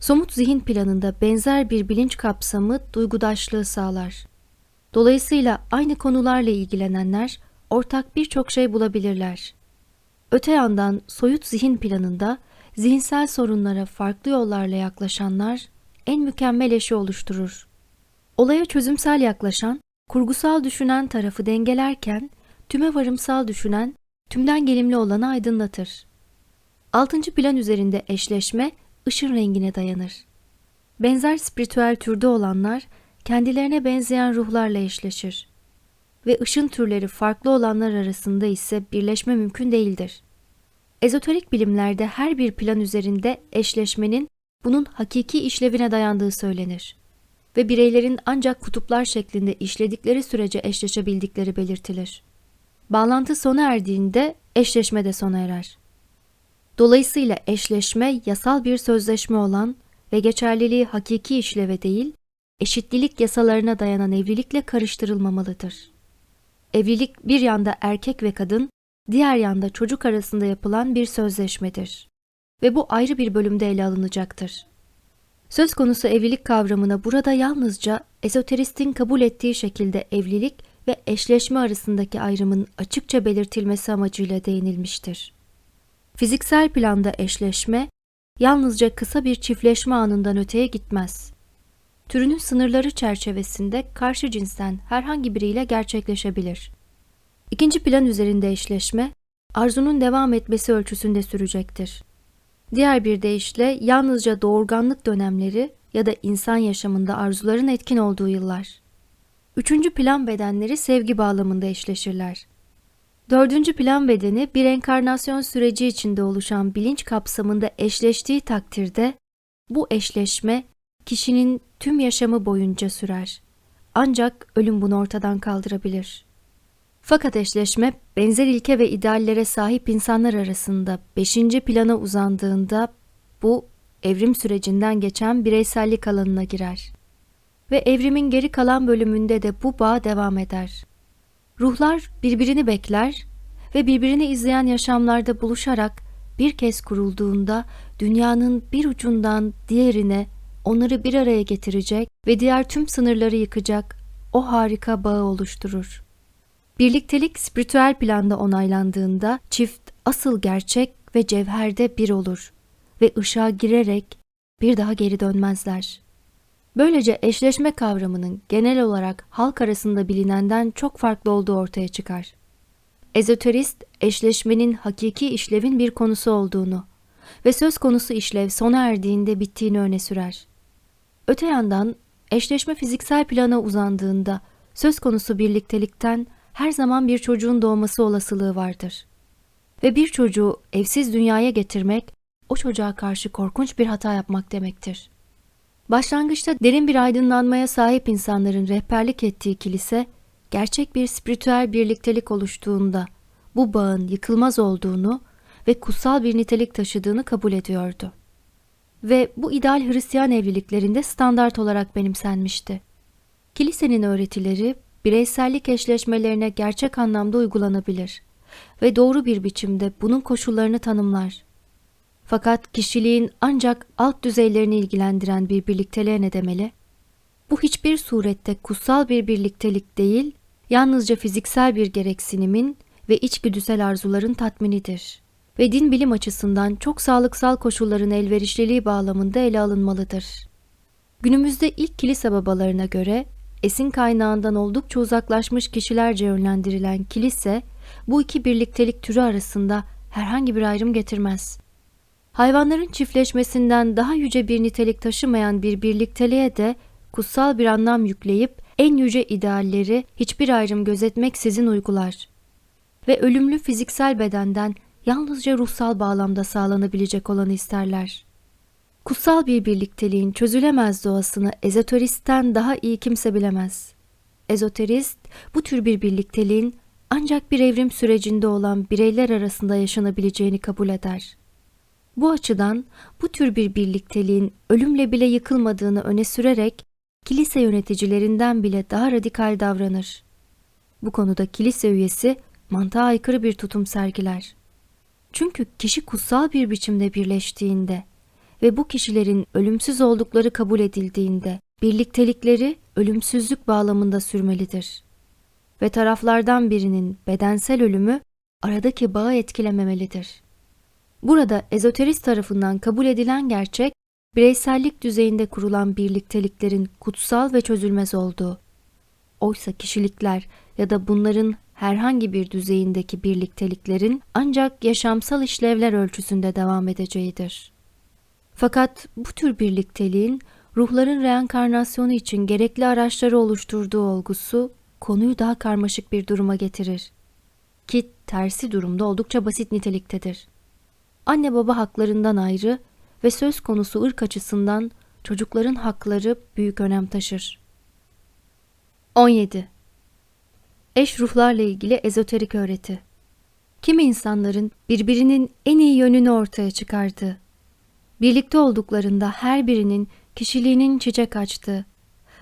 Somut zihin planında benzer bir bilinç kapsamı duygudaşlığı sağlar. Dolayısıyla aynı konularla ilgilenenler ortak birçok şey bulabilirler. Öte yandan soyut zihin planında zihinsel sorunlara farklı yollarla yaklaşanlar en mükemmel eşi oluşturur. Olaya çözümsel yaklaşan, kurgusal düşünen tarafı dengelerken tüme varımsal düşünen, tümden gelimli olanı aydınlatır. Altıncı plan üzerinde eşleşme, ışın rengine dayanır. Benzer spiritüel türde olanlar, kendilerine benzeyen ruhlarla eşleşir. Ve ışın türleri farklı olanlar arasında ise birleşme mümkün değildir. Ezoterik bilimlerde her bir plan üzerinde eşleşmenin bunun hakiki işlevine dayandığı söylenir ve bireylerin ancak kutuplar şeklinde işledikleri sürece eşleşebildikleri belirtilir. Bağlantı sona erdiğinde eşleşme de sona erer. Dolayısıyla eşleşme yasal bir sözleşme olan ve geçerliliği hakiki işleve değil, eşitlilik yasalarına dayanan evlilikle karıştırılmamalıdır. Evlilik bir yanda erkek ve kadın, diğer yanda çocuk arasında yapılan bir sözleşmedir. Ve bu ayrı bir bölümde ele alınacaktır. Söz konusu evlilik kavramına burada yalnızca ezoteristin kabul ettiği şekilde evlilik ve eşleşme arasındaki ayrımın açıkça belirtilmesi amacıyla değinilmiştir. Fiziksel planda eşleşme, yalnızca kısa bir çiftleşme anından öteye gitmez. Türünün sınırları çerçevesinde karşı cinsten herhangi biriyle gerçekleşebilir. İkinci plan üzerinde eşleşme, arzunun devam etmesi ölçüsünde sürecektir. Diğer bir deyişle yalnızca doğurganlık dönemleri ya da insan yaşamında arzuların etkin olduğu yıllar. Üçüncü plan bedenleri sevgi bağlamında eşleşirler. Dördüncü plan bedeni bir enkarnasyon süreci içinde oluşan bilinç kapsamında eşleştiği takdirde bu eşleşme kişinin tüm yaşamı boyunca sürer. Ancak ölüm bunu ortadan kaldırabilir. Fakat eşleşme benzer ilke ve ideallere sahip insanlar arasında beşinci plana uzandığında bu evrim sürecinden geçen bireysellik alanına girer ve evrimin geri kalan bölümünde de bu bağ devam eder. Ruhlar birbirini bekler ve birbirini izleyen yaşamlarda buluşarak bir kez kurulduğunda dünyanın bir ucundan diğerine onları bir araya getirecek ve diğer tüm sınırları yıkacak o harika bağı oluşturur. Birliktelik spiritüel planda onaylandığında çift asıl gerçek ve cevherde bir olur ve ışığa girerek bir daha geri dönmezler. Böylece eşleşme kavramının genel olarak halk arasında bilinenden çok farklı olduğu ortaya çıkar. Ezoterist, eşleşmenin hakiki işlevin bir konusu olduğunu ve söz konusu işlev sona erdiğinde bittiğini öne sürer. Öte yandan eşleşme fiziksel plana uzandığında söz konusu birliktelikten her zaman bir çocuğun doğması olasılığı vardır. Ve bir çocuğu evsiz dünyaya getirmek, o çocuğa karşı korkunç bir hata yapmak demektir. Başlangıçta derin bir aydınlanmaya sahip insanların rehberlik ettiği kilise, gerçek bir spiritüel birliktelik oluştuğunda bu bağın yıkılmaz olduğunu ve kutsal bir nitelik taşıdığını kabul ediyordu. Ve bu ideal Hristiyan evliliklerinde standart olarak benimsenmişti. Kilisenin öğretileri bireysellik eşleşmelerine gerçek anlamda uygulanabilir ve doğru bir biçimde bunun koşullarını tanımlar. Fakat kişiliğin ancak alt düzeylerini ilgilendiren bir birlikteliğe ne demeli? Bu hiçbir surette kutsal bir birliktelik değil, yalnızca fiziksel bir gereksinimin ve içgüdüsel arzuların tatminidir ve din bilim açısından çok sağlıksal koşulların elverişliliği bağlamında ele alınmalıdır. Günümüzde ilk kilise babalarına göre esin kaynağından oldukça uzaklaşmış kişilerce yönlendirilen kilise bu iki birliktelik türü arasında herhangi bir ayrım getirmez. Hayvanların çiftleşmesinden daha yüce bir nitelik taşımayan bir birlikteliğe de kutsal bir anlam yükleyip en yüce idealleri hiçbir ayrım gözetmeksizin uygular. Ve ölümlü fiziksel bedenden yalnızca ruhsal bağlamda sağlanabilecek olanı isterler. Kutsal bir birlikteliğin çözülemez doğasını ezoteristten daha iyi kimse bilemez. Ezoterist bu tür bir birlikteliğin ancak bir evrim sürecinde olan bireyler arasında yaşanabileceğini kabul eder. Bu açıdan bu tür bir birlikteliğin ölümle bile yıkılmadığını öne sürerek kilise yöneticilerinden bile daha radikal davranır. Bu konuda kilise üyesi mantığa aykırı bir tutum sergiler. Çünkü kişi kutsal bir biçimde birleştiğinde ve bu kişilerin ölümsüz oldukları kabul edildiğinde birliktelikleri ölümsüzlük bağlamında sürmelidir. Ve taraflardan birinin bedensel ölümü aradaki bağı etkilememelidir. Burada ezoterist tarafından kabul edilen gerçek, bireysellik düzeyinde kurulan birlikteliklerin kutsal ve çözülmez olduğu. Oysa kişilikler ya da bunların herhangi bir düzeyindeki birlikteliklerin ancak yaşamsal işlevler ölçüsünde devam edeceğidir. Fakat bu tür birlikteliğin ruhların reenkarnasyonu için gerekli araçları oluşturduğu olgusu konuyu daha karmaşık bir duruma getirir. Ki tersi durumda oldukça basit niteliktedir. Anne baba haklarından ayrı ve söz konusu ırk açısından çocukların hakları büyük önem taşır. 17. Eş ruhlarla ilgili ezoterik öğreti. Kimi insanların birbirinin en iyi yönünü ortaya çıkardığı, birlikte olduklarında her birinin kişiliğinin çiçek açtığı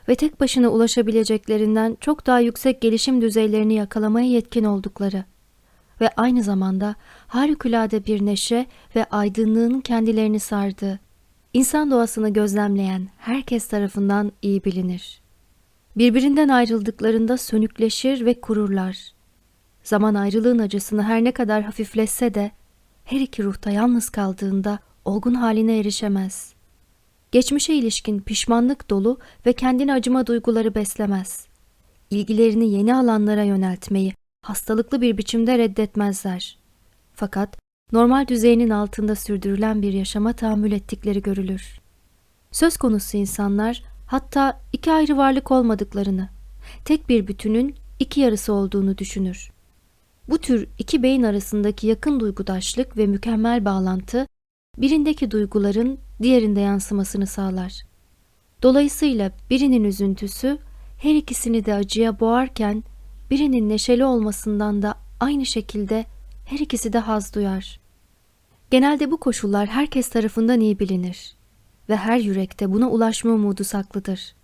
ve tek başına ulaşabileceklerinden çok daha yüksek gelişim düzeylerini yakalamaya yetkin oldukları ve aynı zamanda harikulade bir neşe ve aydınlığın kendilerini sardığı, insan doğasını gözlemleyen herkes tarafından iyi bilinir. Birbirinden ayrıldıklarında sönükleşir ve kururlar. Zaman ayrılığın acısını her ne kadar hafifletse de her iki ruhta yalnız kaldığında olgun haline erişemez. Geçmişe ilişkin pişmanlık dolu ve kendine acıma duyguları beslemez. İlgilerini yeni alanlara yöneltmeyi hastalıklı bir biçimde reddetmezler. Fakat normal düzeyinin altında sürdürülen bir yaşama tahammül ettikleri görülür. Söz konusu insanlar hatta iki ayrı varlık olmadıklarını, tek bir bütünün iki yarısı olduğunu düşünür. Bu tür iki beyin arasındaki yakın duygudaşlık ve mükemmel bağlantı, birindeki duyguların diğerinde yansımasını sağlar. Dolayısıyla birinin üzüntüsü her ikisini de acıya boğarken birinin neşeli olmasından da aynı şekilde her ikisi de haz duyar. Genelde bu koşullar herkes tarafından iyi bilinir ve her yürekte buna ulaşma umudu saklıdır.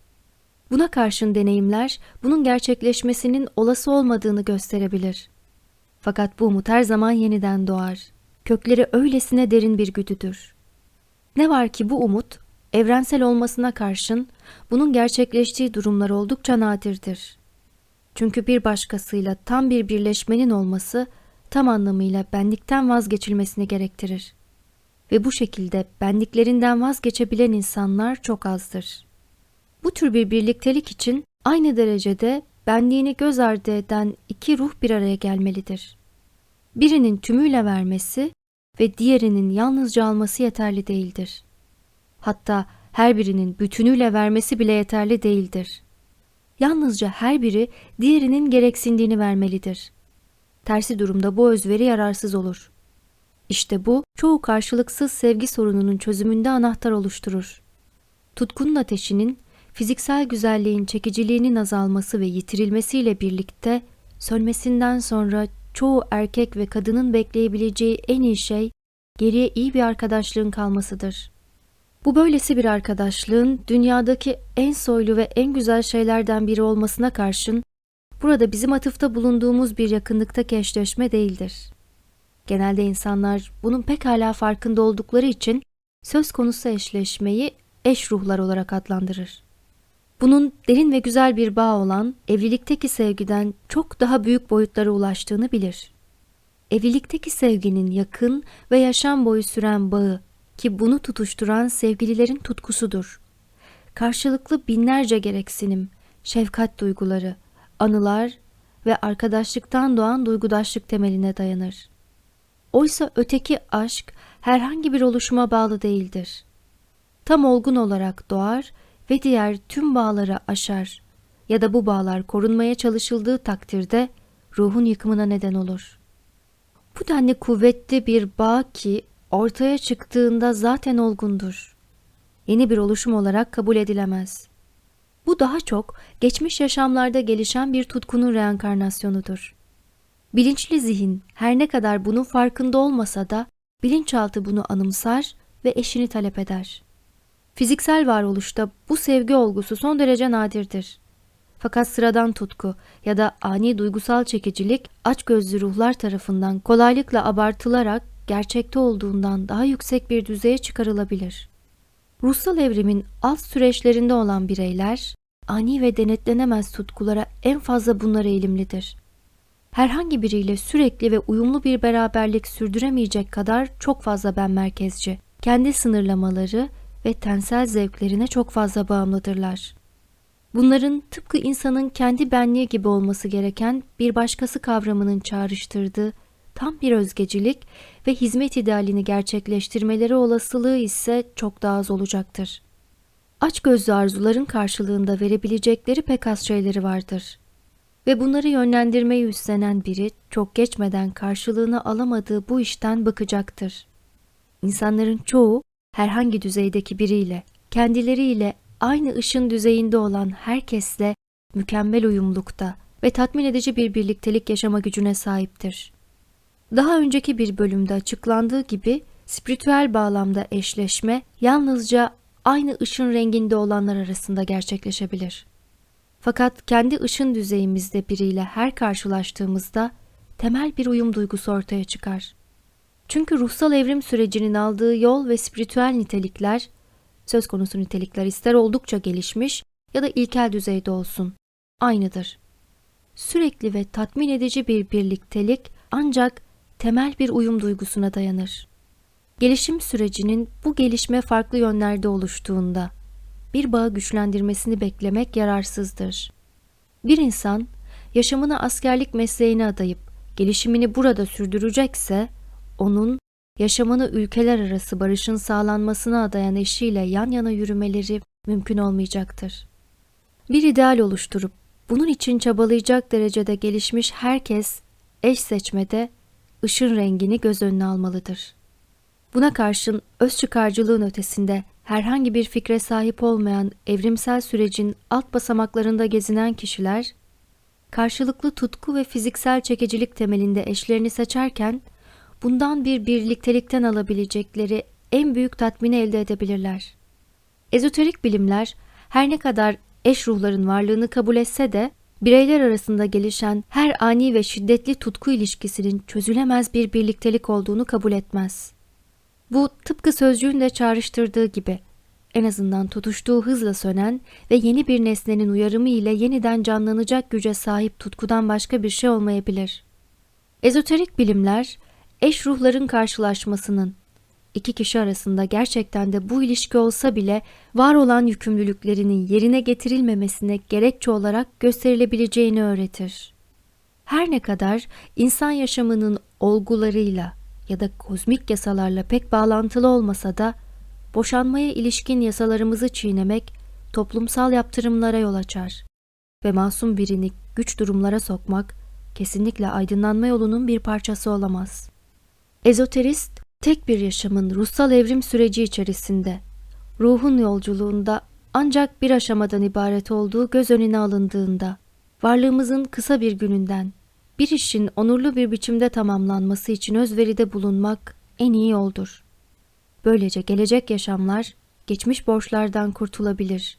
Buna karşın deneyimler bunun gerçekleşmesinin olası olmadığını gösterebilir. Fakat bu umut her zaman yeniden doğar. Kökleri öylesine derin bir güdüdür. Ne var ki bu umut evrensel olmasına karşın bunun gerçekleştiği durumlar oldukça nadirdir. Çünkü bir başkasıyla tam bir birleşmenin olması tam anlamıyla benlikten vazgeçilmesini gerektirir. Ve bu şekilde benliklerinden vazgeçebilen insanlar çok azdır. Bu tür bir birliktelik için aynı derecede benliğini göz ardı eden iki ruh bir araya gelmelidir. Birinin tümüyle vermesi ve diğerinin yalnızca alması yeterli değildir. Hatta her birinin bütünüyle vermesi bile yeterli değildir. Yalnızca her biri diğerinin gereksindiğini vermelidir. Tersi durumda bu özveri yararsız olur. İşte bu çoğu karşılıksız sevgi sorununun çözümünde anahtar oluşturur. Tutkunun ateşinin fiziksel güzelliğin çekiciliğinin azalması ve yitirilmesiyle birlikte sönmesinden sonra çoğu erkek ve kadının bekleyebileceği en iyi şey geriye iyi bir arkadaşlığın kalmasıdır. Bu böylesi bir arkadaşlığın dünyadaki en soylu ve en güzel şeylerden biri olmasına karşın burada bizim atıfta bulunduğumuz bir yakınlıktaki eşleşme değildir. Genelde insanlar bunun pekala farkında oldukları için söz konusu eşleşmeyi eş ruhlar olarak adlandırır. Bunun derin ve güzel bir bağ olan evlilikteki sevgiden çok daha büyük boyutlara ulaştığını bilir. Evlilikteki sevginin yakın ve yaşam boyu süren bağı ki bunu tutuşturan sevgililerin tutkusudur. Karşılıklı binlerce gereksinim, şefkat duyguları, anılar ve arkadaşlıktan doğan duygudaşlık temeline dayanır. Oysa öteki aşk herhangi bir oluşuma bağlı değildir. Tam olgun olarak doğar ve diğer tüm bağları aşar ya da bu bağlar korunmaya çalışıldığı takdirde ruhun yıkımına neden olur. Bu denli kuvvetli bir bağ ki ortaya çıktığında zaten olgundur. Yeni bir oluşum olarak kabul edilemez. Bu daha çok geçmiş yaşamlarda gelişen bir tutkunun reenkarnasyonudur. Bilinçli zihin her ne kadar bunun farkında olmasa da bilinçaltı bunu anımsar ve eşini talep eder. Fiziksel varoluşta bu sevgi olgusu son derece nadirdir. Fakat sıradan tutku ya da ani duygusal çekicilik açgözlü ruhlar tarafından kolaylıkla abartılarak gerçekte olduğundan daha yüksek bir düzeye çıkarılabilir. Ruhsal evrimin alt süreçlerinde olan bireyler ani ve denetlenemez tutkulara en fazla bunlara eğilimlidir. Herhangi biriyle sürekli ve uyumlu bir beraberlik sürdüremeyecek kadar çok fazla ben merkezci, kendi sınırlamaları ve tensel zevklerine çok fazla bağımlıdırlar. Bunların tıpkı insanın kendi benliği gibi olması gereken bir başkası kavramının çağrıştırdığı tam bir özgecilik ve hizmet idealini gerçekleştirmeleri olasılığı ise çok daha az olacaktır. Aç gözlü arzuların karşılığında verebilecekleri pek az şeyleri vardır. Ve bunları yönlendirmeyi üstlenen biri çok geçmeden karşılığını alamadığı bu işten bakacaktır. İnsanların çoğu herhangi düzeydeki biriyle, kendileriyle aynı ışın düzeyinde olan herkesle mükemmel uyumlukta ve tatmin edici bir birliktelik yaşama gücüne sahiptir. Daha önceki bir bölümde açıklandığı gibi spiritüel bağlamda eşleşme yalnızca aynı ışın renginde olanlar arasında gerçekleşebilir. Fakat kendi ışın düzeyimizde biriyle her karşılaştığımızda temel bir uyum duygusu ortaya çıkar. Çünkü ruhsal evrim sürecinin aldığı yol ve spiritüel nitelikler, söz konusu nitelikler ister oldukça gelişmiş ya da ilkel düzeyde olsun, aynıdır. Sürekli ve tatmin edici bir birliktelik ancak temel bir uyum duygusuna dayanır. Gelişim sürecinin bu gelişme farklı yönlerde oluştuğunda bir bağı güçlendirmesini beklemek yararsızdır. Bir insan yaşamını askerlik mesleğine adayıp gelişimini burada sürdürecekse onun yaşamını ülkeler arası barışın sağlanmasına adayan eşiyle yan yana yürümeleri mümkün olmayacaktır. Bir ideal oluşturup bunun için çabalayacak derecede gelişmiş herkes eş seçmede ışın rengini göz önüne almalıdır. Buna karşın öz çıkarcılığın ötesinde herhangi bir fikre sahip olmayan evrimsel sürecin alt basamaklarında gezinen kişiler, karşılıklı tutku ve fiziksel çekicilik temelinde eşlerini seçerken bundan bir birliktelikten alabilecekleri en büyük tatmini elde edebilirler. Ezoterik bilimler her ne kadar eş ruhların varlığını kabul etse de bireyler arasında gelişen her ani ve şiddetli tutku ilişkisinin çözülemez bir birliktelik olduğunu kabul etmez. Bu tıpkı sözcüğün de çağrıştırdığı gibi en azından tutuştuğu hızla sönen ve yeni bir nesnenin uyarımı ile yeniden canlanacak güce sahip tutkudan başka bir şey olmayabilir. Ezoterik bilimler, eş ruhların karşılaşmasının, iki kişi arasında gerçekten de bu ilişki olsa bile var olan yükümlülüklerinin yerine getirilmemesine gerekçe olarak gösterilebileceğini öğretir. Her ne kadar insan yaşamının olgularıyla ya da kozmik yasalarla pek bağlantılı olmasa da boşanmaya ilişkin yasalarımızı çiğnemek toplumsal yaptırımlara yol açar ve masum birini güç durumlara sokmak kesinlikle aydınlanma yolunun bir parçası olamaz. Ezoterist, tek bir yaşamın ruhsal evrim süreci içerisinde, ruhun yolculuğunda ancak bir aşamadan ibaret olduğu göz önüne alındığında, varlığımızın kısa bir gününden, bir işin onurlu bir biçimde tamamlanması için özveride bulunmak en iyi yoldur. Böylece gelecek yaşamlar geçmiş borçlardan kurtulabilir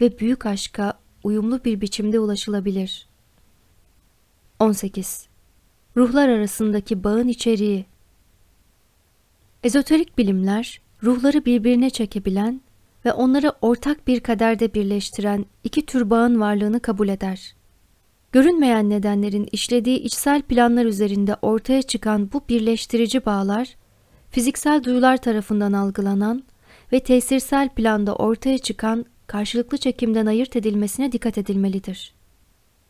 ve büyük aşka uyumlu bir biçimde ulaşılabilir. 18. Ruhlar arasındaki bağın içeriği Ezoterik bilimler, ruhları birbirine çekebilen ve onları ortak bir kaderde birleştiren iki tür bağın varlığını kabul eder. Görünmeyen nedenlerin işlediği içsel planlar üzerinde ortaya çıkan bu birleştirici bağlar, fiziksel duyular tarafından algılanan ve tesirsel planda ortaya çıkan karşılıklı çekimden ayırt edilmesine dikkat edilmelidir.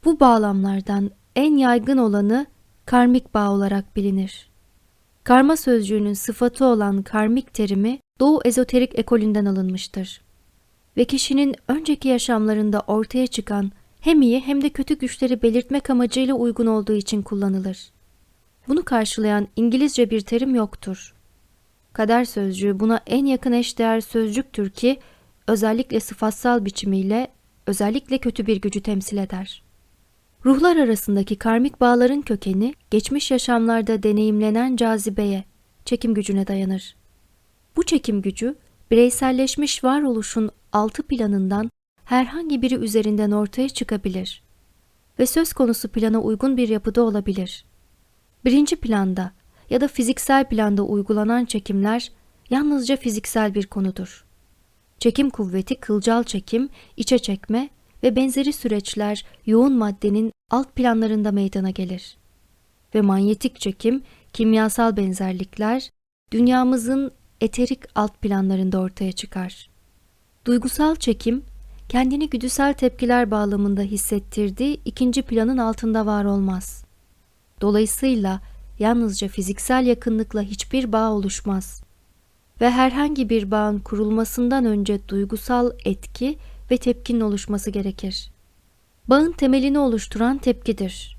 Bu bağlamlardan en yaygın olanı karmik bağ olarak bilinir. Karma sözcüğünün sıfatı olan karmik terimi Doğu ezoterik ekolünden alınmıştır. Ve kişinin önceki yaşamlarında ortaya çıkan hem iyi hem de kötü güçleri belirtmek amacıyla uygun olduğu için kullanılır. Bunu karşılayan İngilizce bir terim yoktur. Kader sözcüğü buna en yakın eşdeğer sözcüktür ki özellikle sıfatsal biçimiyle özellikle kötü bir gücü temsil eder. Ruhlar arasındaki karmik bağların kökeni geçmiş yaşamlarda deneyimlenen cazibeye, çekim gücüne dayanır. Bu çekim gücü bireyselleşmiş varoluşun altı planından herhangi biri üzerinden ortaya çıkabilir ve söz konusu plana uygun bir yapıda olabilir. Birinci planda ya da fiziksel planda uygulanan çekimler yalnızca fiziksel bir konudur. Çekim kuvveti kılcal çekim, içe çekme ve benzeri süreçler yoğun maddenin alt planlarında meydana gelir. Ve manyetik çekim, kimyasal benzerlikler dünyamızın eterik alt planlarında ortaya çıkar. Duygusal çekim, kendini güdüsel tepkiler bağlamında hissettirdiği ikinci planın altında var olmaz. Dolayısıyla yalnızca fiziksel yakınlıkla hiçbir bağ oluşmaz. Ve herhangi bir bağın kurulmasından önce duygusal etki ve tepkinin oluşması gerekir. Bağın temelini oluşturan tepkidir.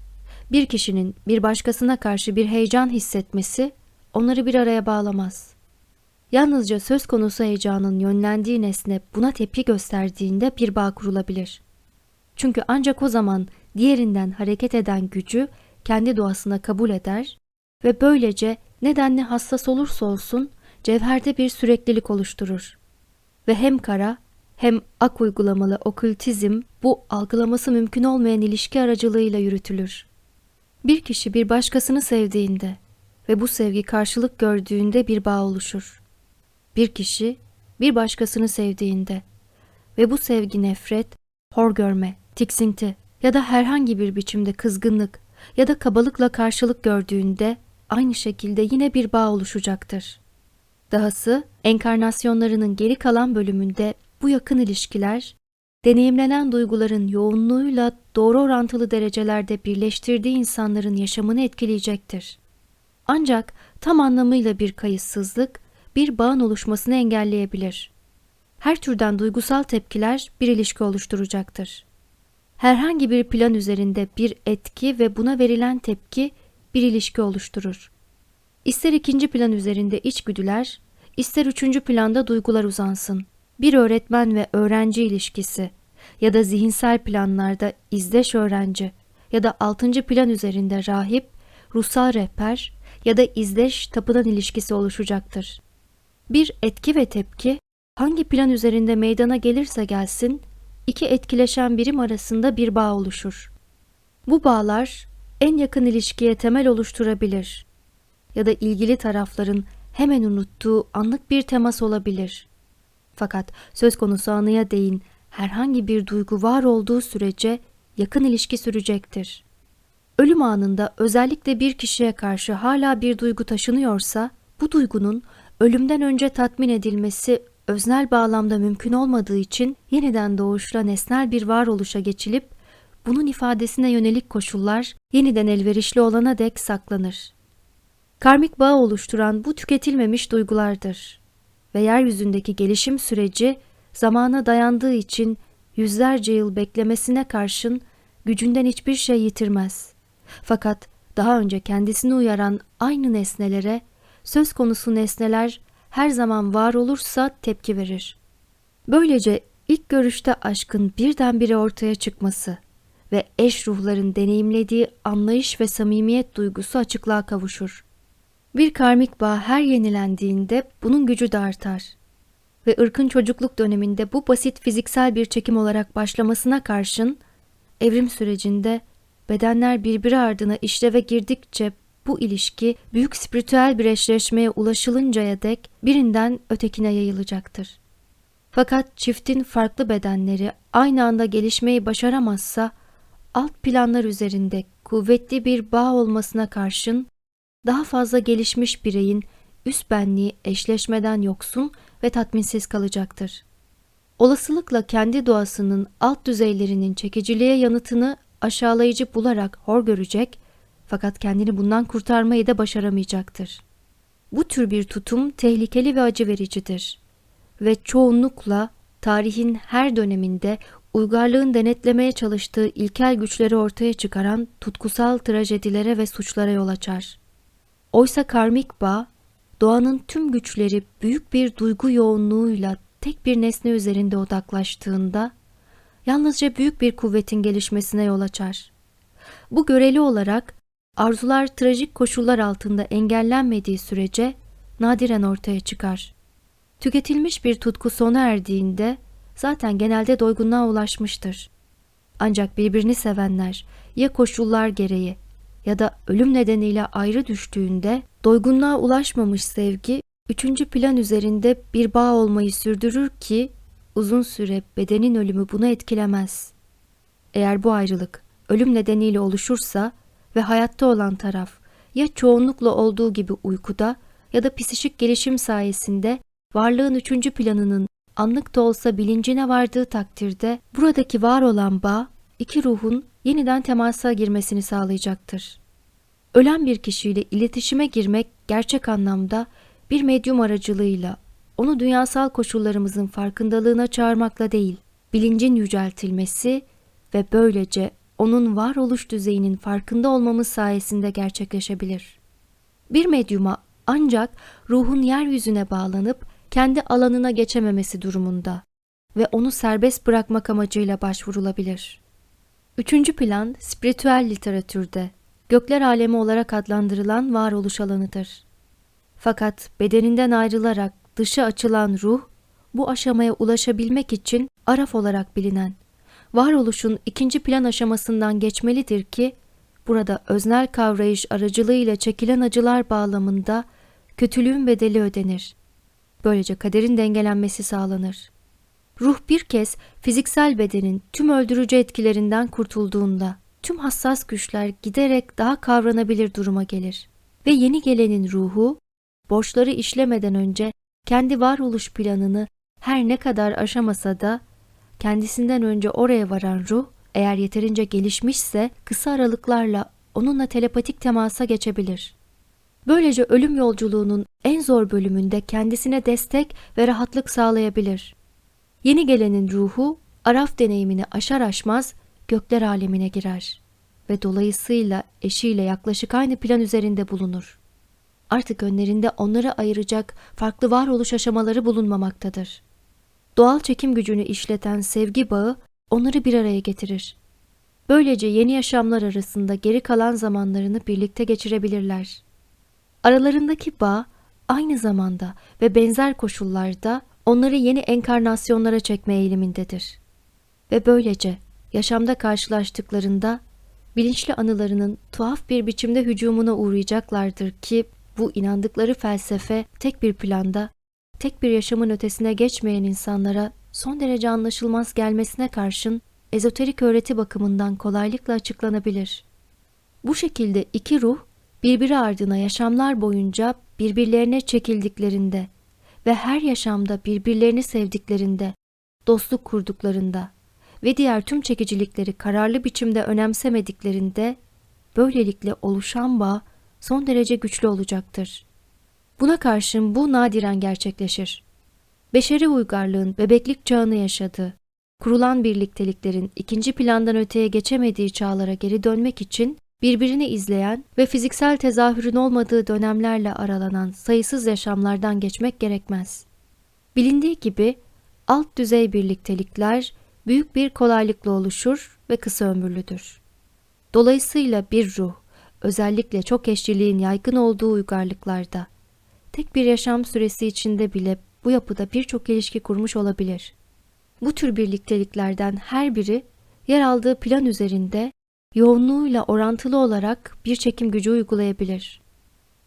Bir kişinin bir başkasına karşı bir heyecan hissetmesi onları bir araya bağlamaz. Yalnızca söz konusu heyecanın yönlendiği nesne buna tepki gösterdiğinde bir bağ kurulabilir. Çünkü ancak o zaman diğerinden hareket eden gücü kendi doğasına kabul eder ve böylece nedenli hassas olursa olsun cevherde bir süreklilik oluşturur. Ve hem kara hem ak uygulamalı okültizm bu algılaması mümkün olmayan ilişki aracılığıyla yürütülür. Bir kişi bir başkasını sevdiğinde ve bu sevgi karşılık gördüğünde bir bağ oluşur. Bir kişi bir başkasını sevdiğinde ve bu sevgi nefret, hor görme, tiksinti ya da herhangi bir biçimde kızgınlık ya da kabalıkla karşılık gördüğünde aynı şekilde yine bir bağ oluşacaktır. Dahası enkarnasyonlarının geri kalan bölümünde bu yakın ilişkiler deneyimlenen duyguların yoğunluğuyla doğru orantılı derecelerde birleştirdiği insanların yaşamını etkileyecektir. Ancak tam anlamıyla bir kayıtsızlık bir bağın oluşmasını engelleyebilir. Her türden duygusal tepkiler bir ilişki oluşturacaktır. Herhangi bir plan üzerinde bir etki ve buna verilen tepki bir ilişki oluşturur. İster ikinci plan üzerinde içgüdüler, ister üçüncü planda duygular uzansın. Bir öğretmen ve öğrenci ilişkisi ya da zihinsel planlarda izleş öğrenci ya da altıncı plan üzerinde rahip, ruhsal rehber ya da izleş tapınan ilişkisi oluşacaktır. Bir etki ve tepki hangi plan üzerinde meydana gelirse gelsin iki etkileşen birim arasında bir bağ oluşur. Bu bağlar en yakın ilişkiye temel oluşturabilir ya da ilgili tarafların hemen unuttuğu anlık bir temas olabilir. Fakat söz konusu anıya değin herhangi bir duygu var olduğu sürece yakın ilişki sürecektir. Ölüm anında özellikle bir kişiye karşı hala bir duygu taşınıyorsa bu duygunun ölümden önce tatmin edilmesi öznel bağlamda mümkün olmadığı için yeniden doğuşla nesnel bir varoluşa geçilip bunun ifadesine yönelik koşullar yeniden elverişli olana dek saklanır. Karmik bağ oluşturan bu tüketilmemiş duygulardır ve yeryüzündeki gelişim süreci zamana dayandığı için yüzlerce yıl beklemesine karşın gücünden hiçbir şey yitirmez. Fakat daha önce kendisini uyaran aynı nesnelere söz konusu nesneler her zaman var olursa tepki verir. Böylece ilk görüşte aşkın birdenbire ortaya çıkması ve eş ruhların deneyimlediği anlayış ve samimiyet duygusu açıklığa kavuşur. Bir karmik bağ her yenilendiğinde bunun gücü de artar. Ve ırkın çocukluk döneminde bu basit fiziksel bir çekim olarak başlamasına karşın evrim sürecinde bedenler birbiri ardına işleve girdikçe bu ilişki büyük spiritüel bir eşleşmeye ulaşılıncaya dek birinden ötekine yayılacaktır. Fakat çiftin farklı bedenleri aynı anda gelişmeyi başaramazsa alt planlar üzerinde kuvvetli bir bağ olmasına karşın daha fazla gelişmiş bireyin üst benliği eşleşmeden yoksun ve tatminsiz kalacaktır. Olasılıkla kendi doğasının alt düzeylerinin çekiciliğe yanıtını aşağılayıcı bularak hor görecek fakat kendini bundan kurtarmayı da başaramayacaktır. Bu tür bir tutum tehlikeli ve acı vericidir ve çoğunlukla tarihin her döneminde uygarlığın denetlemeye çalıştığı ilkel güçleri ortaya çıkaran tutkusal trajedilere ve suçlara yol açar. Oysa karmik bağ, doğanın tüm güçleri büyük bir duygu yoğunluğuyla tek bir nesne üzerinde odaklaştığında, yalnızca büyük bir kuvvetin gelişmesine yol açar. Bu göreli olarak arzular trajik koşullar altında engellenmediği sürece nadiren ortaya çıkar. Tüketilmiş bir tutku sona erdiğinde zaten genelde doygunluğa ulaşmıştır. Ancak birbirini sevenler ya koşullar gereği ya da ölüm nedeniyle ayrı düştüğünde doygunluğa ulaşmamış sevgi üçüncü plan üzerinde bir bağ olmayı sürdürür ki uzun süre bedenin ölümü bunu etkilemez. Eğer bu ayrılık ölüm nedeniyle oluşursa ve hayatta olan taraf ya çoğunlukla olduğu gibi uykuda ya da psişik gelişim sayesinde varlığın üçüncü planının anlık da olsa bilincine vardığı takdirde buradaki var olan bağ iki ruhun yeniden temasa girmesini sağlayacaktır. Ölen bir kişiyle iletişime girmek gerçek anlamda bir medyum aracılığıyla onu dünyasal koşullarımızın farkındalığına çağırmakla değil, bilincin yüceltilmesi ve böylece onun varoluş düzeyinin farkında olmamız sayesinde gerçekleşebilir. Bir medyuma ancak ruhun yeryüzüne bağlanıp kendi alanına geçememesi durumunda ve onu serbest bırakmak amacıyla başvurulabilir. Üçüncü plan, spiritüel literatürde gökler alemi olarak adlandırılan varoluş alanıdır. Fakat bedeninden ayrılarak dışa açılan ruh, bu aşamaya ulaşabilmek için araf olarak bilinen, varoluşun ikinci plan aşamasından geçmelidir ki, burada öznel kavrayış aracılığıyla çekilen acılar bağlamında kötülüğün bedeli ödenir. Böylece kaderin dengelenmesi sağlanır. Ruh bir kez fiziksel bedenin tüm öldürücü etkilerinden kurtulduğunda tüm hassas güçler giderek daha kavranabilir duruma gelir ve yeni gelenin ruhu borçları işlemeden önce kendi varoluş planını her ne kadar aşamasa da kendisinden önce oraya varan ruh eğer yeterince gelişmişse kısa aralıklarla onunla telepatik temasa geçebilir. Böylece ölüm yolculuğunun en zor bölümünde kendisine destek ve rahatlık sağlayabilir. Yeni gelenin ruhu araf deneyimini aşar aşmaz gökler alemine girer ve dolayısıyla eşiyle yaklaşık aynı plan üzerinde bulunur. Artık önlerinde onları ayıracak farklı varoluş aşamaları bulunmamaktadır. Doğal çekim gücünü işleten sevgi bağı onları bir araya getirir. Böylece yeni yaşamlar arasında geri kalan zamanlarını birlikte geçirebilirler. Aralarındaki bağ aynı zamanda ve benzer koşullarda onları yeni enkarnasyonlara çekme eğilimindedir. ve böylece yaşamda karşılaştıklarında bilinçli anılarının tuhaf bir biçimde hücumuna uğrayacaklardır ki bu inandıkları felsefe tek bir planda, tek bir yaşamın ötesine geçmeyen insanlara son derece anlaşılmaz gelmesine karşın ezoterik öğreti bakımından kolaylıkla açıklanabilir. Bu şekilde iki ruh birbiri ardına yaşamlar boyunca birbirlerine çekildiklerinde ve her yaşamda birbirlerini sevdiklerinde, dostluk kurduklarında ve diğer tüm çekicilikleri kararlı biçimde önemsemediklerinde böylelikle oluşan bağ son derece güçlü olacaktır. Buna karşın bu nadiren gerçekleşir. Beşeri uygarlığın bebeklik çağını yaşadığı, kurulan birlikteliklerin ikinci plandan öteye geçemediği çağlara geri dönmek için birbirini izleyen ve fiziksel tezahürün olmadığı dönemlerle aralanan sayısız yaşamlardan geçmek gerekmez. Bilindiği gibi alt düzey birliktelikler büyük bir kolaylıkla oluşur ve kısa ömürlüdür. Dolayısıyla bir ruh, özellikle çok eşliliğin yaygın olduğu uygarlıklarda, tek bir yaşam süresi içinde bile bu yapıda birçok ilişki kurmuş olabilir. Bu tür birlikteliklerden her biri yer aldığı plan üzerinde yoğunluğuyla orantılı olarak bir çekim gücü uygulayabilir.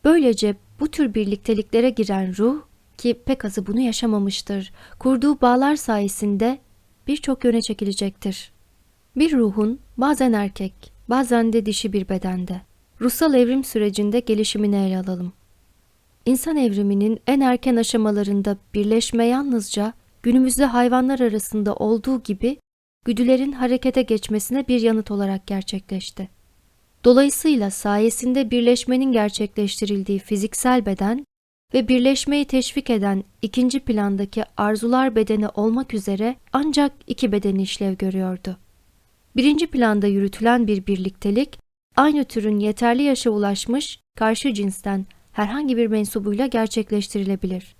Böylece bu tür birlikteliklere giren ruh ki pek azı bunu yaşamamıştır, kurduğu bağlar sayesinde birçok yöne çekilecektir. Bir ruhun bazen erkek, bazen de dişi bir bedende. Ruhsal evrim sürecinde gelişimini ele alalım. İnsan evriminin en erken aşamalarında birleşme yalnızca günümüzde hayvanlar arasında olduğu gibi güdülerin harekete geçmesine bir yanıt olarak gerçekleşti. Dolayısıyla sayesinde birleşmenin gerçekleştirildiği fiziksel beden ve birleşmeyi teşvik eden ikinci plandaki arzular bedeni olmak üzere ancak iki bedeni işlev görüyordu. Birinci planda yürütülen bir birliktelik, aynı türün yeterli yaşa ulaşmış karşı cinsten herhangi bir mensubuyla gerçekleştirilebilir.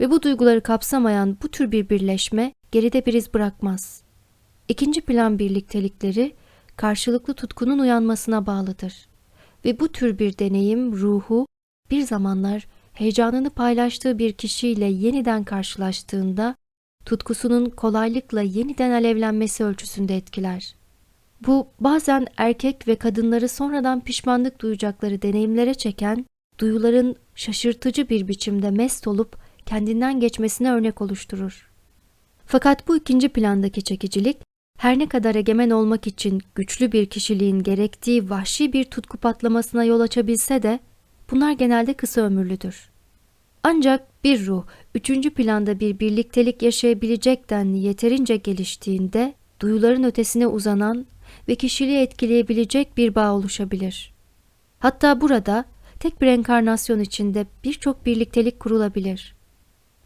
Ve bu duyguları kapsamayan bu tür bir birleşme geride bir iz bırakmaz. İkinci plan birliktelikleri karşılıklı tutkunun uyanmasına bağlıdır. Ve bu tür bir deneyim ruhu bir zamanlar heyecanını paylaştığı bir kişiyle yeniden karşılaştığında tutkusunun kolaylıkla yeniden alevlenmesi ölçüsünde etkiler. Bu bazen erkek ve kadınları sonradan pişmanlık duyacakları deneyimlere çeken, duyuların şaşırtıcı bir biçimde mest olup kendinden geçmesine örnek oluşturur. Fakat bu ikinci plandaki çekicilik, her ne kadar egemen olmak için güçlü bir kişiliğin gerektiği vahşi bir tutku patlamasına yol açabilse de, bunlar genelde kısa ömürlüdür. Ancak bir ruh üçüncü planda bir birliktelik yaşayabilecek denli yeterince geliştiğinde duyuların ötesine uzanan ve kişiliği etkileyebilecek bir bağ oluşabilir. Hatta burada tek bir enkarnasyon içinde birçok birliktelik kurulabilir.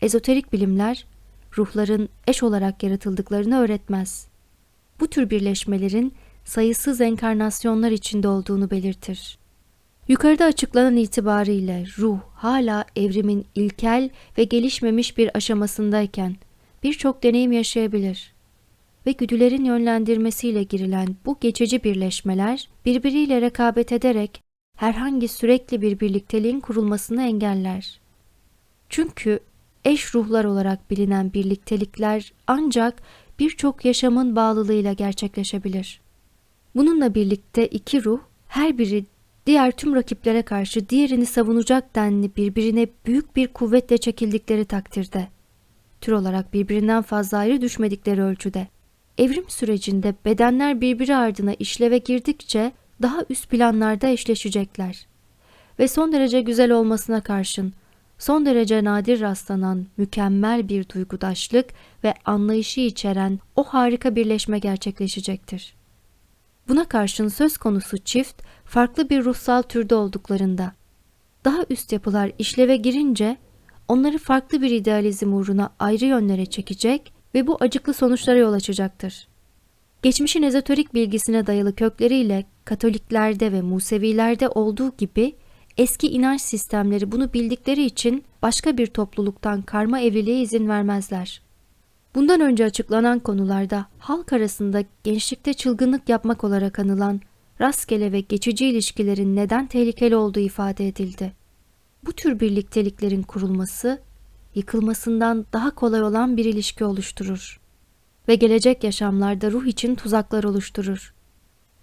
Ezoterik bilimler ruhların eş olarak yaratıldıklarını öğretmez. Bu tür birleşmelerin sayısız enkarnasyonlar içinde olduğunu belirtir. Yukarıda açıklanan itibariyle ruh hala evrimin ilkel ve gelişmemiş bir aşamasındayken birçok deneyim yaşayabilir. Ve güdülerin yönlendirmesiyle girilen bu geçici birleşmeler birbiriyle rekabet ederek herhangi sürekli bir birlikteliğin kurulmasını engeller. Çünkü eş ruhlar olarak bilinen birliktelikler ancak birçok yaşamın bağlılığıyla gerçekleşebilir. Bununla birlikte iki ruh her biri diğer tüm rakiplere karşı diğerini savunacak denli birbirine büyük bir kuvvetle çekildikleri takdirde, tür olarak birbirinden fazla ayrı düşmedikleri ölçüde, evrim sürecinde bedenler birbiri ardına işleve girdikçe daha üst planlarda eşleşecekler. Ve son derece güzel olmasına karşın, son derece nadir rastlanan mükemmel bir duygudaşlık ve anlayışı içeren o harika birleşme gerçekleşecektir. Buna karşın söz konusu çift farklı bir ruhsal türde olduklarında, daha üst yapılar işleve girince onları farklı bir idealizm uğruna ayrı yönlere çekecek ve bu acıklı sonuçlara yol açacaktır. Geçmişin ezoterik bilgisine dayalı kökleriyle Katoliklerde ve Musevilerde olduğu gibi eski inanç sistemleri bunu bildikleri için başka bir topluluktan karma evliliğe izin vermezler. Bundan önce açıklanan konularda halk arasında gençlikte çılgınlık yapmak olarak anılan rastgele ve geçici ilişkilerin neden tehlikeli olduğu ifade edildi. Bu tür birlikteliklerin kurulması, yıkılmasından daha kolay olan bir ilişki oluşturur. ve gelecek yaşamlarda ruh için tuzaklar oluşturur.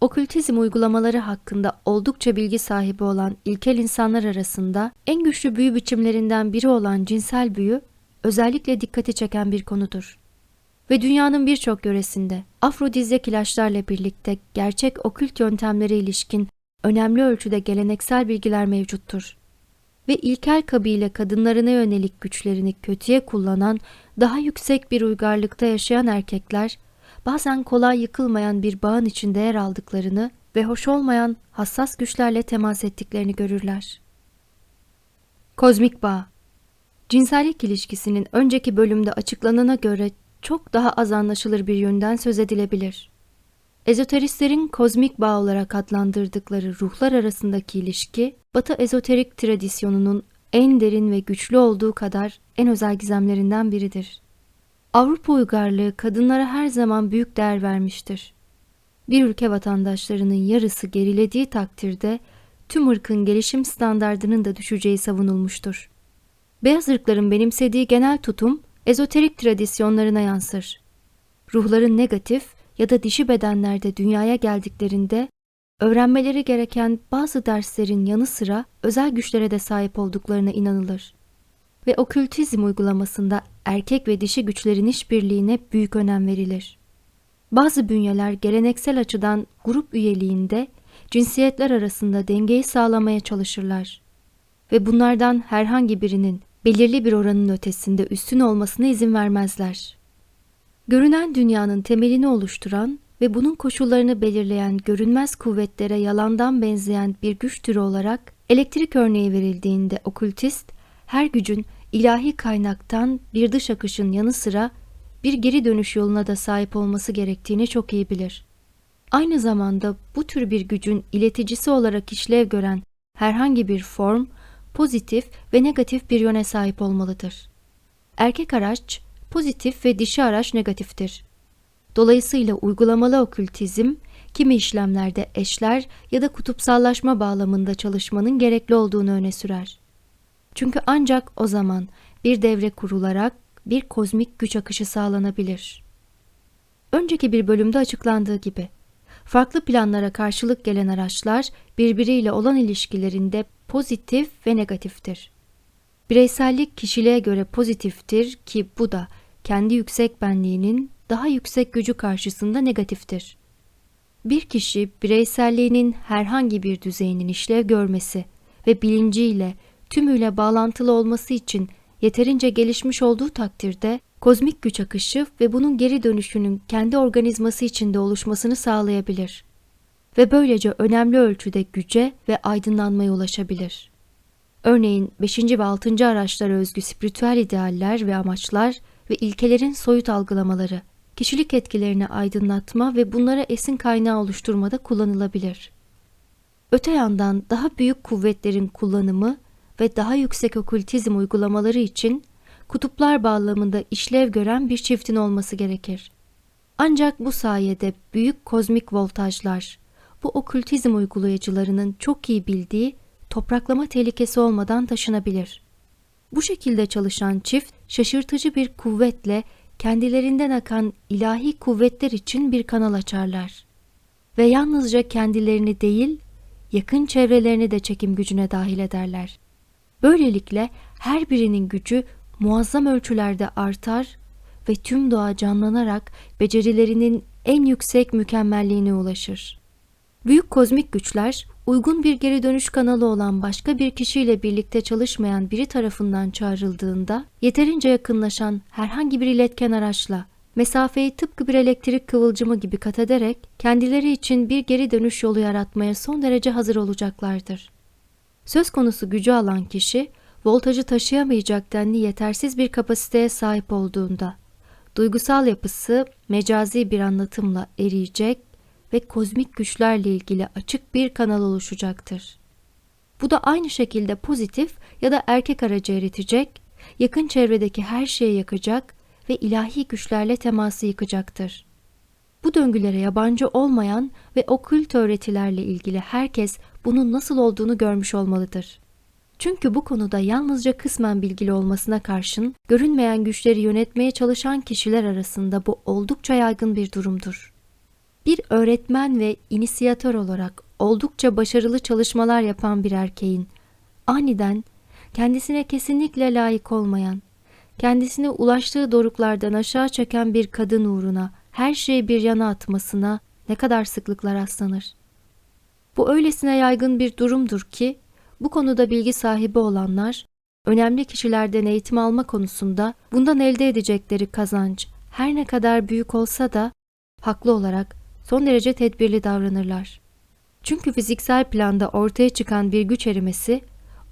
Okültizm uygulamaları hakkında oldukça bilgi sahibi olan ilkel insanlar arasında en güçlü büyü biçimlerinden biri olan cinsel büyü özellikle dikkati çeken bir konudur. Ve dünyanın birçok yöresinde afrodizyak ilaçlarla birlikte gerçek okült yöntemlere ilişkin önemli ölçüde geleneksel bilgiler mevcuttur. Ve ilkel kabile kadınlarına yönelik güçlerini kötüye kullanan daha yüksek bir uygarlıkta yaşayan erkekler bazen kolay yıkılmayan bir bağın içinde yer aldıklarını ve hoş olmayan hassas güçlerle temas ettiklerini görürler. Kozmik bağ Cinsellik ilişkisinin önceki bölümde açıklanana göre çok daha az anlaşılır bir yönden söz edilebilir. Ezoteristlerin kozmik bağ olarak adlandırdıkları ruhlar arasındaki ilişki, Batı ezoterik tradisyonunun en derin ve güçlü olduğu kadar en özel gizemlerinden biridir. Avrupa uygarlığı kadınlara her zaman büyük değer vermiştir. Bir ülke vatandaşlarının yarısı gerilediği takdirde tüm ırkın gelişim standardının da düşeceği savunulmuştur. Beyaz ırkların benimsediği genel tutum ezoterik tradisyonlarına yansır. Ruhların negatif ya da dişi bedenlerde dünyaya geldiklerinde öğrenmeleri gereken bazı derslerin yanı sıra özel güçlere de sahip olduklarına inanılır. Ve okültizm uygulamasında erkek ve dişi güçlerin işbirliğine büyük önem verilir. Bazı bünyeler geleneksel açıdan grup üyeliğinde cinsiyetler arasında dengeyi sağlamaya çalışırlar. Ve bunlardan herhangi birinin belirli bir oranın ötesinde üstün olmasına izin vermezler. Görünen dünyanın temelini oluşturan ve bunun koşullarını belirleyen görünmez kuvvetlere yalandan benzeyen bir güç türü olarak elektrik örneği verildiğinde okültist, her gücün ilahi kaynaktan bir dış akışın yanı sıra bir geri dönüş yoluna da sahip olması gerektiğini çok iyi bilir. Aynı zamanda bu tür bir gücün ileticisi olarak işlev gören herhangi bir form, pozitif ve negatif bir yöne sahip olmalıdır. Erkek araç pozitif ve dişi araç negatiftir. Dolayısıyla uygulamalı okültizm, kimi işlemlerde eşler ya da kutupsallaşma bağlamında çalışmanın gerekli olduğunu öne sürer. Çünkü ancak o zaman bir devre kurularak bir kozmik güç akışı sağlanabilir. Önceki bir bölümde açıklandığı gibi, farklı planlara karşılık gelen araçlar birbiriyle olan ilişkilerinde pozitif ve negatiftir. Bireysellik kişiliğe göre pozitiftir ki bu da kendi yüksek benliğinin daha yüksek gücü karşısında negatiftir. Bir kişi bireyselliğinin herhangi bir düzeyinin işlev görmesi ve bilinciyle tümüyle bağlantılı olması için yeterince gelişmiş olduğu takdirde kozmik güç akışı ve bunun geri dönüşünün kendi organizması içinde oluşmasını sağlayabilir ve böylece önemli ölçüde güce ve aydınlanmaya ulaşabilir. Örneğin 5. ve 6. araçlara özgü spiritüel idealler ve amaçlar ve ilkelerin soyut algılamaları, kişilik etkilerini aydınlatma ve bunlara esin kaynağı oluşturmada kullanılabilir. Öte yandan daha büyük kuvvetlerin kullanımı ve daha yüksek okültizm uygulamaları için kutuplar bağlamında işlev gören bir çiftin olması gerekir. Ancak bu sayede büyük kozmik voltajlar, bu okültizm uygulayıcılarının çok iyi bildiği topraklama tehlikesi olmadan taşınabilir. Bu şekilde çalışan çift şaşırtıcı bir kuvvetle kendilerinden akan ilahi kuvvetler için bir kanal açarlar. Ve yalnızca kendilerini değil, yakın çevrelerini de çekim gücüne dahil ederler. Böylelikle her birinin gücü muazzam ölçülerde artar ve tüm doğa canlanarak becerilerinin en yüksek mükemmelliğine ulaşır. Büyük kozmik güçler uygun bir geri dönüş kanalı olan başka bir kişiyle birlikte çalışmayan biri tarafından çağrıldığında yeterince yakınlaşan herhangi bir iletken araçla mesafeyi tıpkı bir elektrik kıvılcımı gibi kat ederek kendileri için bir geri dönüş yolu yaratmaya son derece hazır olacaklardır. Söz konusu gücü alan kişi voltajı taşıyamayacak denli yetersiz bir kapasiteye sahip olduğunda duygusal yapısı mecazi bir anlatımla eriyecek ve kozmik güçlerle ilgili açık bir kanal oluşacaktır. Bu da aynı şekilde pozitif ya da erkek aracı eritecek, yakın çevredeki her şeyi yakacak ve ilahi güçlerle teması yıkacaktır. Bu döngülere yabancı olmayan ve okült öğretilerle ilgili herkes bunun nasıl olduğunu görmüş olmalıdır. Çünkü bu konuda yalnızca kısmen bilgili olmasına karşın görünmeyen güçleri yönetmeye çalışan kişiler arasında bu oldukça yaygın bir durumdur. Bir öğretmen ve inisiyatör olarak oldukça başarılı çalışmalar yapan bir erkeğin aniden kendisine kesinlikle layık olmayan, kendisini ulaştığı doruklardan aşağı çeken bir kadın uğruna her şeyi bir yana atmasına ne kadar sıklıkla rastlanır. Bu öylesine yaygın bir durumdur ki bu konuda bilgi sahibi olanlar önemli kişilerden eğitim alma konusunda bundan elde edecekleri kazanç her ne kadar büyük olsa da haklı olarak son derece tedbirli davranırlar. Çünkü fiziksel planda ortaya çıkan bir güç erimesi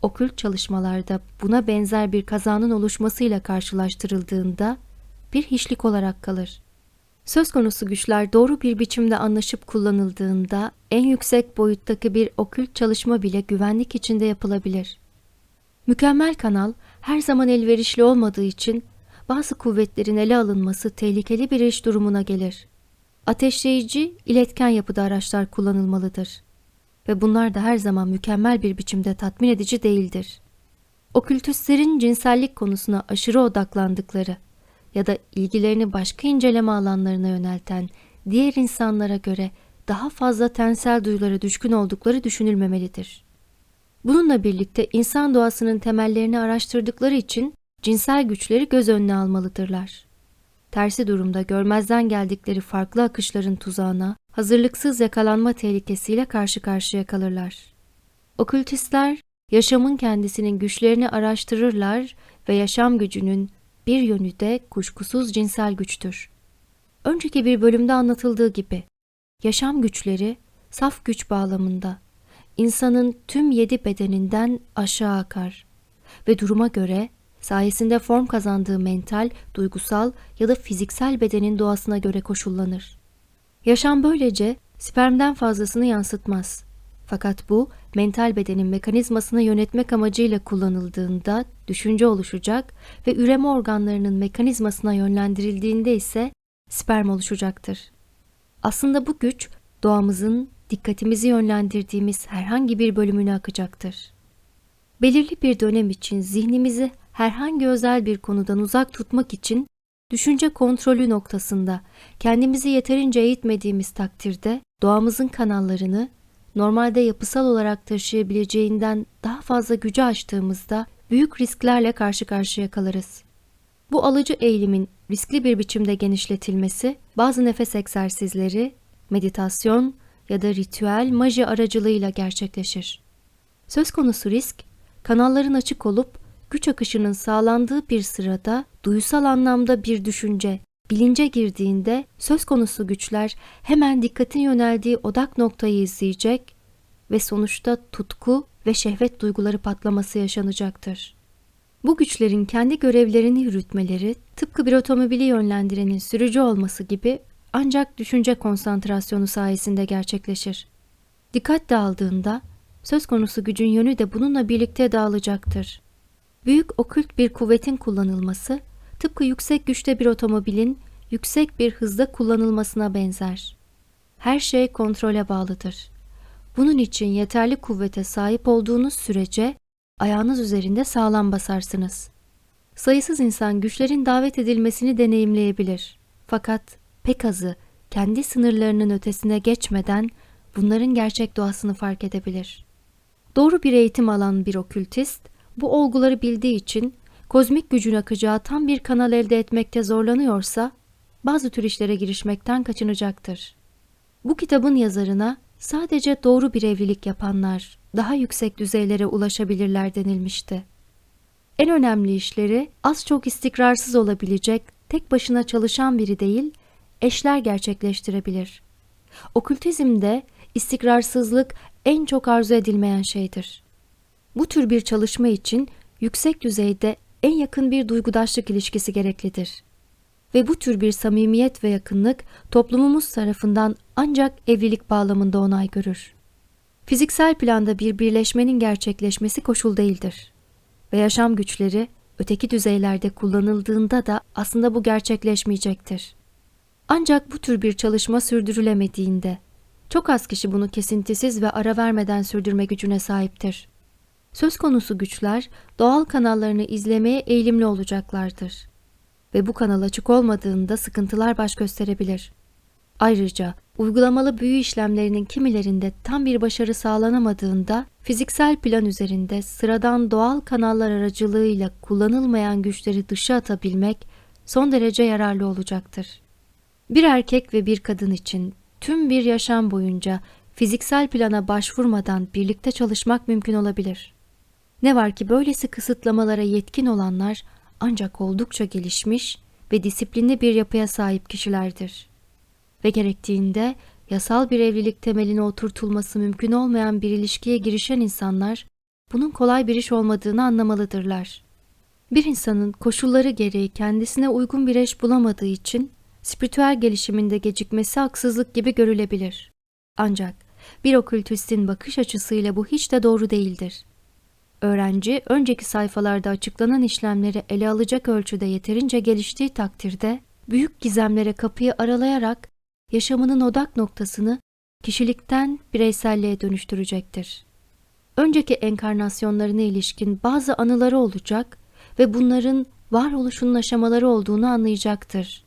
okült çalışmalarda buna benzer bir kazanın oluşmasıyla karşılaştırıldığında bir hiçlik olarak kalır. Söz konusu güçler doğru bir biçimde anlaşıp kullanıldığında en yüksek boyuttaki bir okült çalışma bile güvenlik içinde yapılabilir. Mükemmel kanal her zaman elverişli olmadığı için bazı kuvvetlerin ele alınması tehlikeli bir iş durumuna gelir. Ateşleyici, iletken yapıda araçlar kullanılmalıdır. Ve bunlar da her zaman mükemmel bir biçimde tatmin edici değildir. Okültüslerin cinsellik konusuna aşırı odaklandıkları ya da ilgilerini başka inceleme alanlarına yönelten diğer insanlara göre daha fazla tensel duyulara düşkün oldukları düşünülmemelidir. Bununla birlikte insan doğasının temellerini araştırdıkları için cinsel güçleri göz önüne almalıdırlar. Tersi durumda görmezden geldikleri farklı akışların tuzağına, hazırlıksız yakalanma tehlikesiyle karşı karşıya kalırlar. Okültistler, yaşamın kendisinin güçlerini araştırırlar ve yaşam gücünün bir yönü de kuşkusuz cinsel güçtür. Önceki bir bölümde anlatıldığı gibi, yaşam güçleri saf güç bağlamında insanın tüm yedi bedeninden aşağı akar ve duruma göre sayesinde form kazandığı mental, duygusal ya da fiziksel bedenin doğasına göre koşullanır. Yaşam böylece spermden fazlasını yansıtmaz. Fakat bu mental bedenin mekanizmasını yönetmek amacıyla kullanıldığında düşünce oluşacak ve üreme organlarının mekanizmasına yönlendirildiğinde ise sperm oluşacaktır. Aslında bu güç doğamızın dikkatimizi yönlendirdiğimiz herhangi bir bölümüne akacaktır. Belirli bir dönem için zihnimizi herhangi özel bir konudan uzak tutmak için düşünce kontrolü noktasında kendimizi yeterince eğitmediğimiz takdirde doğamızın kanallarını normalde yapısal olarak taşıyabileceğinden daha fazla gücü açtığımızda büyük risklerle karşı karşıya kalırız. Bu alıcı eğilimin riskli bir biçimde genişletilmesi bazı nefes egzersizleri, meditasyon ya da ritüel maji aracılığıyla gerçekleşir. Söz konusu risk, kanalların açık olup güç akışının sağlandığı bir sırada duysal anlamda bir düşünce, bilince girdiğinde söz konusu güçler hemen dikkatin yöneldiği odak noktayı izleyecek ve sonuçta tutku ve şehvet duyguları patlaması yaşanacaktır. Bu güçlerin kendi görevlerini yürütmeleri tıpkı bir otomobili yönlendirenin sürücü olması gibi ancak düşünce konsantrasyonu sayesinde gerçekleşir. Dikkat dağıldığında söz konusu gücün yönü de bununla birlikte dağılacaktır. Büyük okült bir kuvvetin kullanılması tıpkı yüksek güçte bir otomobilin yüksek bir hızda kullanılmasına benzer. Her şey kontrole bağlıdır. Bunun için yeterli kuvvete sahip olduğunuz sürece ayağınız üzerinde sağlam basarsınız. Sayısız insan güçlerin davet edilmesini deneyimleyebilir. Fakat pek azı kendi sınırlarının ötesine geçmeden bunların gerçek doğasını fark edebilir. Doğru bir eğitim alan bir okültist bu olguları bildiği için kozmik gücün akacağı tam bir kanal elde etmekte zorlanıyorsa bazı tür işlere girişmekten kaçınacaktır. Bu kitabın yazarına sadece doğru bir evlilik yapanlar daha yüksek düzeylere ulaşabilirler denilmişti. En önemli işleri az çok istikrarsız olabilecek, tek başına çalışan biri değil, eşler gerçekleştirebilir. Okültizmde istikrarsızlık en çok arzu edilmeyen şeydir. Bu tür bir çalışma için yüksek düzeyde en yakın bir duygudaşlık ilişkisi gereklidir. Ve bu tür bir samimiyet ve yakınlık toplumumuz tarafından ancak evlilik bağlamında onay görür. Fiziksel planda bir birleşmenin gerçekleşmesi koşul değildir. Ve yaşam güçleri öteki düzeylerde kullanıldığında da aslında bu gerçekleşmeyecektir. Ancak bu tür bir çalışma sürdürülemediğinde çok az kişi bunu kesintisiz ve ara vermeden sürdürme gücüne sahiptir. Söz konusu güçler doğal kanallarını izlemeye eğilimli olacaklardır. Ve bu kanal açık olmadığında sıkıntılar baş gösterebilir. Ayrıca uygulamalı büyü işlemlerinin kimilerinde tam bir başarı sağlanamadığında fiziksel plan üzerinde sıradan doğal kanallar aracılığıyla kullanılmayan güçleri dışa atabilmek son derece yararlı olacaktır. Bir erkek ve bir kadın için tüm bir yaşam boyunca fiziksel plana başvurmadan birlikte çalışmak mümkün olabilir. Ne var ki böylesi kısıtlamalara yetkin olanlar ancak oldukça gelişmiş ve disiplinli bir yapıya sahip kişilerdir. Ve gerektiğinde yasal bir evlilik temeline oturtulması mümkün olmayan bir ilişkiye girişen insanlar bunun kolay bir iş olmadığını anlamalıdırlar. Bir insanın koşulları gereği kendisine uygun bir eş bulamadığı için spiritüel gelişiminde gecikmesi haksızlık gibi görülebilir. Ancak bir okültistin bakış açısıyla bu hiç de doğru değildir. Öğrenci önceki sayfalarda açıklanan işlemleri ele alacak ölçüde yeterince geliştiği takdirde büyük gizemlere kapıyı aralayarak yaşamının odak noktasını kişilikten bireyselliğe dönüştürecektir. Önceki enkarnasyonlarına ilişkin bazı anıları olacak ve bunların varoluşunun aşamaları olduğunu anlayacaktır.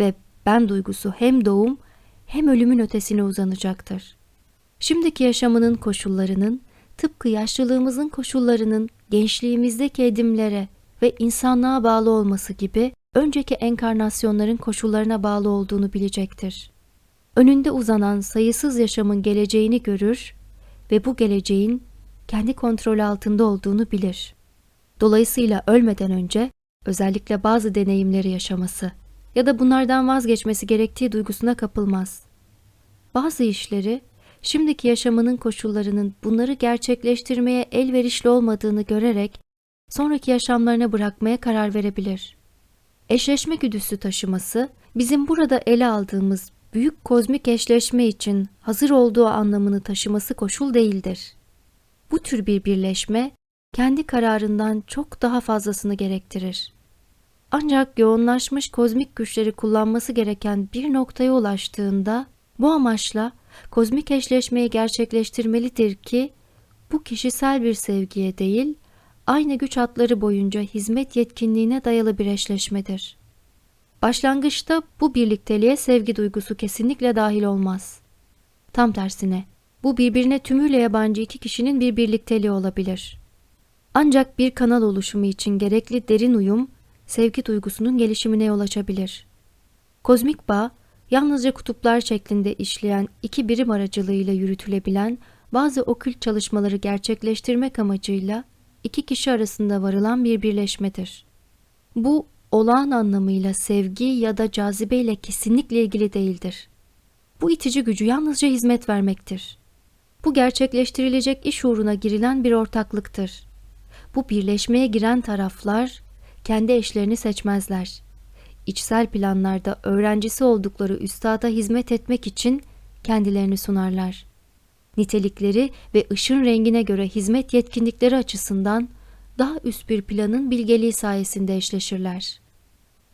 Ve ben duygusu hem doğum hem ölümün ötesine uzanacaktır. Şimdiki yaşamının koşullarının tıpkı yaşlılığımızın koşullarının gençliğimizdeki edimlere ve insanlığa bağlı olması gibi önceki enkarnasyonların koşullarına bağlı olduğunu bilecektir. Önünde uzanan sayısız yaşamın geleceğini görür ve bu geleceğin kendi kontrol altında olduğunu bilir. Dolayısıyla ölmeden önce özellikle bazı deneyimleri yaşaması ya da bunlardan vazgeçmesi gerektiği duygusuna kapılmaz. Bazı işleri şimdiki yaşamının koşullarının bunları gerçekleştirmeye elverişli olmadığını görerek sonraki yaşamlarına bırakmaya karar verebilir. Eşleşme güdüsü taşıması bizim burada ele aldığımız büyük kozmik eşleşme için hazır olduğu anlamını taşıması koşul değildir. Bu tür bir birleşme kendi kararından çok daha fazlasını gerektirir. Ancak yoğunlaşmış kozmik güçleri kullanması gereken bir noktaya ulaştığında bu amaçla kozmik eşleşmeyi gerçekleştirmelidir ki bu kişisel bir sevgiye değil, aynı güç hatları boyunca hizmet yetkinliğine dayalı bir eşleşmedir. Başlangıçta bu birlikteliğe sevgi duygusu kesinlikle dahil olmaz. Tam tersine, bu birbirine tümüyle yabancı iki kişinin bir birlikteliği olabilir. Ancak bir kanal oluşumu için gerekli derin uyum, sevgi duygusunun gelişimine yol açabilir. Kozmik bağ, yalnızca kutuplar şeklinde işleyen iki birim aracılığıyla yürütülebilen bazı okült çalışmaları gerçekleştirmek amacıyla iki kişi arasında varılan bir birleşmedir. Bu olağan anlamıyla sevgi ya da cazibe ile kesinlikle ilgili değildir. Bu itici gücü yalnızca hizmet vermektir. Bu gerçekleştirilecek iş uğruna girilen bir ortaklıktır. Bu birleşmeye giren taraflar kendi eşlerini seçmezler. İçsel planlarda öğrencisi oldukları üstada hizmet etmek için kendilerini sunarlar. Nitelikleri ve ışın rengine göre hizmet yetkinlikleri açısından daha üst bir planın bilgeliği sayesinde eşleşirler.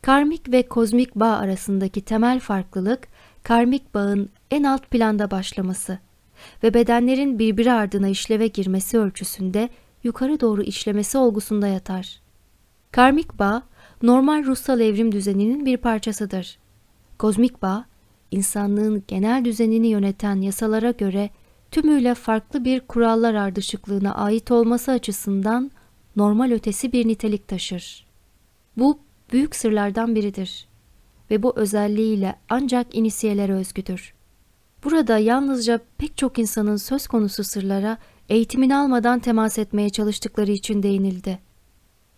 Karmik ve kozmik bağ arasındaki temel farklılık, karmik bağın en alt planda başlaması ve bedenlerin birbiri ardına işleve girmesi ölçüsünde yukarı doğru işlemesi olgusunda yatar. Karmik bağ, normal ruhsal evrim düzeninin bir parçasıdır. Kozmik bağ, insanlığın genel düzenini yöneten yasalara göre tümüyle farklı bir kurallar ardışıklığına ait olması açısından normal ötesi bir nitelik taşır. Bu büyük sırlardan biridir ve bu özelliğiyle ancak inisiyelere özgüdür. Burada yalnızca pek çok insanın söz konusu sırlara eğitimini almadan temas etmeye çalıştıkları için değinildi.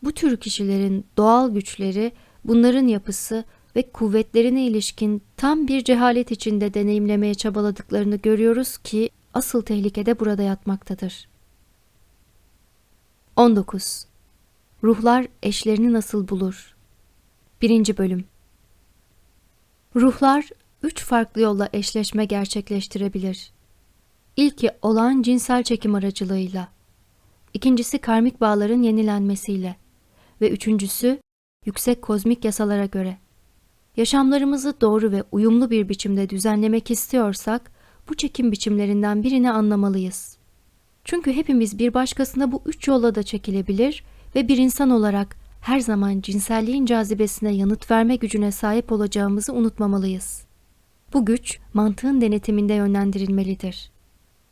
Bu tür kişilerin doğal güçleri, bunların yapısı ve kuvvetlerine ilişkin tam bir cehalet içinde deneyimlemeye çabaladıklarını görüyoruz ki asıl tehlikede burada yatmaktadır. 19. Ruhlar eşlerini nasıl bulur? 1. Bölüm Ruhlar üç farklı yolla eşleşme gerçekleştirebilir. İlki olağan cinsel çekim aracılığıyla, ikincisi karmik bağların yenilenmesiyle ve üçüncüsü yüksek kozmik yasalara göre. Yaşamlarımızı doğru ve uyumlu bir biçimde düzenlemek istiyorsak bu çekim biçimlerinden birini anlamalıyız. Çünkü hepimiz bir başkasına bu üç yolla da çekilebilir ve bir insan olarak her zaman cinselliğin cazibesine yanıt verme gücüne sahip olacağımızı unutmamalıyız. Bu güç mantığın denetiminde yönlendirilmelidir.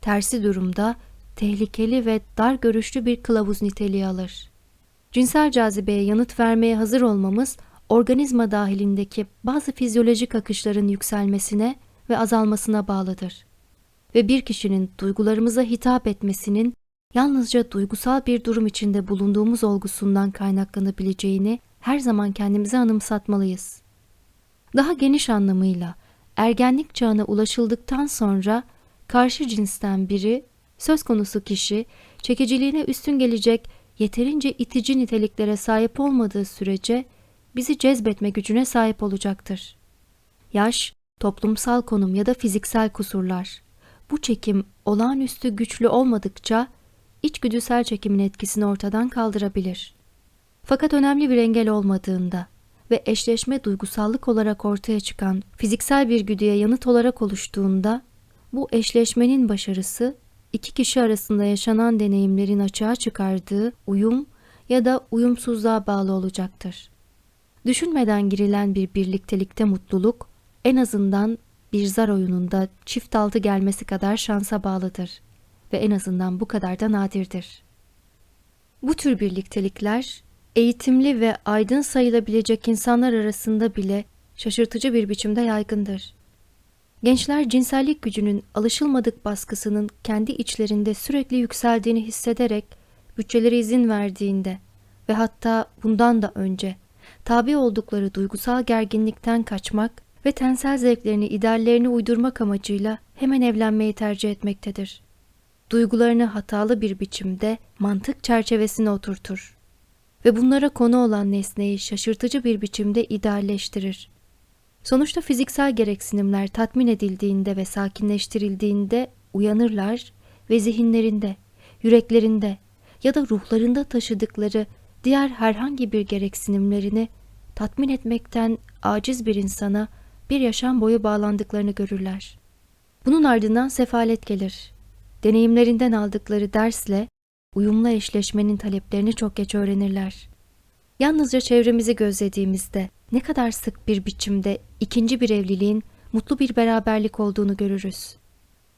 Tersi durumda tehlikeli ve dar görüşlü bir kılavuz niteliği alır. Cinsel cazibeye yanıt vermeye hazır olmamız, organizma dahilindeki bazı fizyolojik akışların yükselmesine ve azalmasına bağlıdır. Ve bir kişinin duygularımıza hitap etmesinin yalnızca duygusal bir durum içinde bulunduğumuz olgusundan kaynaklanabileceğini her zaman kendimize anımsatmalıyız. Daha geniş anlamıyla ergenlik çağına ulaşıldıktan sonra karşı cinsten biri, söz konusu kişi, çekiciliğine üstün gelecek yeterince itici niteliklere sahip olmadığı sürece bizi cezbetme gücüne sahip olacaktır. Yaş, toplumsal konum ya da fiziksel kusurlar. Bu çekim olağanüstü güçlü olmadıkça içgüdüsel çekimin etkisini ortadan kaldırabilir. Fakat önemli bir engel olmadığında ve eşleşme duygusallık olarak ortaya çıkan fiziksel bir güdüye yanıt olarak oluştuğunda bu eşleşmenin başarısı iki kişi arasında yaşanan deneyimlerin açığa çıkardığı uyum ya da uyumsuzluğa bağlı olacaktır. Düşünmeden girilen bir birliktelikte mutluluk en azından bir zar oyununda çift altı gelmesi kadar şansa bağlıdır ve en azından bu kadar da nadirdir. Bu tür birliktelikler eğitimli ve aydın sayılabilecek insanlar arasında bile şaşırtıcı bir biçimde yaygındır. Gençler cinsellik gücünün alışılmadık baskısının kendi içlerinde sürekli yükseldiğini hissederek bütçeleri izin verdiğinde ve hatta bundan da önce tabi oldukları duygusal gerginlikten kaçmak ve tensel zevklerini ideallerini uydurmak amacıyla hemen evlenmeyi tercih etmektedir. Duygularını hatalı bir biçimde mantık çerçevesine oturtur ve bunlara konu olan nesneyi şaşırtıcı bir biçimde idealleştirir. Sonuçta fiziksel gereksinimler tatmin edildiğinde ve sakinleştirildiğinde uyanırlar ve zihinlerinde, yüreklerinde ya da ruhlarında taşıdıkları diğer herhangi bir gereksinimlerini tatmin etmekten aciz bir insana bir yaşam boyu bağlandıklarını görürler. Bunun ardından sefalet gelir. Deneyimlerinden aldıkları dersle uyumlu eşleşmenin taleplerini çok geç öğrenirler. Yalnızca çevremizi gözlediğimizde ne kadar sık bir biçimde ikinci bir evliliğin mutlu bir beraberlik olduğunu görürüz.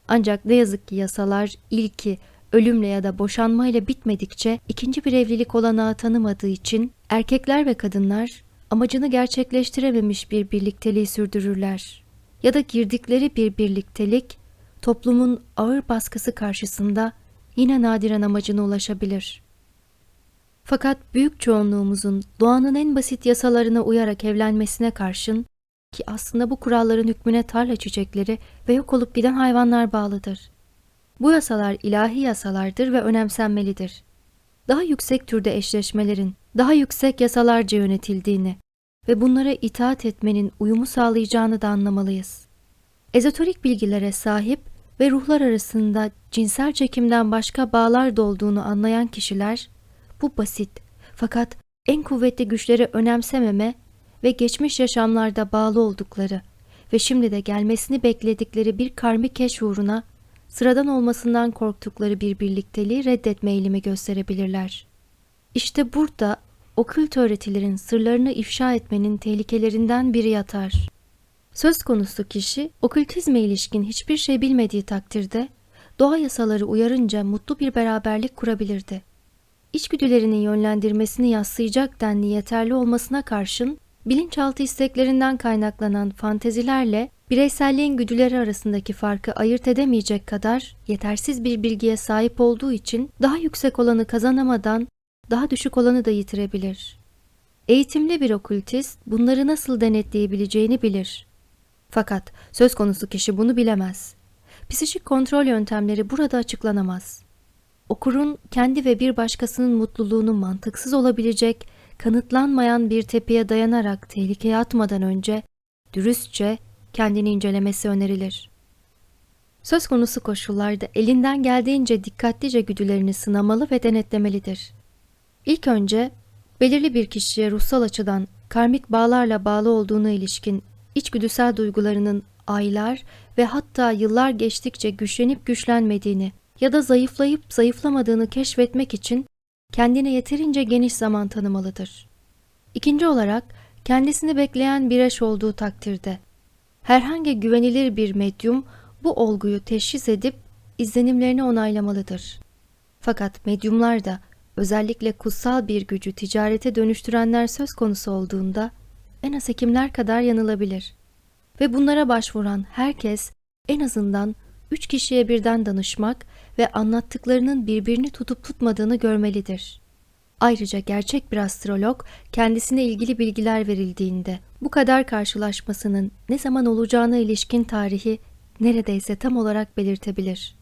Ancak ne yazık ki yasalar ilki ölümle ya da boşanmayla bitmedikçe ikinci bir evlilik olanağı tanımadığı için erkekler ve kadınlar amacını gerçekleştirememiş bir birlikteliği sürdürürler. Ya da girdikleri bir birliktelik toplumun ağır baskısı karşısında yine nadiren amacına ulaşabilir. Fakat büyük çoğunluğumuzun doğanın en basit yasalarına uyarak evlenmesine karşın ki aslında bu kuralların hükmüne tarla çiçekleri ve yok olup giden hayvanlar bağlıdır. Bu yasalar ilahi yasalardır ve önemsenmelidir. Daha yüksek türde eşleşmelerin, daha yüksek yasalarca yönetildiğini ve bunlara itaat etmenin uyumu sağlayacağını da anlamalıyız. Ezoterik bilgilere sahip ve ruhlar arasında cinsel çekimden başka bağlar da olduğunu anlayan kişiler, bu basit fakat en kuvvetli güçleri önemsememe ve geçmiş yaşamlarda bağlı oldukları ve şimdi de gelmesini bekledikleri bir karmik keşf uğruna sıradan olmasından korktukları bir birlikteliği reddetme eğilimi gösterebilirler. İşte burada okült öğretilerin sırlarını ifşa etmenin tehlikelerinden biri yatar. Söz konusu kişi okültizme ilişkin hiçbir şey bilmediği takdirde doğa yasaları uyarınca mutlu bir beraberlik kurabilirdi. İçgüdülerinin yönlendirmesini yaslayacak denli yeterli olmasına karşın bilinçaltı isteklerinden kaynaklanan fantezilerle bireyselliğin güdüleri arasındaki farkı ayırt edemeyecek kadar yetersiz bir bilgiye sahip olduğu için daha yüksek olanı kazanamadan daha düşük olanı da yitirebilir. Eğitimli bir okültist bunları nasıl denetleyebileceğini bilir. Fakat söz konusu kişi bunu bilemez. Psikik kontrol yöntemleri burada açıklanamaz. Okurun kendi ve bir başkasının mutluluğunu mantıksız olabilecek, kanıtlanmayan bir tepeye dayanarak tehlikeye atmadan önce dürüstçe kendini incelemesi önerilir. Söz konusu koşullarda elinden geldiğince dikkatlice güdülerini sınamalı ve denetlemelidir. İlk önce belirli bir kişiye ruhsal açıdan karmik bağlarla bağlı olduğuna ilişkin içgüdüsel duygularının aylar ve hatta yıllar geçtikçe güçlenip güçlenmediğini ya da zayıflayıp zayıflamadığını keşfetmek için kendine yeterince geniş zaman tanımalıdır. İkinci olarak kendisini bekleyen bir eş olduğu takdirde herhangi güvenilir bir medyum bu olguyu teşhis edip izlenimlerini onaylamalıdır. Fakat medyumlar da özellikle kutsal bir gücü ticarete dönüştürenler söz konusu olduğunda en az hekimler kadar yanılabilir. Ve bunlara başvuran herkes en azından üç kişiye birden danışmak ve anlattıklarının birbirini tutup tutmadığını görmelidir. Ayrıca gerçek bir astrolog kendisine ilgili bilgiler verildiğinde bu kadar karşılaşmasının ne zaman olacağına ilişkin tarihi neredeyse tam olarak belirtebilir.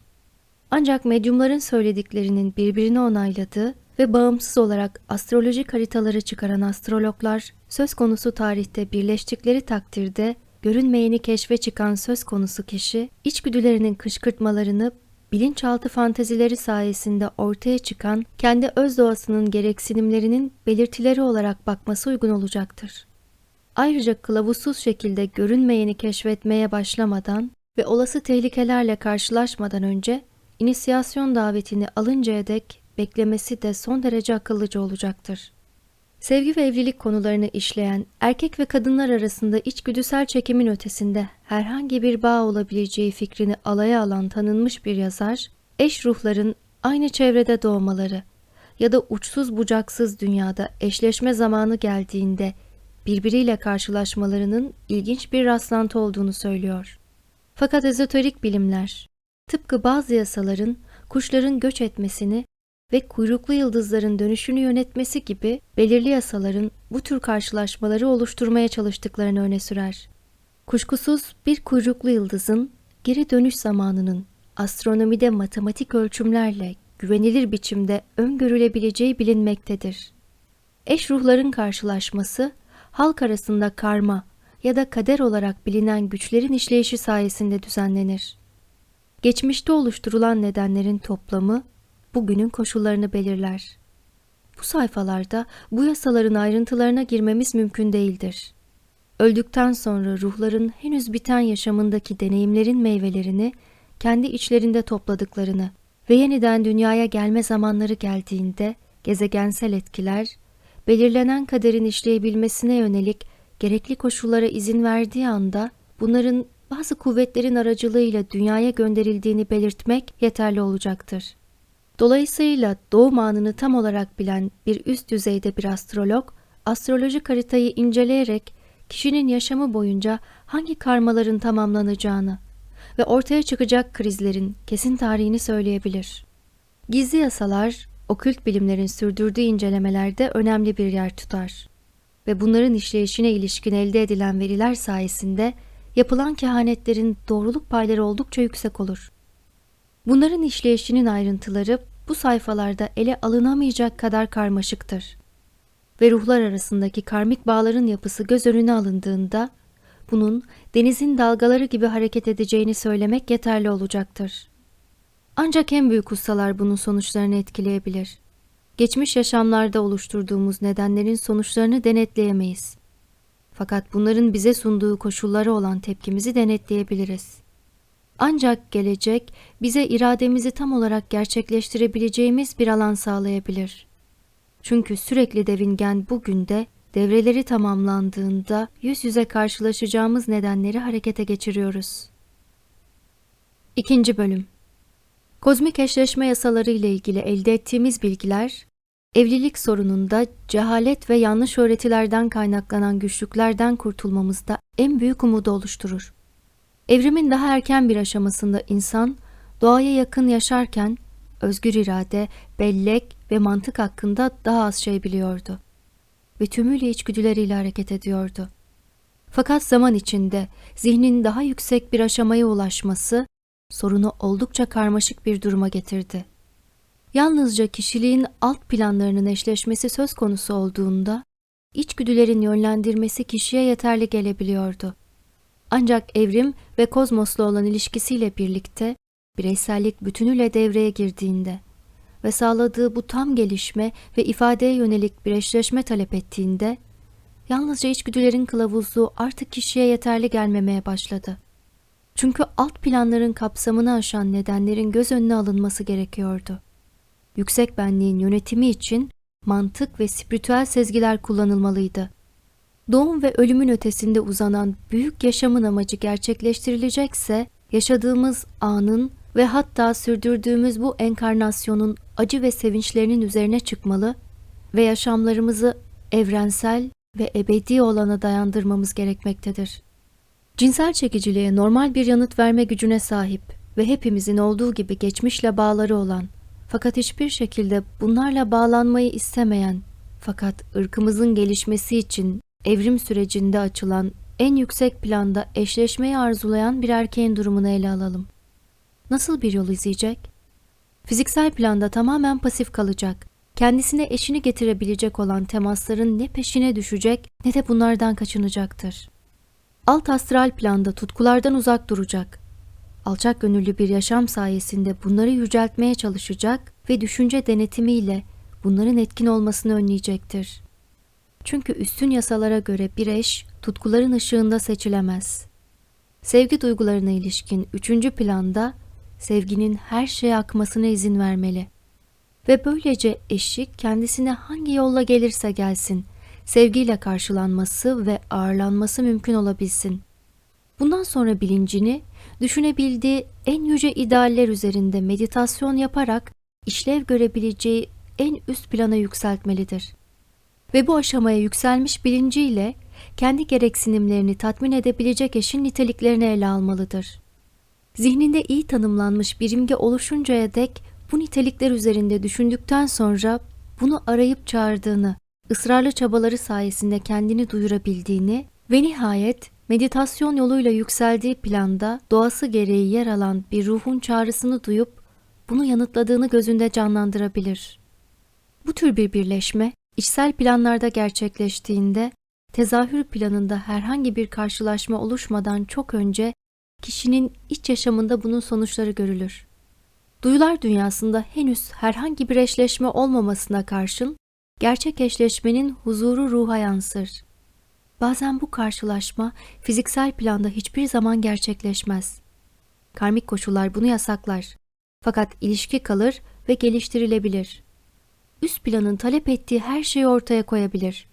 Ancak medyumların söylediklerinin birbirini onayladığı ve bağımsız olarak astrolojik haritaları çıkaran astrologlar söz konusu tarihte birleştikleri takdirde görünmeyeni keşfe çıkan söz konusu kişi içgüdülerinin kışkırtmalarını bilinçaltı fantezileri sayesinde ortaya çıkan kendi öz doğasının gereksinimlerinin belirtileri olarak bakması uygun olacaktır. Ayrıca kılavuzsuz şekilde görünmeyeni keşfetmeye başlamadan ve olası tehlikelerle karşılaşmadan önce inisiyasyon davetini alıncaya dek beklemesi de son derece akıllıca olacaktır. Sevgi ve evlilik konularını işleyen erkek ve kadınlar arasında içgüdüsel çekimin ötesinde herhangi bir bağ olabileceği fikrini alaya alan tanınmış bir yazar, eş ruhların aynı çevrede doğmaları ya da uçsuz bucaksız dünyada eşleşme zamanı geldiğinde birbiriyle karşılaşmalarının ilginç bir rastlantı olduğunu söylüyor. Fakat ezoterik bilimler, tıpkı bazı yasaların kuşların göç etmesini ve kuyruklu yıldızların dönüşünü yönetmesi gibi belirli yasaların bu tür karşılaşmaları oluşturmaya çalıştıklarını öne sürer. Kuşkusuz bir kuyruklu yıldızın geri dönüş zamanının astronomide matematik ölçümlerle güvenilir biçimde öngörülebileceği bilinmektedir. Eş ruhların karşılaşması halk arasında karma ya da kader olarak bilinen güçlerin işleyişi sayesinde düzenlenir. Geçmişte oluşturulan nedenlerin toplamı bugünün koşullarını belirler. Bu sayfalarda bu yasaların ayrıntılarına girmemiz mümkün değildir. Öldükten sonra ruhların henüz biten yaşamındaki deneyimlerin meyvelerini kendi içlerinde topladıklarını ve yeniden dünyaya gelme zamanları geldiğinde gezegensel etkiler, belirlenen kaderin işleyebilmesine yönelik gerekli koşullara izin verdiği anda bunların bazı kuvvetlerin aracılığıyla dünyaya gönderildiğini belirtmek yeterli olacaktır. Dolayısıyla doğum anını tam olarak bilen bir üst düzeyde bir astrolog, astrolojik haritayı inceleyerek kişinin yaşamı boyunca hangi karmaların tamamlanacağını ve ortaya çıkacak krizlerin kesin tarihini söyleyebilir. Gizli yasalar, okült bilimlerin sürdürdüğü incelemelerde önemli bir yer tutar ve bunların işleyişine ilişkin elde edilen veriler sayesinde yapılan kehanetlerin doğruluk payları oldukça yüksek olur. Bunların işleyişinin ayrıntıları bu sayfalarda ele alınamayacak kadar karmaşıktır. Ve ruhlar arasındaki karmik bağların yapısı göz önüne alındığında bunun denizin dalgaları gibi hareket edeceğini söylemek yeterli olacaktır. Ancak en büyük ustalar bunun sonuçlarını etkileyebilir. Geçmiş yaşamlarda oluşturduğumuz nedenlerin sonuçlarını denetleyemeyiz. Fakat bunların bize sunduğu koşullara olan tepkimizi denetleyebiliriz. Ancak gelecek bize irademizi tam olarak gerçekleştirebileceğimiz bir alan sağlayabilir. Çünkü sürekli devingen bugün de devreleri tamamlandığında yüz yüze karşılaşacağımız nedenleri harekete geçiriyoruz. İkinci bölüm Kozmik eşleşme yasaları ile ilgili elde ettiğimiz bilgiler, evlilik sorununda cehalet ve yanlış öğretilerden kaynaklanan güçlüklerden kurtulmamızda en büyük umudu oluşturur. Evrimin daha erken bir aşamasında insan doğaya yakın yaşarken özgür irade, bellek ve mantık hakkında daha az şey biliyordu ve tümüyle içgüdüleriyle hareket ediyordu. Fakat zaman içinde zihnin daha yüksek bir aşamaya ulaşması sorunu oldukça karmaşık bir duruma getirdi. Yalnızca kişiliğin alt planlarının eşleşmesi söz konusu olduğunda içgüdülerin yönlendirmesi kişiye yeterli gelebiliyordu. Ancak evrim ve kozmosla olan ilişkisiyle birlikte bireysellik bütünüyle devreye girdiğinde ve sağladığı bu tam gelişme ve ifadeye yönelik bir eşleşme talep ettiğinde yalnızca içgüdülerin kılavuzluğu artık kişiye yeterli gelmemeye başladı. Çünkü alt planların kapsamını aşan nedenlerin göz önüne alınması gerekiyordu. Yüksek benliğin yönetimi için mantık ve spiritüel sezgiler kullanılmalıydı. Doğum ve ölümün ötesinde uzanan büyük yaşamın amacı gerçekleştirilecekse, yaşadığımız anın ve hatta sürdürdüğümüz bu enkarnasyonun acı ve sevinçlerinin üzerine çıkmalı ve yaşamlarımızı evrensel ve ebedi olana dayandırmamız gerekmektedir. Cinsel çekiciliğe normal bir yanıt verme gücüne sahip ve hepimizin olduğu gibi geçmişle bağları olan fakat hiçbir şekilde bunlarla bağlanmayı istemeyen fakat ırkımızın gelişmesi için evrim sürecinde açılan en yüksek planda eşleşmeyi arzulayan bir erkeğin durumunu ele alalım. Nasıl bir yol izleyecek? Fiziksel planda tamamen pasif kalacak. Kendisine eşini getirebilecek olan temasların ne peşine düşecek ne de bunlardan kaçınacaktır. Alt astral planda tutkulardan uzak duracak. Alçak gönüllü bir yaşam sayesinde bunları yüceltmeye çalışacak ve düşünce denetimiyle bunların etkin olmasını önleyecektir. Çünkü üstün yasalara göre bir eş tutkuların ışığında seçilemez. Sevgi duygularına ilişkin üçüncü planda sevginin her şeye akmasına izin vermeli. Ve böylece eşi kendisine hangi yolla gelirse gelsin, sevgiyle karşılanması ve ağırlanması mümkün olabilsin. Bundan sonra bilincini, düşünebildiği en yüce idealler üzerinde meditasyon yaparak işlev görebileceği en üst plana yükseltmelidir. Ve bu aşamaya yükselmiş bilinciyle kendi gereksinimlerini tatmin edebilecek eşin niteliklerini ele almalıdır. Zihninde iyi tanımlanmış bir imge oluşuncaya dek bu nitelikler üzerinde düşündükten sonra bunu arayıp çağırdığını, ısrarlı çabaları sayesinde kendini duyurabildiğini ve nihayet meditasyon yoluyla yükseldiği planda doğası gereği yer alan bir ruhun çağrısını duyup bunu yanıtladığını gözünde canlandırabilir. Bu tür bir birleşme içsel planlarda gerçekleştiğinde tezahür planında herhangi bir karşılaşma oluşmadan çok önce kişinin iç yaşamında bunun sonuçları görülür. Duyular dünyasında henüz herhangi bir eşleşme olmamasına karşın gerçek eşleşmenin huzuru ruha yansır. Bazen bu karşılaşma fiziksel planda hiçbir zaman gerçekleşmez. Karmik koşullar bunu yasaklar. Fakat ilişki kalır ve geliştirilebilir. Üst planın talep ettiği her şeyi ortaya koyabilir.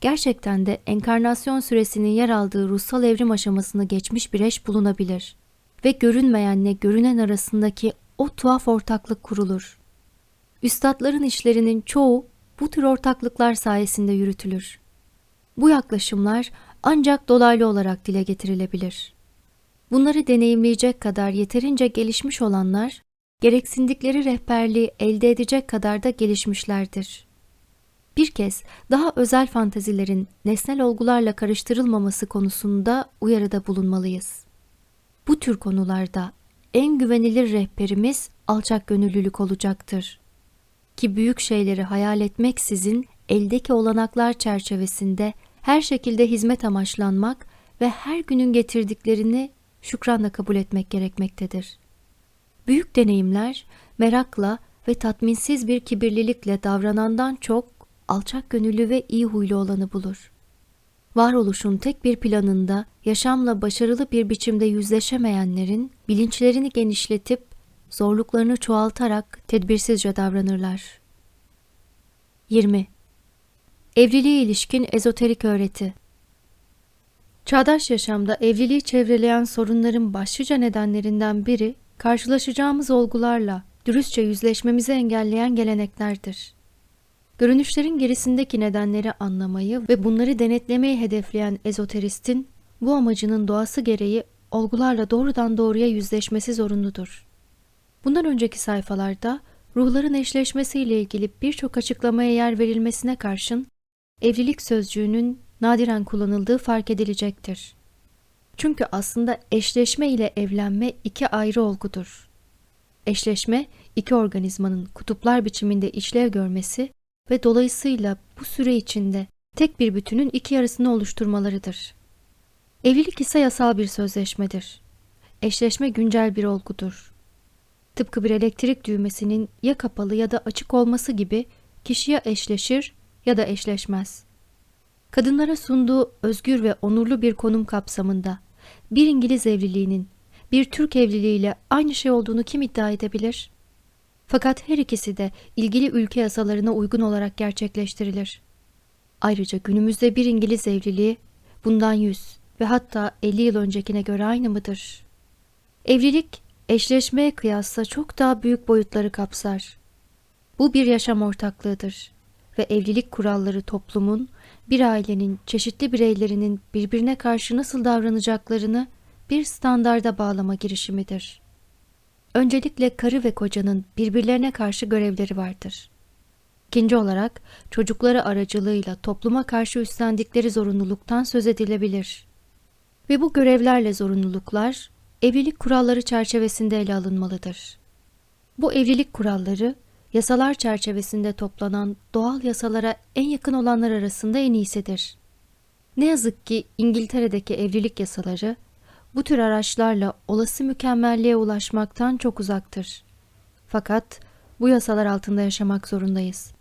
Gerçekten de enkarnasyon süresinin yer aldığı ruhsal evrim aşamasını geçmiş bir eş bulunabilir. Ve görünmeyenle görünen arasındaki o tuhaf ortaklık kurulur. Üstadların işlerinin çoğu bu tür ortaklıklar sayesinde yürütülür. Bu yaklaşımlar ancak dolaylı olarak dile getirilebilir. Bunları deneyimleyecek kadar yeterince gelişmiş olanlar, gereksindikleri rehberliği elde edecek kadar da gelişmişlerdir. Bir kez daha özel fantazilerin nesnel olgularla karıştırılmaması konusunda uyarıda bulunmalıyız. Bu tür konularda en güvenilir rehberimiz alçak gönüllülük olacaktır. Ki büyük şeyleri hayal etmeksizin eldeki olanaklar çerçevesinde her şekilde hizmet amaçlanmak ve her günün getirdiklerini şükranla kabul etmek gerekmektedir. Büyük deneyimler merakla ve tatminsiz bir kibirlilikle davranandan çok alçak gönüllü ve iyi huylu olanı bulur. Varoluşun tek bir planında yaşamla başarılı bir biçimde yüzleşemeyenlerin bilinçlerini genişletip zorluklarını çoğaltarak tedbirsizce davranırlar. 20. Evliliğe ilişkin ezoterik öğreti Çağdaş yaşamda evliliği çevreleyen sorunların başlıca nedenlerinden biri karşılaşacağımız olgularla dürüstçe yüzleşmemizi engelleyen geleneklerdir. Görünüşlerin gerisindeki nedenleri anlamayı ve bunları denetlemeyi hedefleyen ezoteristin bu amacının doğası gereği olgularla doğrudan doğruya yüzleşmesi zorunludur. Bundan önceki sayfalarda ruhların eşleşmesiyle ilgili birçok açıklamaya yer verilmesine karşın evlilik sözcüğünün nadiren kullanıldığı fark edilecektir. Çünkü aslında eşleşme ile evlenme iki ayrı olgudur. Eşleşme, iki organizmanın kutuplar biçiminde işlev görmesi ve dolayısıyla bu süre içinde tek bir bütünün iki yarısını oluşturmalarıdır. Evlilik ise yasal bir sözleşmedir. Eşleşme güncel bir olgudur. Tıpkı bir elektrik düğmesinin ya kapalı ya da açık olması gibi kişi ya eşleşir ya da eşleşmez. Kadınlara sunduğu özgür ve onurlu bir konum kapsamında bir İngiliz evliliğinin bir Türk evliliğiyle aynı şey olduğunu kim iddia edebilir? Fakat her ikisi de ilgili ülke yasalarına uygun olarak gerçekleştirilir. Ayrıca günümüzde bir İngiliz evliliği bundan 100 ve hatta 50 yıl öncekine göre aynı mıdır? Evlilik eşleşmeye kıyasla çok daha büyük boyutları kapsar. Bu bir yaşam ortaklığıdır ve evlilik kuralları toplumun, bir ailenin çeşitli bireylerinin birbirine karşı nasıl davranacaklarını bir standarda bağlama girişimidir. Öncelikle karı ve kocanın birbirlerine karşı görevleri vardır. İkinci olarak çocukları aracılığıyla topluma karşı üstlendikleri zorunluluktan söz edilebilir. Ve bu görevlerle zorunluluklar evlilik kuralları çerçevesinde ele alınmalıdır. Bu evlilik kuralları yasalar çerçevesinde toplanan doğal yasalara en yakın olanlar arasında en iyisidir. Ne yazık ki İngiltere'deki evlilik yasaları bu tür araçlarla olası mükemmelliğe ulaşmaktan çok uzaktır. Fakat bu yasalar altında yaşamak zorundayız.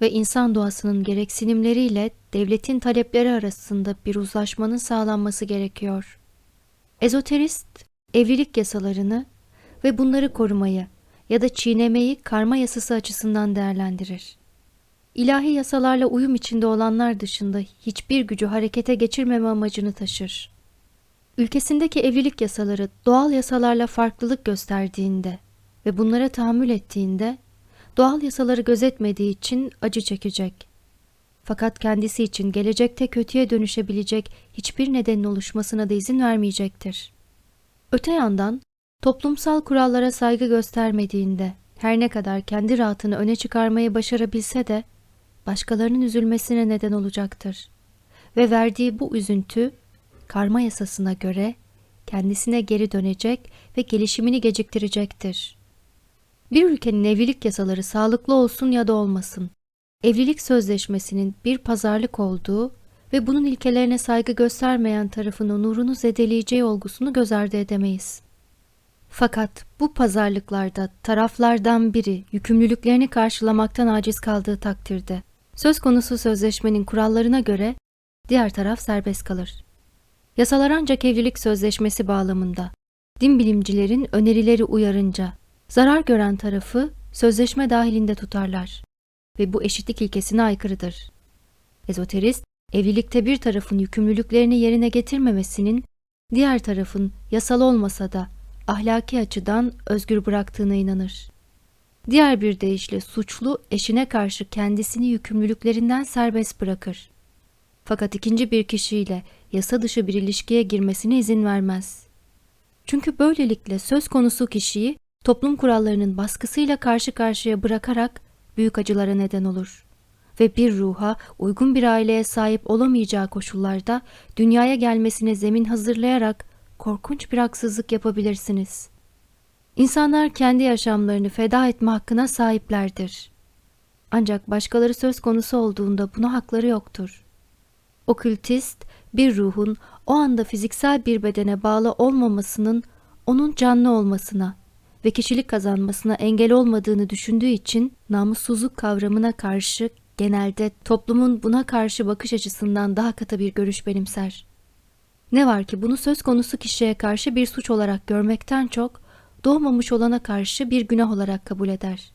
Ve insan doğasının gereksinimleriyle devletin talepleri arasında bir uzlaşmanın sağlanması gerekiyor. Ezoterist, evlilik yasalarını ve bunları korumayı ya da çiğnemeyi karma yasası açısından değerlendirir. İlahi yasalarla uyum içinde olanlar dışında hiçbir gücü harekete geçirmeme amacını taşır. Ülkesindeki evlilik yasaları doğal yasalarla farklılık gösterdiğinde ve bunlara tahammül ettiğinde doğal yasaları gözetmediği için acı çekecek. Fakat kendisi için gelecekte kötüye dönüşebilecek hiçbir nedenin oluşmasına da izin vermeyecektir. Öte yandan toplumsal kurallara saygı göstermediğinde her ne kadar kendi rahatını öne çıkarmayı başarabilse de başkalarının üzülmesine neden olacaktır. Ve verdiği bu üzüntü karma yasasına göre kendisine geri dönecek ve gelişimini geciktirecektir. Bir ülkenin evlilik yasaları sağlıklı olsun ya da olmasın, evlilik sözleşmesinin bir pazarlık olduğu ve bunun ilkelerine saygı göstermeyen tarafın onurunu zedeleyeceği olgusunu göz ardı edemeyiz. Fakat bu pazarlıklarda taraflardan biri yükümlülüklerini karşılamaktan aciz kaldığı takdirde, söz konusu sözleşmenin kurallarına göre diğer taraf serbest kalır. Yasalar ancak evlilik sözleşmesi bağlamında, din bilimcilerin önerileri uyarınca, zarar gören tarafı sözleşme dahilinde tutarlar ve bu eşitlik ilkesine aykırıdır. Ezoterist, evlilikte bir tarafın yükümlülüklerini yerine getirmemesinin, diğer tarafın yasal olmasa da ahlaki açıdan özgür bıraktığına inanır. Diğer bir deyişle suçlu eşine karşı kendisini yükümlülüklerinden serbest bırakır. Fakat ikinci bir kişiyle yasa dışı bir ilişkiye girmesine izin vermez. Çünkü böylelikle söz konusu kişiyi toplum kurallarının baskısıyla karşı karşıya bırakarak büyük acılara neden olur ve bir ruha uygun bir aileye sahip olamayacağı koşullarda dünyaya gelmesine zemin hazırlayarak korkunç bir haksızlık yapabilirsiniz. İnsanlar kendi yaşamlarını feda etme hakkına sahiplerdir. Ancak başkaları söz konusu olduğunda buna hakları yoktur. Okültist, bir ruhun o anda fiziksel bir bedene bağlı olmamasının onun canlı olmasına ve kişilik kazanmasına engel olmadığını düşündüğü için namussuzluk kavramına karşı genelde toplumun buna karşı bakış açısından daha katı bir görüş benimser. Ne var ki bunu söz konusu kişiye karşı bir suç olarak görmekten çok doğmamış olana karşı bir günah olarak kabul eder.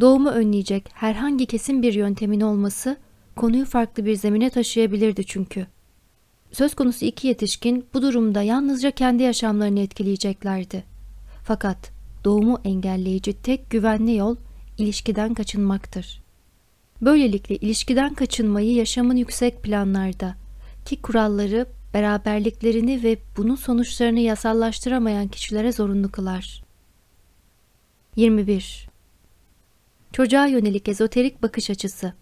Doğumu önleyecek herhangi kesin bir yöntemin olması konuyu farklı bir zemine taşıyabilirdi çünkü. Söz konusu iki yetişkin bu durumda yalnızca kendi yaşamlarını etkileyeceklerdi. Fakat doğumu engelleyici tek güvenli yol ilişkiden kaçınmaktır. Böylelikle ilişkiden kaçınmayı yaşamın yüksek planlarda ki kuralları beraberliklerini ve bunun sonuçlarını yasallaştıramayan kişilere zorunlu kılar. 21. Çocuğa yönelik ezoterik bakış açısı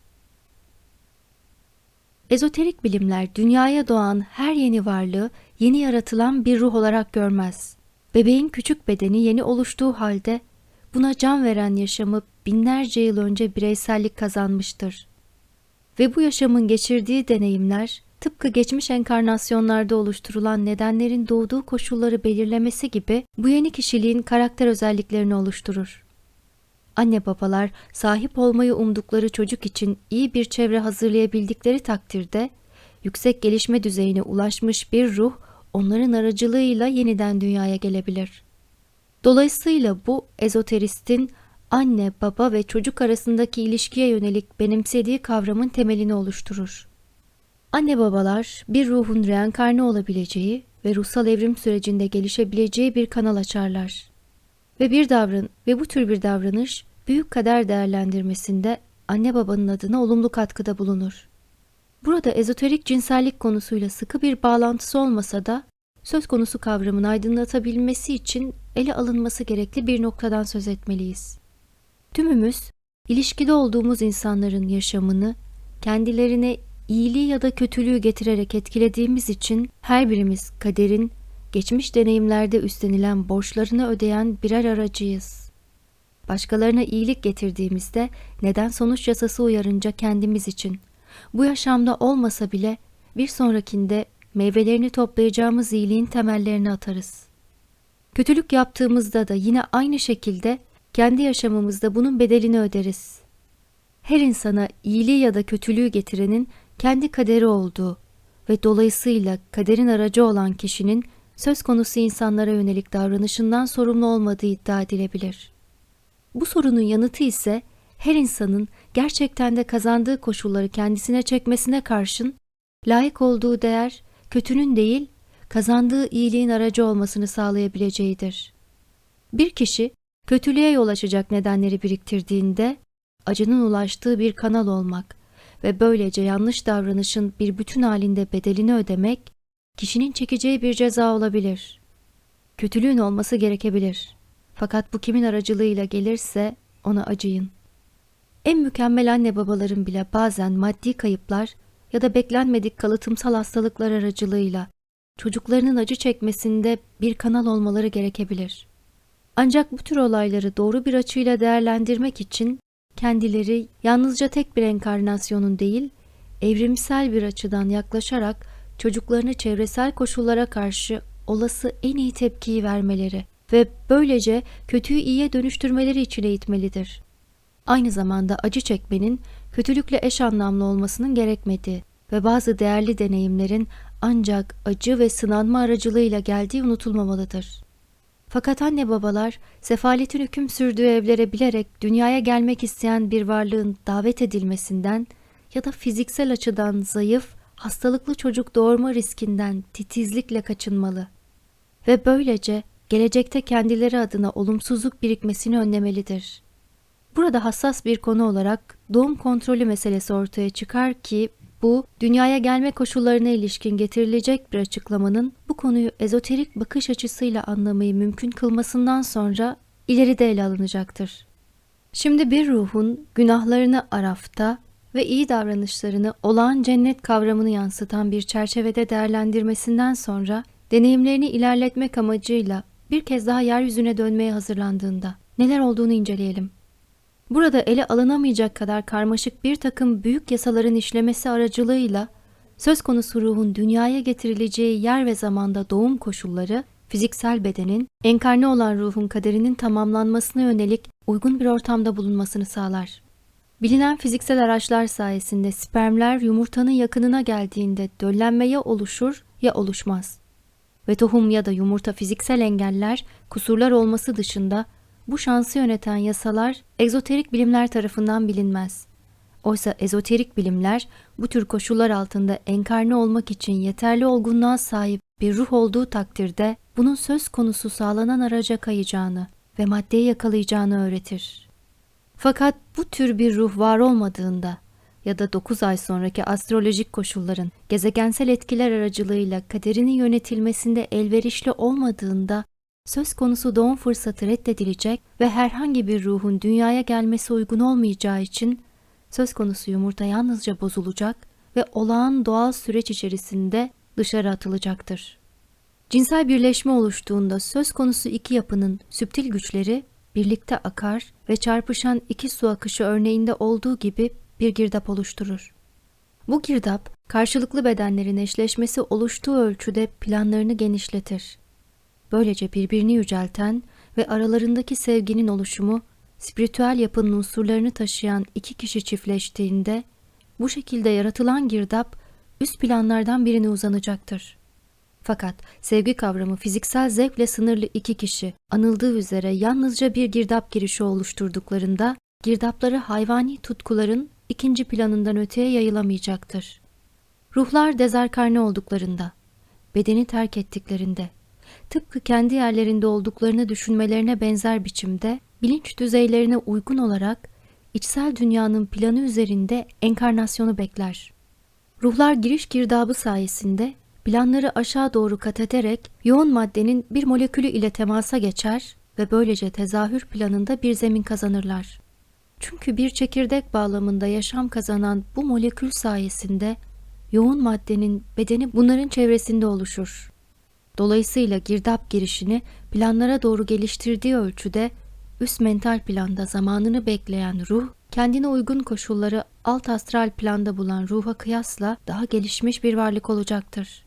Ezoterik bilimler dünyaya doğan her yeni varlığı yeni yaratılan bir ruh olarak görmez. Bebeğin küçük bedeni yeni oluştuğu halde buna can veren yaşamı binlerce yıl önce bireysellik kazanmıştır. Ve bu yaşamın geçirdiği deneyimler tıpkı geçmiş enkarnasyonlarda oluşturulan nedenlerin doğduğu koşulları belirlemesi gibi bu yeni kişiliğin karakter özelliklerini oluşturur. Anne babalar sahip olmayı umdukları çocuk için iyi bir çevre hazırlayabildikleri takdirde yüksek gelişme düzeyine ulaşmış bir ruh onların aracılığıyla yeniden dünyaya gelebilir. Dolayısıyla bu ezoteristin anne, baba ve çocuk arasındaki ilişkiye yönelik benimsediği kavramın temelini oluşturur. Anne babalar bir ruhun reenkarne olabileceği ve ruhsal evrim sürecinde gelişebileceği bir kanal açarlar. Ve bir davran ve bu tür bir davranış büyük kader değerlendirmesinde anne babanın adına olumlu katkıda bulunur. Burada ezoterik cinsellik konusuyla sıkı bir bağlantısı olmasa da söz konusu kavramın aydınlatabilmesi için ele alınması gerekli bir noktadan söz etmeliyiz. Tümümüz ilişkide olduğumuz insanların yaşamını kendilerine iyiliği ya da kötülüğü getirerek etkilediğimiz için her birimiz kaderin geçmiş deneyimlerde üstlenilen borçlarını ödeyen birer aracıyız. Başkalarına iyilik getirdiğimizde neden sonuç yasası uyarınca kendimiz için bu yaşamda olmasa bile bir sonrakinde meyvelerini toplayacağımız iyiliğin temellerini atarız. Kötülük yaptığımızda da yine aynı şekilde kendi yaşamımızda bunun bedelini öderiz. Her insana iyiliği ya da kötülüğü getirenin kendi kaderi olduğu ve dolayısıyla kaderin aracı olan kişinin söz konusu insanlara yönelik davranışından sorumlu olmadığı iddia edilebilir. Bu sorunun yanıtı ise her insanın gerçekten de kazandığı koşulları kendisine çekmesine karşın layık olduğu değer kötünün değil kazandığı iyiliğin aracı olmasını sağlayabileceğidir. Bir kişi kötülüğe yol açacak nedenleri biriktirdiğinde acının ulaştığı bir kanal olmak ve böylece yanlış davranışın bir bütün halinde bedelini ödemek kişinin çekeceği bir ceza olabilir. Kötülüğün olması gerekebilir. Fakat bu kimin aracılığıyla gelirse ona acıyın. En mükemmel anne babaların bile bazen maddi kayıplar ya da beklenmedik kalıtımsal hastalıklar aracılığıyla çocuklarının acı çekmesinde bir kanal olmaları gerekebilir. Ancak bu tür olayları doğru bir açıyla değerlendirmek için kendileri yalnızca tek bir enkarnasyonun değil, evrimsel bir açıdan yaklaşarak çocuklarını çevresel koşullara karşı olası en iyi tepkiyi vermeleri ve böylece kötüyü iyiye dönüştürmeleri için eğitmelidir. Aynı zamanda acı çekmenin kötülükle eş anlamlı olmasının gerekmediği ve bazı değerli deneyimlerin ancak acı ve sınanma aracılığıyla geldiği unutulmamalıdır. Fakat anne babalar sefaletin hüküm sürdüğü evlere bilerek dünyaya gelmek isteyen bir varlığın davet edilmesinden ya da fiziksel açıdan zayıf, hastalıklı çocuk doğurma riskinden titizlikle kaçınmalı ve böylece gelecekte kendileri adına olumsuzluk birikmesini önlemelidir. Burada hassas bir konu olarak doğum kontrolü meselesi ortaya çıkar ki bu, dünyaya gelme koşullarına ilişkin getirilecek bir açıklamanın bu konuyu ezoterik bakış açısıyla anlamayı mümkün kılmasından sonra ileride ele alınacaktır. Şimdi bir ruhun günahlarını arafta ve iyi davranışlarını olağan cennet kavramını yansıtan bir çerçevede değerlendirmesinden sonra deneyimlerini ilerletmek amacıyla bir kez daha yeryüzüne dönmeye hazırlandığında neler olduğunu inceleyelim. Burada ele alınamayacak kadar karmaşık bir takım büyük yasaların işlemesi aracılığıyla söz konusu ruhun dünyaya getirileceği yer ve zamanda doğum koşulları, fiziksel bedenin, enkarne olan ruhun kaderinin tamamlanmasına yönelik uygun bir ortamda bulunmasını sağlar. Bilinen fiziksel araçlar sayesinde spermler yumurtanın yakınına geldiğinde döllenmeye oluşur ya oluşmaz. Ve tohum ya da yumurta fiziksel engeller, kusurlar olması dışında bu şansı yöneten yasalar egzoterik bilimler tarafından bilinmez. Oysa ezoterik bilimler bu tür koşullar altında enkarne olmak için yeterli olgunluğa sahip bir ruh olduğu takdirde bunun söz konusu sağlanan araca kayacağını ve maddeyi yakalayacağını öğretir. Fakat bu tür bir ruh var olmadığında ya da 9 ay sonraki astrolojik koşulların gezegensel etkiler aracılığıyla kaderinin yönetilmesinde elverişli olmadığında söz konusu doğum fırsatı reddedilecek ve herhangi bir ruhun dünyaya gelmesi uygun olmayacağı için söz konusu yumurta yalnızca bozulacak ve olağan doğal süreç içerisinde dışarı atılacaktır. Cinsel birleşme oluştuğunda söz konusu iki yapının süptil güçleri birlikte akar ve çarpışan iki su akışı örneğinde olduğu gibi bir girdap oluşturur. Bu girdap karşılıklı bedenlerin eşleşmesi oluştuğu ölçüde planlarını genişletir Böylece birbirini yücelten ve aralarındaki sevginin oluşumu, spiritüel yapının unsurlarını taşıyan iki kişi çiftleştiğinde, bu şekilde yaratılan girdap, üst planlardan birine uzanacaktır. Fakat sevgi kavramı fiziksel zevkle sınırlı iki kişi anıldığı üzere yalnızca bir girdap girişi oluşturduklarında girdapları hayvani tutkuların ikinci planından öteye yayılamayacaktır. Ruhlar dezarkarne olduklarında, bedeni terk ettiklerinde, tıpkı kendi yerlerinde olduklarını düşünmelerine benzer biçimde bilinç düzeylerine uygun olarak içsel dünyanın planı üzerinde enkarnasyonu bekler. Ruhlar giriş girdabı sayesinde planları aşağı doğru kat ederek yoğun maddenin bir molekülü ile temasa geçer ve böylece tezahür planında bir zemin kazanırlar. Çünkü bir çekirdek bağlamında yaşam kazanan bu molekül sayesinde yoğun maddenin bedeni bunların çevresinde oluşur. Dolayısıyla girdap girişini planlara doğru geliştirdiği ölçüde üst mental planda zamanını bekleyen ruh, kendine uygun koşulları alt astral planda bulan ruha kıyasla daha gelişmiş bir varlık olacaktır.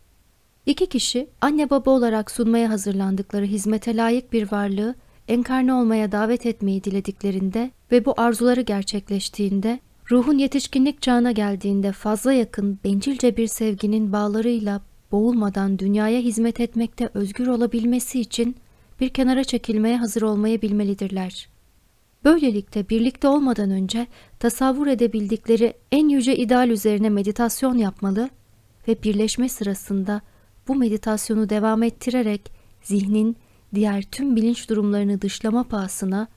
İki kişi anne baba olarak sunmaya hazırlandıkları hizmete layık bir varlığı enkarne olmaya davet etmeyi dilediklerinde ve bu arzuları gerçekleştiğinde ruhun yetişkinlik çağına geldiğinde fazla yakın bencilce bir sevginin bağlarıyla boğulmadan dünyaya hizmet etmekte özgür olabilmesi için bir kenara çekilmeye hazır olmayı bilmelidirler. Böylelikle birlikte olmadan önce tasavvur edebildikleri en yüce ideal üzerine meditasyon yapmalı ve birleşme sırasında bu meditasyonu devam ettirerek zihnin diğer tüm bilinç durumlarını dışlama pahasına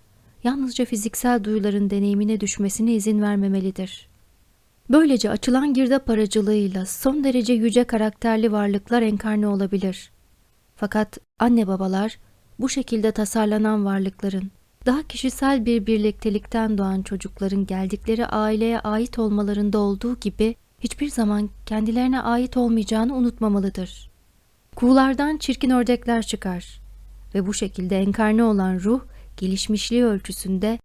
yalnızca fiziksel duyuların deneyimine düşmesine izin vermemelidir. Böylece açılan girdap aracılığıyla son derece yüce karakterli varlıklar enkarne olabilir. Fakat anne babalar bu şekilde tasarlanan varlıkların daha kişisel bir birliktelikten doğan çocukların geldikleri aileye ait olmalarında olduğu gibi hiçbir zaman kendilerine ait olmayacağını unutmamalıdır. Kuğulardan çirkin ördekler çıkar ve bu şekilde enkarne olan ruh gelişmişliği ölçüsünde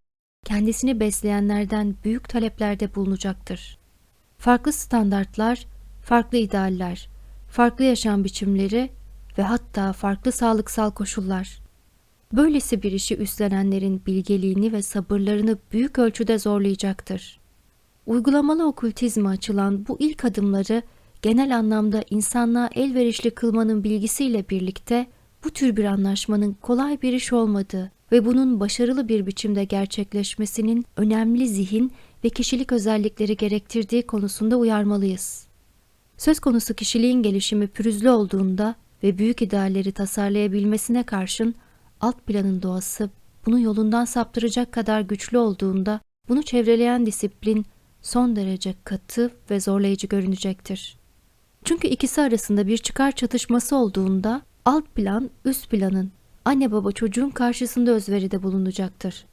kendisini besleyenlerden büyük taleplerde bulunacaktır. Farklı standartlar, farklı idealler, farklı yaşam biçimleri ve hatta farklı sağlıksal koşullar. Böylesi bir işi üstlenenlerin bilgeliğini ve sabırlarını büyük ölçüde zorlayacaktır. Uygulamalı okültizme açılan bu ilk adımları genel anlamda insanlığa elverişli kılmanın bilgisiyle birlikte bu tür bir anlaşmanın kolay bir iş olmadığı ve bunun başarılı bir biçimde gerçekleşmesinin önemli zihin ve kişilik özellikleri gerektirdiği konusunda uyarmalıyız. Söz konusu kişiliğin gelişimi pürüzlü olduğunda ve büyük idealleri tasarlayabilmesine karşın alt planın doğası bunu yolundan saptıracak kadar güçlü olduğunda bunu çevreleyen disiplin son derece katı ve zorlayıcı görünecektir. Çünkü ikisi arasında bir çıkar çatışması olduğunda alt plan üst planın anne baba çocuğun karşısında özveride bulunacaktır.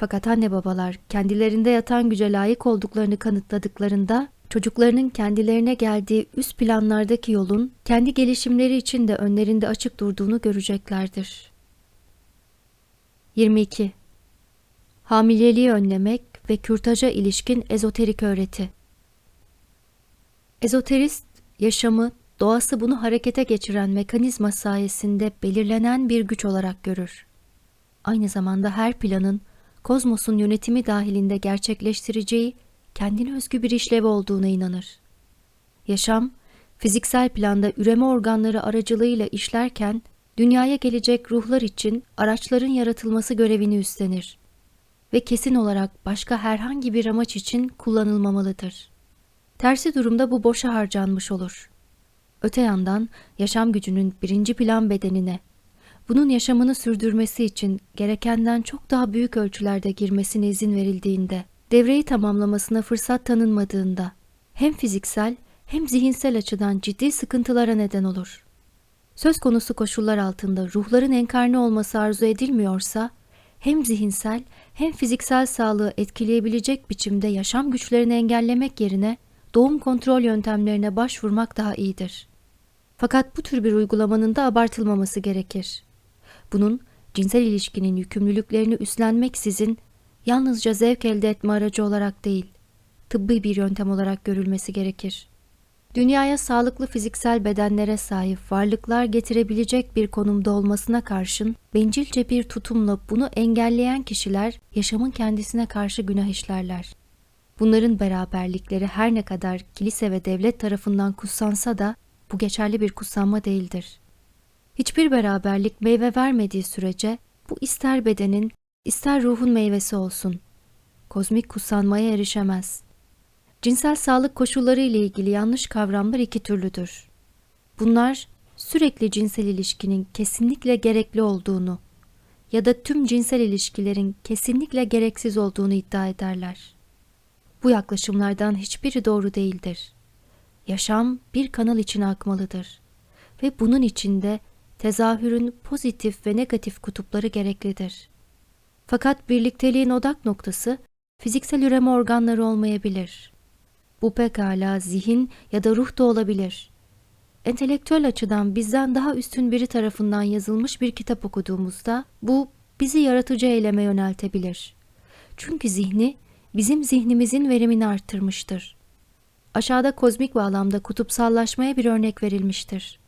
Fakat anne babalar kendilerinde yatan güce layık olduklarını kanıtladıklarında çocuklarının kendilerine geldiği üst planlardaki yolun kendi gelişimleri için de önlerinde açık durduğunu göreceklerdir. 22. Hamileliği önlemek ve kürtaja ilişkin ezoterik öğreti. Ezoterist yaşamı, doğası bunu harekete geçiren mekanizma sayesinde belirlenen bir güç olarak görür. Aynı zamanda her planın kozmosun yönetimi dahilinde gerçekleştireceği kendine özgü bir işlev olduğuna inanır. Yaşam, fiziksel planda üreme organları aracılığıyla işlerken dünyaya gelecek ruhlar için araçların yaratılması görevini üstlenir ve kesin olarak başka herhangi bir amaç için kullanılmamalıdır. Tersi durumda bu boşa harcanmış olur. Öte yandan yaşam gücünün birinci plan bedenine, bunun yaşamını sürdürmesi için gerekenden çok daha büyük ölçülerde girmesine izin verildiğinde, devreyi tamamlamasına fırsat tanınmadığında, hem fiziksel hem zihinsel açıdan ciddi sıkıntılara neden olur. Söz konusu koşullar altında ruhların enkarne olması arzu edilmiyorsa, hem zihinsel hem fiziksel sağlığı etkileyebilecek biçimde yaşam güçlerini engellemek yerine doğum kontrol yöntemlerine başvurmak daha iyidir. Fakat bu tür bir uygulamanın da abartılmaması gerekir. Bunun cinsel ilişkinin yükümlülüklerini üstlenmeksizin yalnızca zevk elde etme aracı olarak değil, tıbbi bir yöntem olarak görülmesi gerekir. Dünyaya sağlıklı fiziksel bedenlere sahip varlıklar getirebilecek bir konumda olmasına karşın bencilce bir tutumla bunu engelleyen kişiler yaşamın kendisine karşı günah işlerler. Bunların beraberlikleri her ne kadar kilise ve devlet tarafından kutsansa da bu geçerli bir kutsanma değildir. Hiçbir beraberlik meyve vermediği sürece bu ister bedenin, ister ruhun meyvesi olsun. Kozmik kutsanmaya erişemez. Cinsel sağlık koşulları ile ilgili yanlış kavramlar iki türlüdür. Bunlar sürekli cinsel ilişkinin kesinlikle gerekli olduğunu ya da tüm cinsel ilişkilerin kesinlikle gereksiz olduğunu iddia ederler. Bu yaklaşımlardan hiçbiri doğru değildir. Yaşam bir kanal içine akmalıdır ve bunun içinde tezahürün pozitif ve negatif kutupları gereklidir. Fakat birlikteliğin odak noktası fiziksel üreme organları olmayabilir. Bu pekala zihin ya da ruh da olabilir. Entelektüel açıdan bizden daha üstün biri tarafından yazılmış bir kitap okuduğumuzda bu bizi yaratıcı eyleme yöneltebilir. Çünkü zihni bizim zihnimizin verimini arttırmıştır. Aşağıda kozmik bağlamda kutupsallaşmaya bir örnek verilmiştir.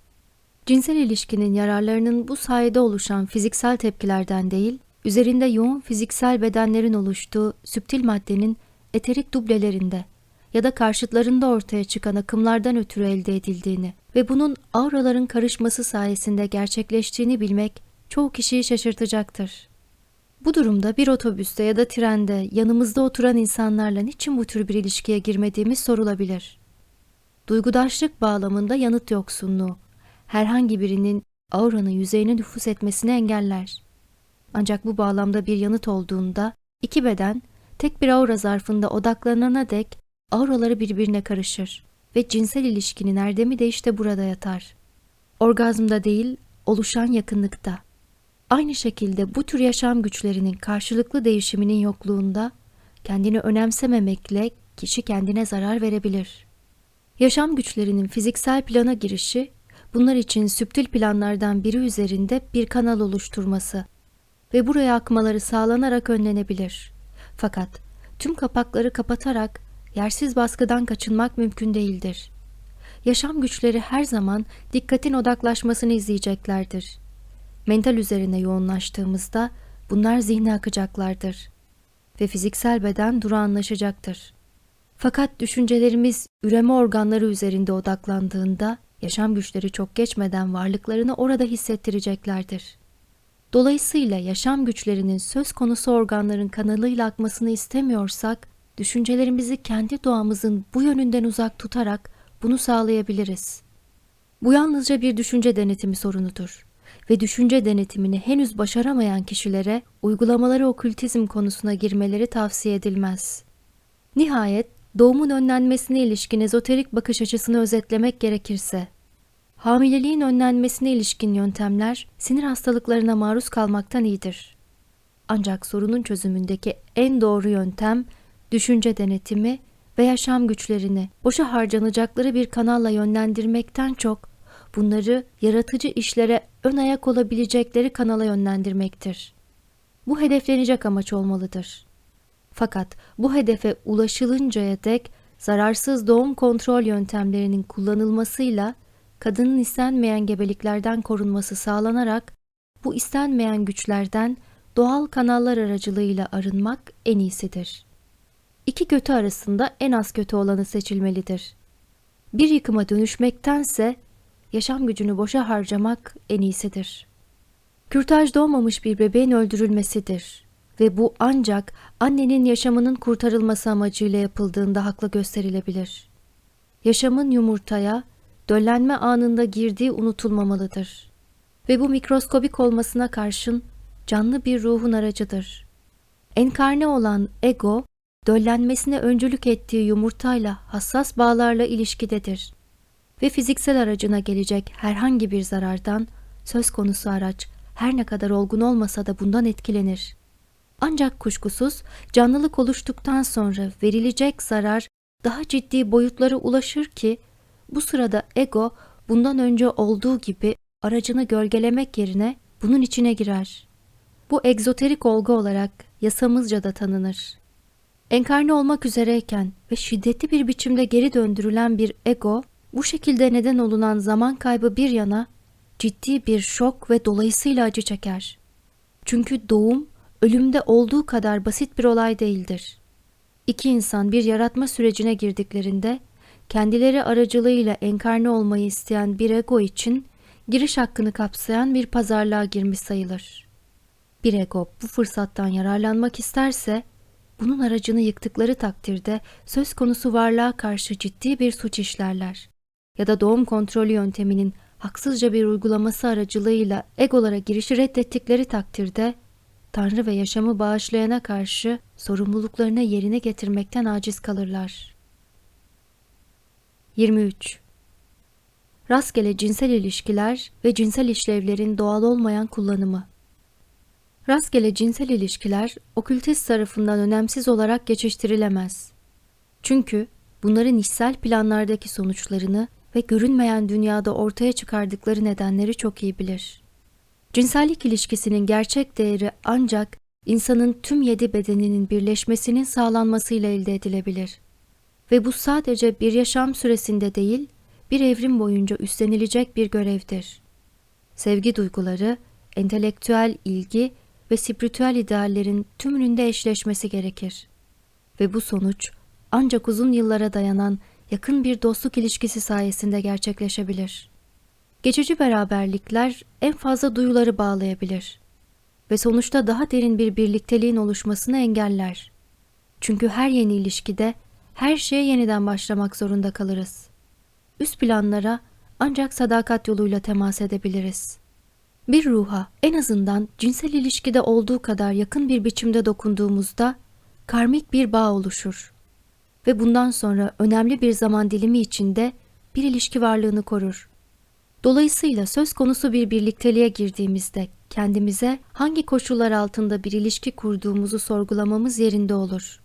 Cinsel ilişkinin yararlarının bu sayede oluşan fiziksel tepkilerden değil, üzerinde yoğun fiziksel bedenlerin oluştuğu süptil maddenin eterik dublelerinde ya da karşıtlarında ortaya çıkan akımlardan ötürü elde edildiğini ve bunun auraların karışması sayesinde gerçekleştiğini bilmek çoğu kişiyi şaşırtacaktır. Bu durumda bir otobüste ya da trende yanımızda oturan insanlarla niçin bu tür bir ilişkiye girmediğimiz sorulabilir. Duygudaşlık bağlamında yanıt yoksunluğu, herhangi birinin auranın yüzeyine nüfus etmesini engeller. Ancak bu bağlamda bir yanıt olduğunda iki beden tek bir aura zarfında odaklanana dek auraları birbirine karışır ve cinsel ilişkinin erdemi de işte burada yatar. Orgazmda değil, oluşan yakınlıkta. Aynı şekilde bu tür yaşam güçlerinin karşılıklı değişiminin yokluğunda kendini önemsememekle kişi kendine zarar verebilir. Yaşam güçlerinin fiziksel plana girişi bunlar için süptil planlardan biri üzerinde bir kanal oluşturması ve buraya akmaları sağlanarak önlenebilir. Fakat tüm kapakları kapatarak yersiz baskıdan kaçınmak mümkün değildir. Yaşam güçleri her zaman dikkatin odaklaşmasını izleyeceklerdir. Mental üzerine yoğunlaştığımızda bunlar zihne akacaklardır ve fiziksel beden durağanlaşacaktır. Fakat düşüncelerimiz üreme organları üzerinde odaklandığında yaşam güçleri çok geçmeden varlıklarını orada hissettireceklerdir. Dolayısıyla yaşam güçlerinin söz konusu organların kanalıyla akmasını istemiyorsak, düşüncelerimizi kendi doğamızın bu yönünden uzak tutarak bunu sağlayabiliriz. Bu yalnızca bir düşünce denetimi sorunudur ve düşünce denetimini henüz başaramayan kişilere uygulamaları okültizm konusuna girmeleri tavsiye edilmez. Nihayet doğumun önlenmesine ilişkin ezoterik bakış açısını özetlemek gerekirse, hamileliğin önlenmesine ilişkin yöntemler sinir hastalıklarına maruz kalmaktan iyidir. Ancak sorunun çözümündeki en doğru yöntem düşünce denetimi ve yaşam güçlerini boşa harcanacakları bir kanalla yönlendirmekten çok bunları yaratıcı işlere ön ayak olabilecekleri kanala yönlendirmektir. Bu hedeflenecek amaç olmalıdır. Fakat bu hedefe ulaşılıncaya dek zararsız doğum kontrol yöntemlerinin kullanılmasıyla kadının istenmeyen gebeliklerden korunması sağlanarak bu istenmeyen güçlerden doğal kanallar aracılığıyla arınmak en iyisidir. İki kötü arasında en az kötü olanı seçilmelidir. Bir yıkıma dönüşmektense yaşam gücünü boşa harcamak en iyisidir. Kürtaj doğmamış bir bebeğin öldürülmesidir ve bu ancak annenin yaşamının kurtarılması amacıyla yapıldığında haklı gösterilebilir. Yaşamın yumurtaya, döllenme anında girdiği unutulmamalıdır ve bu mikroskobik olmasına karşın canlı bir ruhun aracıdır. Enkarne olan ego, döllenmesine öncülük ettiği yumurtayla hassas bağlarla ilişkidedir ve fiziksel aracına gelecek herhangi bir zarardan söz konusu araç her ne kadar olgun olmasa da bundan etkilenir. Ancak kuşkusuz canlılık oluştuktan sonra verilecek zarar daha ciddi boyutlara ulaşır ki bu sırada ego bundan önce olduğu gibi aracını gölgelemek yerine bunun içine girer. Bu egzoterik olgu olarak yasamızca da tanınır. Enkarne olmak üzereyken ve şiddetli bir biçimde geri döndürülen bir ego, bu şekilde neden olunan zaman kaybı bir yana ciddi bir şok ve dolayısıyla acı çeker. Çünkü doğum ölümde olduğu kadar basit bir olay değildir. İki insan bir yaratma sürecine girdiklerinde kendileri aracılığıyla enkarne olmayı isteyen bir ego için giriş hakkını kapsayan bir pazarlığa girmiş sayılır. Bir ego bu fırsattan yararlanmak isterse, bunun aracını yıktıkları takdirde söz konusu varlığa karşı ciddi bir suç işlerler. Ya da doğum kontrolü yönteminin haksızca bir uygulaması aracılığıyla egolara girişi reddettikleri takdirde, Tanrı ve yaşamı bağışlayana karşı sorumluluklarını yerine getirmekten aciz kalırlar. 23. Rastgele cinsel ilişkiler ve cinsel işlevlerin doğal olmayan kullanımı. Rastgele cinsel ilişkiler okültist tarafından önemsiz olarak geçiştirilemez. Çünkü bunların işsel planlardaki sonuçlarını ve görünmeyen dünyada ortaya çıkardıkları nedenleri çok iyi bilir. Cinsellik ilişkisinin gerçek değeri ancak insanın tüm yedi bedeninin birleşmesinin sağlanmasıyla elde edilebilir. Ve bu sadece bir yaşam süresinde değil, bir evrim boyunca üstlenilecek bir görevdir. Sevgi duyguları, entelektüel ilgi ve spiritüel ideallerin tümününde eşleşmesi gerekir. Ve bu sonuç ancak uzun yıllara dayanan yakın bir dostluk ilişkisi sayesinde gerçekleşebilir. Geçici beraberlikler en fazla duyuları bağlayabilir ve sonuçta daha derin bir birlikteliğin oluşmasını engeller. Çünkü her yeni ilişkide her şeye yeniden başlamak zorunda kalırız. Üst planlara ancak sadakat yoluyla temas edebiliriz. Bir ruha en azından cinsel ilişkide olduğu kadar yakın bir biçimde dokunduğumuzda karmik bir bağ oluşur ve bundan sonra önemli bir zaman dilimi içinde bir ilişki varlığını korur. Dolayısıyla söz konusu bir birlikteliğe girdiğimizde kendimize hangi koşullar altında bir ilişki kurduğumuzu sorgulamamız yerinde olur.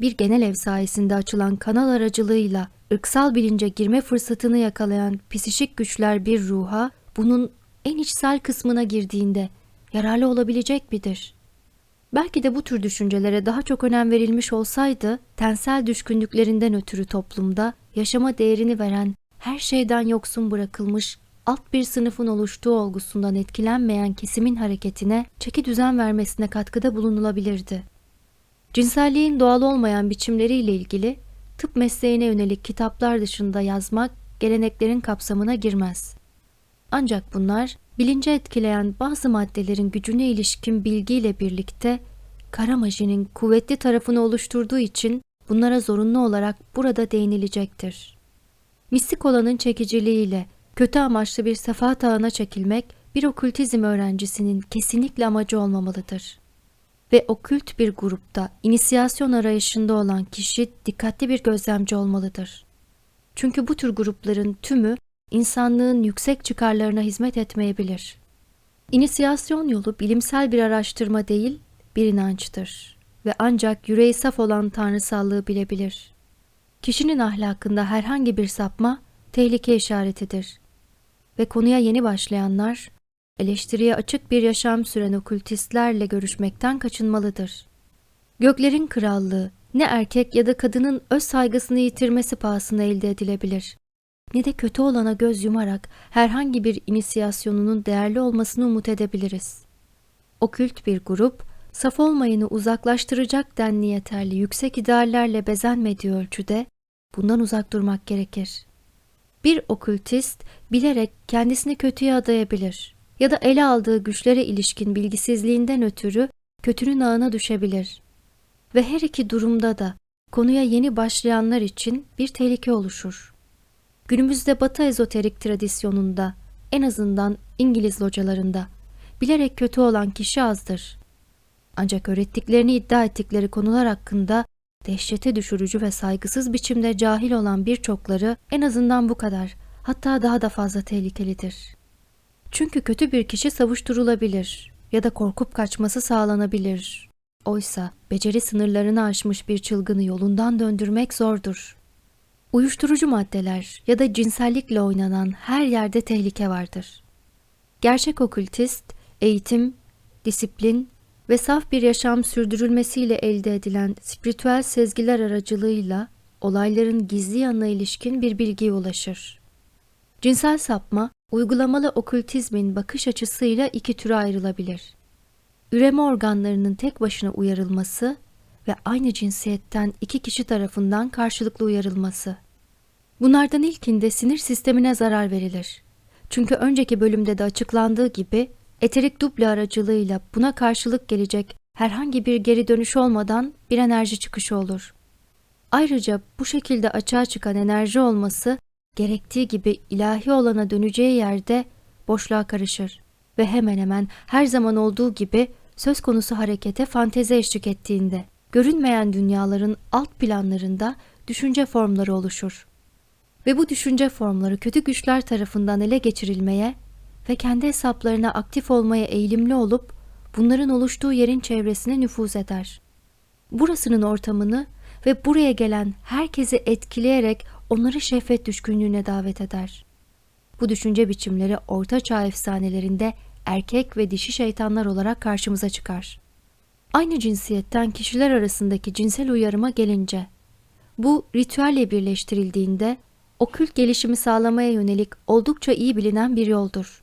Bir genel ev sayesinde açılan kanal aracılığıyla ırksal bilince girme fırsatını yakalayan psişik güçler bir ruha bunun en içsel kısmına girdiğinde yararlı olabilecek midir? Belki de bu tür düşüncelere daha çok önem verilmiş olsaydı, tensel düşkünlüklerinden ötürü toplumda yaşama değerini veren, her şeyden yoksun bırakılmış, alt bir sınıfın oluştuğu olgusundan etkilenmeyen kesimin hareketine çeki düzen vermesine katkıda bulunulabilirdi. Cinselliğin doğal olmayan biçimleriyle ilgili tıp mesleğine yönelik kitaplar dışında yazmak geleneklerin kapsamına girmez. Ancak bunlar bilince etkileyen bazı maddelerin gücüne ilişkin bilgiyle birlikte kara majinin kuvvetli tarafını oluşturduğu için bunlara zorunlu olarak burada değinilecektir. Mistik olanın çekiciliğiyle kötü amaçlı bir sefahat ağına çekilmek bir okültizm öğrencisinin kesinlikle amacı olmamalıdır. Ve okült bir grupta inisiyasyon arayışında olan kişi dikkatli bir gözlemci olmalıdır. Çünkü bu tür grupların tümü insanlığın yüksek çıkarlarına hizmet etmeyebilir. İnisiyasyon yolu bilimsel bir araştırma değil, bir inançtır ve ancak yüreği saf olan tanrısallığı bilebilir. Kişinin ahlakında herhangi bir sapma tehlike işaretidir ve konuya yeni başlayanlar eleştiriye açık bir yaşam süren okültistlerle görüşmekten kaçınmalıdır. Göklerin krallığı ne erkek ya da kadının öz saygısını yitirmesi pahasına elde edilebilir ne de kötü olana göz yumarak herhangi bir inisiyasyonunun değerli olmasını umut edebiliriz. Okült bir grup, saf olmayanı uzaklaştıracak denli yeterli yüksek ideallerle bezenmediği ölçüde bundan uzak durmak gerekir. Bir okültist bilerek kendisini kötüye adayabilir ya da ele aldığı güçlere ilişkin bilgisizliğinden ötürü kötünün ağına düşebilir. Ve her iki durumda da konuya yeni başlayanlar için bir tehlike oluşur. Günümüzde Batı ezoterik tradisyonunda, en azından İngiliz localarında, bilerek kötü olan kişi azdır. Ancak öğrettiklerini iddia ettikleri konular hakkında dehşete düşürücü ve saygısız biçimde cahil olan birçokları en azından bu kadar, hatta daha da fazla tehlikelidir. Çünkü kötü bir kişi savuşturulabilir ya da korkup kaçması sağlanabilir. Oysa beceri sınırlarını aşmış bir çılgını yolundan döndürmek zordur. Uyuşturucu maddeler ya da cinsellikle oynanan her yerde tehlike vardır. Gerçek okültist, eğitim, disiplin ve saf bir yaşam sürdürülmesiyle elde edilen spiritüel sezgiler aracılığıyla olayların gizli yanına ilişkin bir bilgiye ulaşır. Cinsel sapma, uygulamalı okültizmin bakış açısıyla iki türe ayrılabilir. Üreme organlarının tek başına uyarılması ve aynı cinsiyetten iki kişi tarafından karşılıklı uyarılması. Bunlardan ilkinde sinir sistemine zarar verilir. Çünkü önceki bölümde de açıklandığı gibi eterik duble aracılığıyla buna karşılık gelecek herhangi bir geri dönüş olmadan bir enerji çıkışı olur. Ayrıca bu şekilde açığa çıkan enerji olması gerektiği gibi ilahi olana döneceği yerde boşluğa karışır ve hemen hemen her zaman olduğu gibi söz konusu harekete fantezi eşlik ettiğinde görünmeyen dünyaların alt planlarında düşünce formları oluşur. Ve bu düşünce formları kötü güçler tarafından ele geçirilmeye ve kendi hesaplarına aktif olmaya eğilimli olup bunların oluştuğu yerin çevresine nüfuz eder. Burasının ortamını ve buraya gelen herkesi etkileyerek onları şehvet düşkünlüğüne davet eder. Bu düşünce biçimleri Orta Çağ efsanelerinde erkek ve dişi şeytanlar olarak karşımıza çıkar. Aynı cinsiyetten kişiler arasındaki cinsel uyarıma gelince, bu ritüelle birleştirildiğinde okült gelişimi sağlamaya yönelik oldukça iyi bilinen bir yoldur.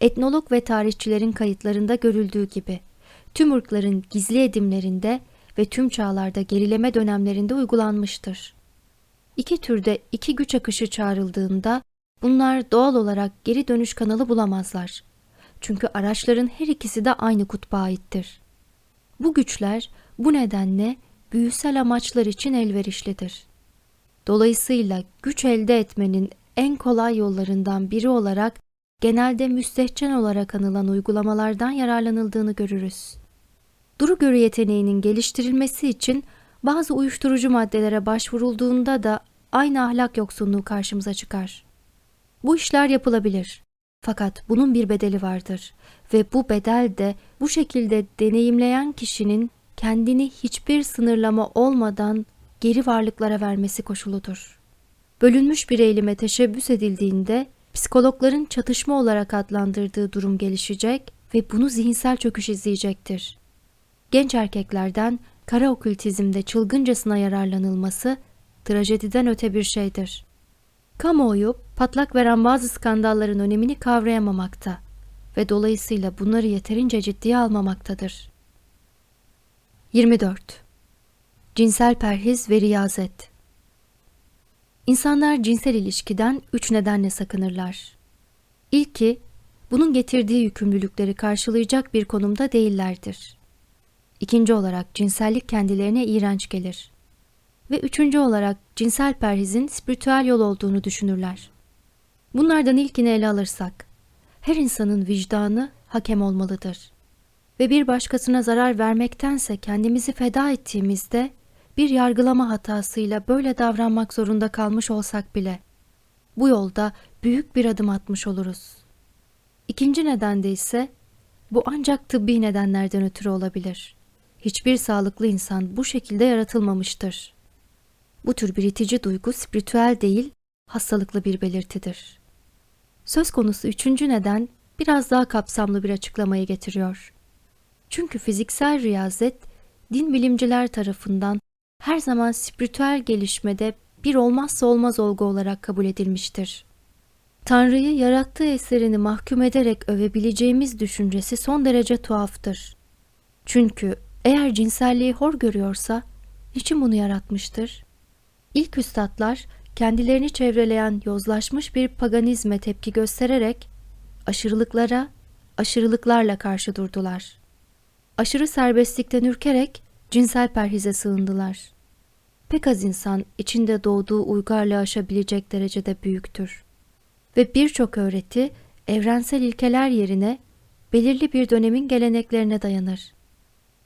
Etnolog ve tarihçilerin kayıtlarında görüldüğü gibi, tüm ırkların gizli edimlerinde ve tüm çağlarda gerileme dönemlerinde uygulanmıştır. İki türde iki güç akışı çağrıldığında bunlar doğal olarak geri dönüş kanalı bulamazlar. Çünkü araçların her ikisi de aynı kutba aittir. Bu güçler bu nedenle büyüsel amaçlar için elverişlidir. Dolayısıyla güç elde etmenin en kolay yollarından biri olarak genelde müstehcen olarak anılan uygulamalardan yararlanıldığını görürüz. Duru görü yeteneğinin geliştirilmesi için bazı uyuşturucu maddelere başvurulduğunda da aynı ahlak yoksunluğu karşımıza çıkar. Bu işler yapılabilir. Fakat bunun bir bedeli vardır ve bu bedel de bu şekilde deneyimleyen kişinin kendini hiçbir sınırlama olmadan geri varlıklara vermesi koşuludur. Bölünmüş bir eğilime teşebbüs edildiğinde psikologların çatışma olarak adlandırdığı durum gelişecek ve bunu zihinsel çöküş izleyecektir. Genç erkeklerden kara okültizmde çılgıncasına yararlanılması trajediden öte bir şeydir. Kamuoyu patlak veren bazı skandalların önemini kavrayamamakta ve dolayısıyla bunları yeterince ciddiye almamaktadır. 24. Cinsel perhiz ve riyazet İnsanlar cinsel ilişkiden üç nedenle sakınırlar. İlki, bunun getirdiği yükümlülükleri karşılayacak bir konumda değillerdir. İkinci olarak cinsellik kendilerine iğrenç gelir. Ve üçüncü olarak cinsel perhizin spiritüel yol olduğunu düşünürler. Bunlardan ilkini ele alırsak, her insanın vicdanı hakem olmalıdır. Ve bir başkasına zarar vermektense kendimizi feda ettiğimizde bir yargılama hatasıyla böyle davranmak zorunda kalmış olsak bile bu yolda büyük bir adım atmış oluruz. İkinci neden de ise bu ancak tıbbi nedenlerden ötürü olabilir. Hiçbir sağlıklı insan bu şekilde yaratılmamıştır. Bu tür bir itici duygu spiritüel değil, hastalıklı bir belirtidir. Söz konusu üçüncü neden biraz daha kapsamlı bir açıklamayı getiriyor. Çünkü fiziksel riyazet din bilimciler tarafından her zaman spiritüel gelişmede bir olmazsa olmaz olgu olarak kabul edilmiştir. Tanrı'yı yarattığı eserini mahkum ederek övebileceğimiz düşüncesi son derece tuhaftır. Çünkü eğer cinselliği hor görüyorsa niçin bunu yaratmıştır? İlk üstadlar kendilerini çevreleyen yozlaşmış bir paganizme tepki göstererek aşırılıklara aşırılıklarla karşı durdular. Aşırı serbestlikten ürkerek cinsel perhize sığındılar. Pek az insan içinde doğduğu uygarlığı aşabilecek derecede büyüktür. Ve birçok öğreti evrensel ilkeler yerine belirli bir dönemin geleneklerine dayanır.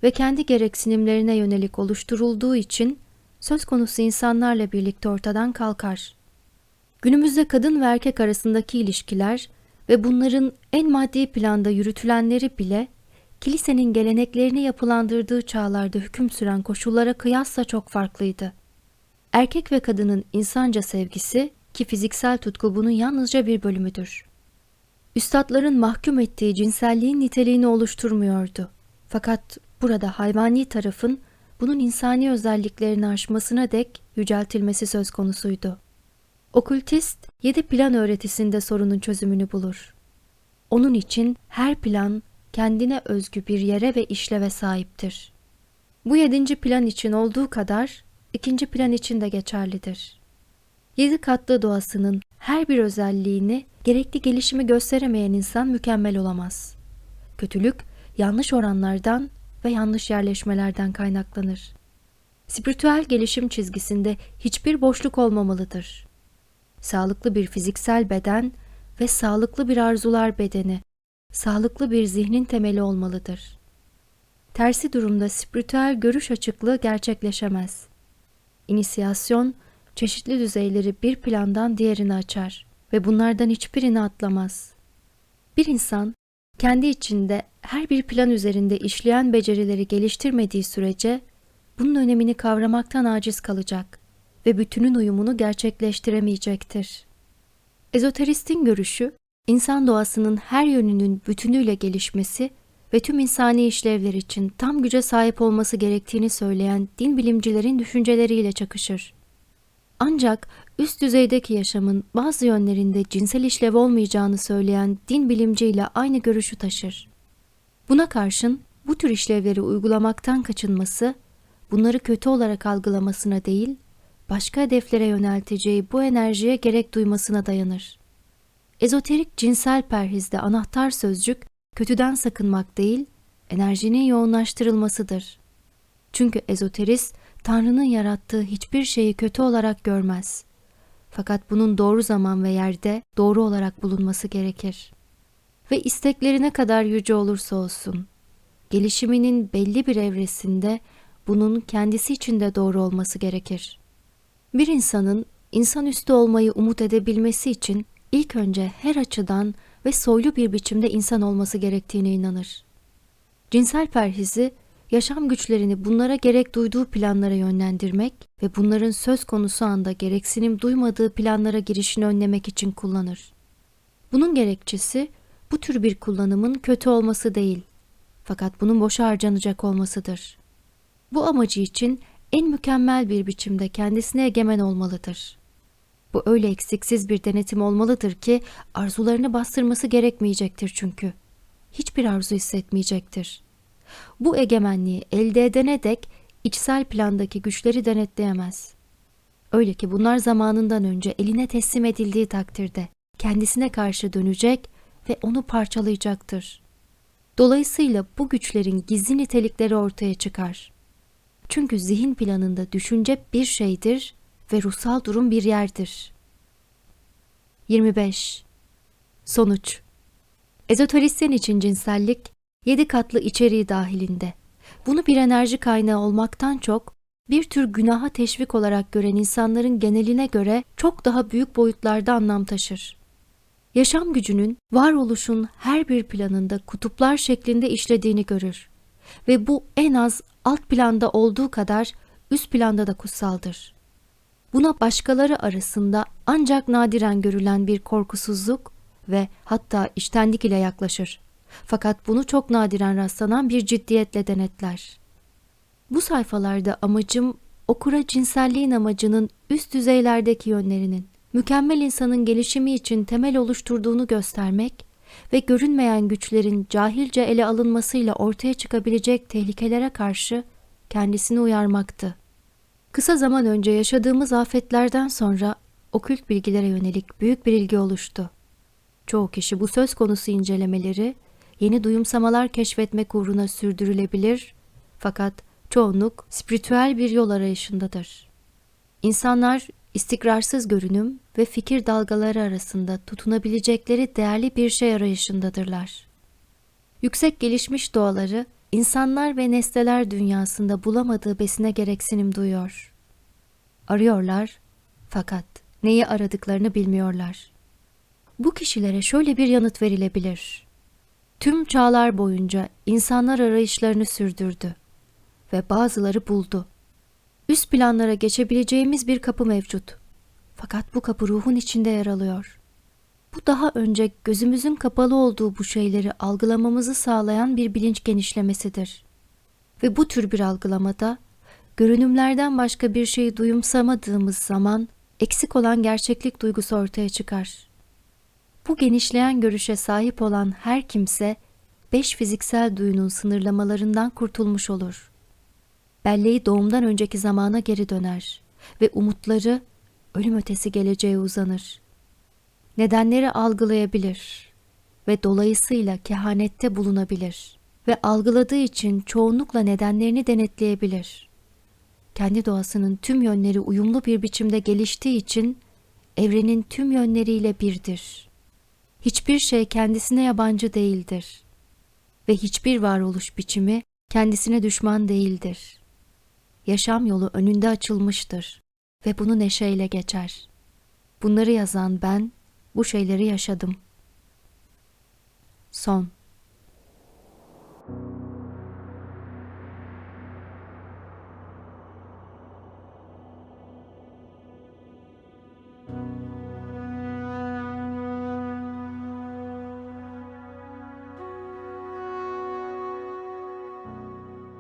Ve kendi gereksinimlerine yönelik oluşturulduğu için söz konusu insanlarla birlikte ortadan kalkar. Günümüzde kadın ve erkek arasındaki ilişkiler ve bunların en maddi planda yürütülenleri bile kilisenin geleneklerini yapılandırdığı çağlarda hüküm süren koşullara kıyasla çok farklıydı. Erkek ve kadının insanca sevgisi ki fiziksel tutku bunun yalnızca bir bölümüdür. Üstadların mahkum ettiği cinselliğin niteliğini oluşturmuyordu. Fakat burada hayvani tarafın bunun insani özelliklerini aşmasına dek yüceltilmesi söz konusuydu. Okültist, yedi plan öğretisinde sorunun çözümünü bulur. Onun için her plan kendine özgü bir yere ve işleve sahiptir. Bu yedinci plan için olduğu kadar ikinci plan için de geçerlidir. Yedi katlı doğasının her bir özelliğini gerekli gelişimi gösteremeyen insan mükemmel olamaz. Kötülük yanlış oranlardan ve yanlış yerleşmelerden kaynaklanır. Spiritüel gelişim çizgisinde hiçbir boşluk olmamalıdır. Sağlıklı bir fiziksel beden ve sağlıklı bir arzular bedeni, sağlıklı bir zihnin temeli olmalıdır. Tersi durumda spiritüel görüş açıklığı gerçekleşemez. İnisiyasyon, çeşitli düzeyleri bir plandan diğerini açar ve bunlardan hiçbirini atlamaz. Bir insan, kendi içinde her bir plan üzerinde işleyen becerileri geliştirmediği sürece, bunun önemini kavramaktan aciz kalacak ve bütünün uyumunu gerçekleştiremeyecektir. Ezoteristin görüşü, insan doğasının her yönünün bütünüyle gelişmesi ve tüm insani işlevler için tam güce sahip olması gerektiğini söyleyen din bilimcilerin düşünceleriyle çakışır. Ancak üst düzeydeki yaşamın bazı yönlerinde cinsel işlev olmayacağını söyleyen din bilimciyle aynı görüşü taşır. Buna karşın bu tür işlevleri uygulamaktan kaçınması, bunları kötü olarak algılamasına değil, başka hedeflere yönelteceği bu enerjiye gerek duymasına dayanır. Ezoterik cinsel perhizde anahtar sözcük kötüden sakınmak değil, enerjinin yoğunlaştırılmasıdır. Çünkü ezoterist, Tanrı'nın yarattığı hiçbir şeyi kötü olarak görmez. Fakat bunun doğru zaman ve yerde doğru olarak bulunması gerekir. Ve isteklerine kadar yüce olursa olsun, gelişiminin belli bir evresinde bunun kendisi için de doğru olması gerekir. Bir insanın insanüstü olmayı umut edebilmesi için ilk önce her açıdan ve soylu bir biçimde insan olması gerektiğine inanır. Cinsel perhizi, yaşam güçlerini bunlara gerek duyduğu planlara yönlendirmek ve bunların söz konusu anda gereksinim duymadığı planlara girişini önlemek için kullanır. Bunun gerekçesi bu tür bir kullanımın kötü olması değil, fakat bunun boşa harcanacak olmasıdır. Bu amacı için en mükemmel bir biçimde kendisine egemen olmalıdır. Bu öyle eksiksiz bir denetim olmalıdır ki arzularını bastırması gerekmeyecektir çünkü. Hiçbir arzu hissetmeyecektir. Bu egemenliği elde edene dek içsel plandaki güçleri denetleyemez. Öyle ki bunlar zamanından önce eline teslim edildiği takdirde kendisine karşı dönecek ve onu parçalayacaktır. Dolayısıyla bu güçlerin gizli nitelikleri ortaya çıkar. Çünkü zihin planında düşünce bir şeydir ve ruhsal durum bir yerdir. 25. Sonuç Ezoteristler için cinsellik, yedi katlı içeriği dahilinde. Bunu bir enerji kaynağı olmaktan çok, bir tür günaha teşvik olarak gören insanların geneline göre çok daha büyük boyutlarda anlam taşır. Yaşam gücünün, varoluşun her bir planında kutuplar şeklinde işlediğini görür. Ve bu en az alt planda olduğu kadar üst planda da kutsaldır. Buna başkaları arasında ancak nadiren görülen bir korkusuzluk ve hatta iştenlik ile yaklaşır. Fakat bunu çok nadiren rastlanan bir ciddiyetle denetler. Bu sayfalarda amacım okura cinselliğin amacının üst düzeylerdeki yönlerinin, mükemmel insanın gelişimi için temel oluşturduğunu göstermek ve görünmeyen güçlerin cahilce ele alınmasıyla ortaya çıkabilecek tehlikelere karşı kendisini uyarmaktı. Kısa zaman önce yaşadığımız afetlerden sonra okült bilgilere yönelik büyük bir ilgi oluştu. Çoğu kişi bu söz konusu incelemeleri yeni duyumsamalar keşfetmek uğruna sürdürülebilir fakat çoğunluk spiritüel bir yol arayışındadır. İnsanlar istikrarsız görünüm ve fikir dalgaları arasında tutunabilecekleri değerli bir şey arayışındadırlar. Yüksek gelişmiş doğaları insanlar ve nesneler dünyasında bulamadığı besine gereksinim duyuyor. Arıyorlar fakat neyi aradıklarını bilmiyorlar. Bu kişilere şöyle bir yanıt verilebilir. Tüm çağlar boyunca insanlar arayışlarını sürdürdü ve bazıları buldu. Üst planlara geçebileceğimiz bir kapı mevcut. Fakat bu kapı ruhun içinde yer alıyor. Bu daha önce gözümüzün kapalı olduğu bu şeyleri algılamamızı sağlayan bir bilinç genişlemesidir. Ve bu tür bir algılamada görünümlerden başka bir şeyi duyumsamadığımız zaman eksik olan gerçeklik duygusu ortaya çıkar. Bu genişleyen görüşe sahip olan her kimse beş fiziksel duyunun sınırlamalarından kurtulmuş olur. Belleği doğumdan önceki zamana geri döner ve umutları ölüm ötesi geleceğe uzanır. Nedenleri algılayabilir ve dolayısıyla kehanette bulunabilir ve algıladığı için çoğunlukla nedenlerini denetleyebilir. Kendi doğasının tüm yönleri uyumlu bir biçimde geliştiği için evrenin tüm yönleriyle birdir hiçbir şey kendisine yabancı değildir ve hiçbir varoluş biçimi kendisine düşman değildir. Yaşam yolu önünde açılmıştır ve bunu neşeyle geçer. Bunları yazan ben bu şeyleri yaşadım. Son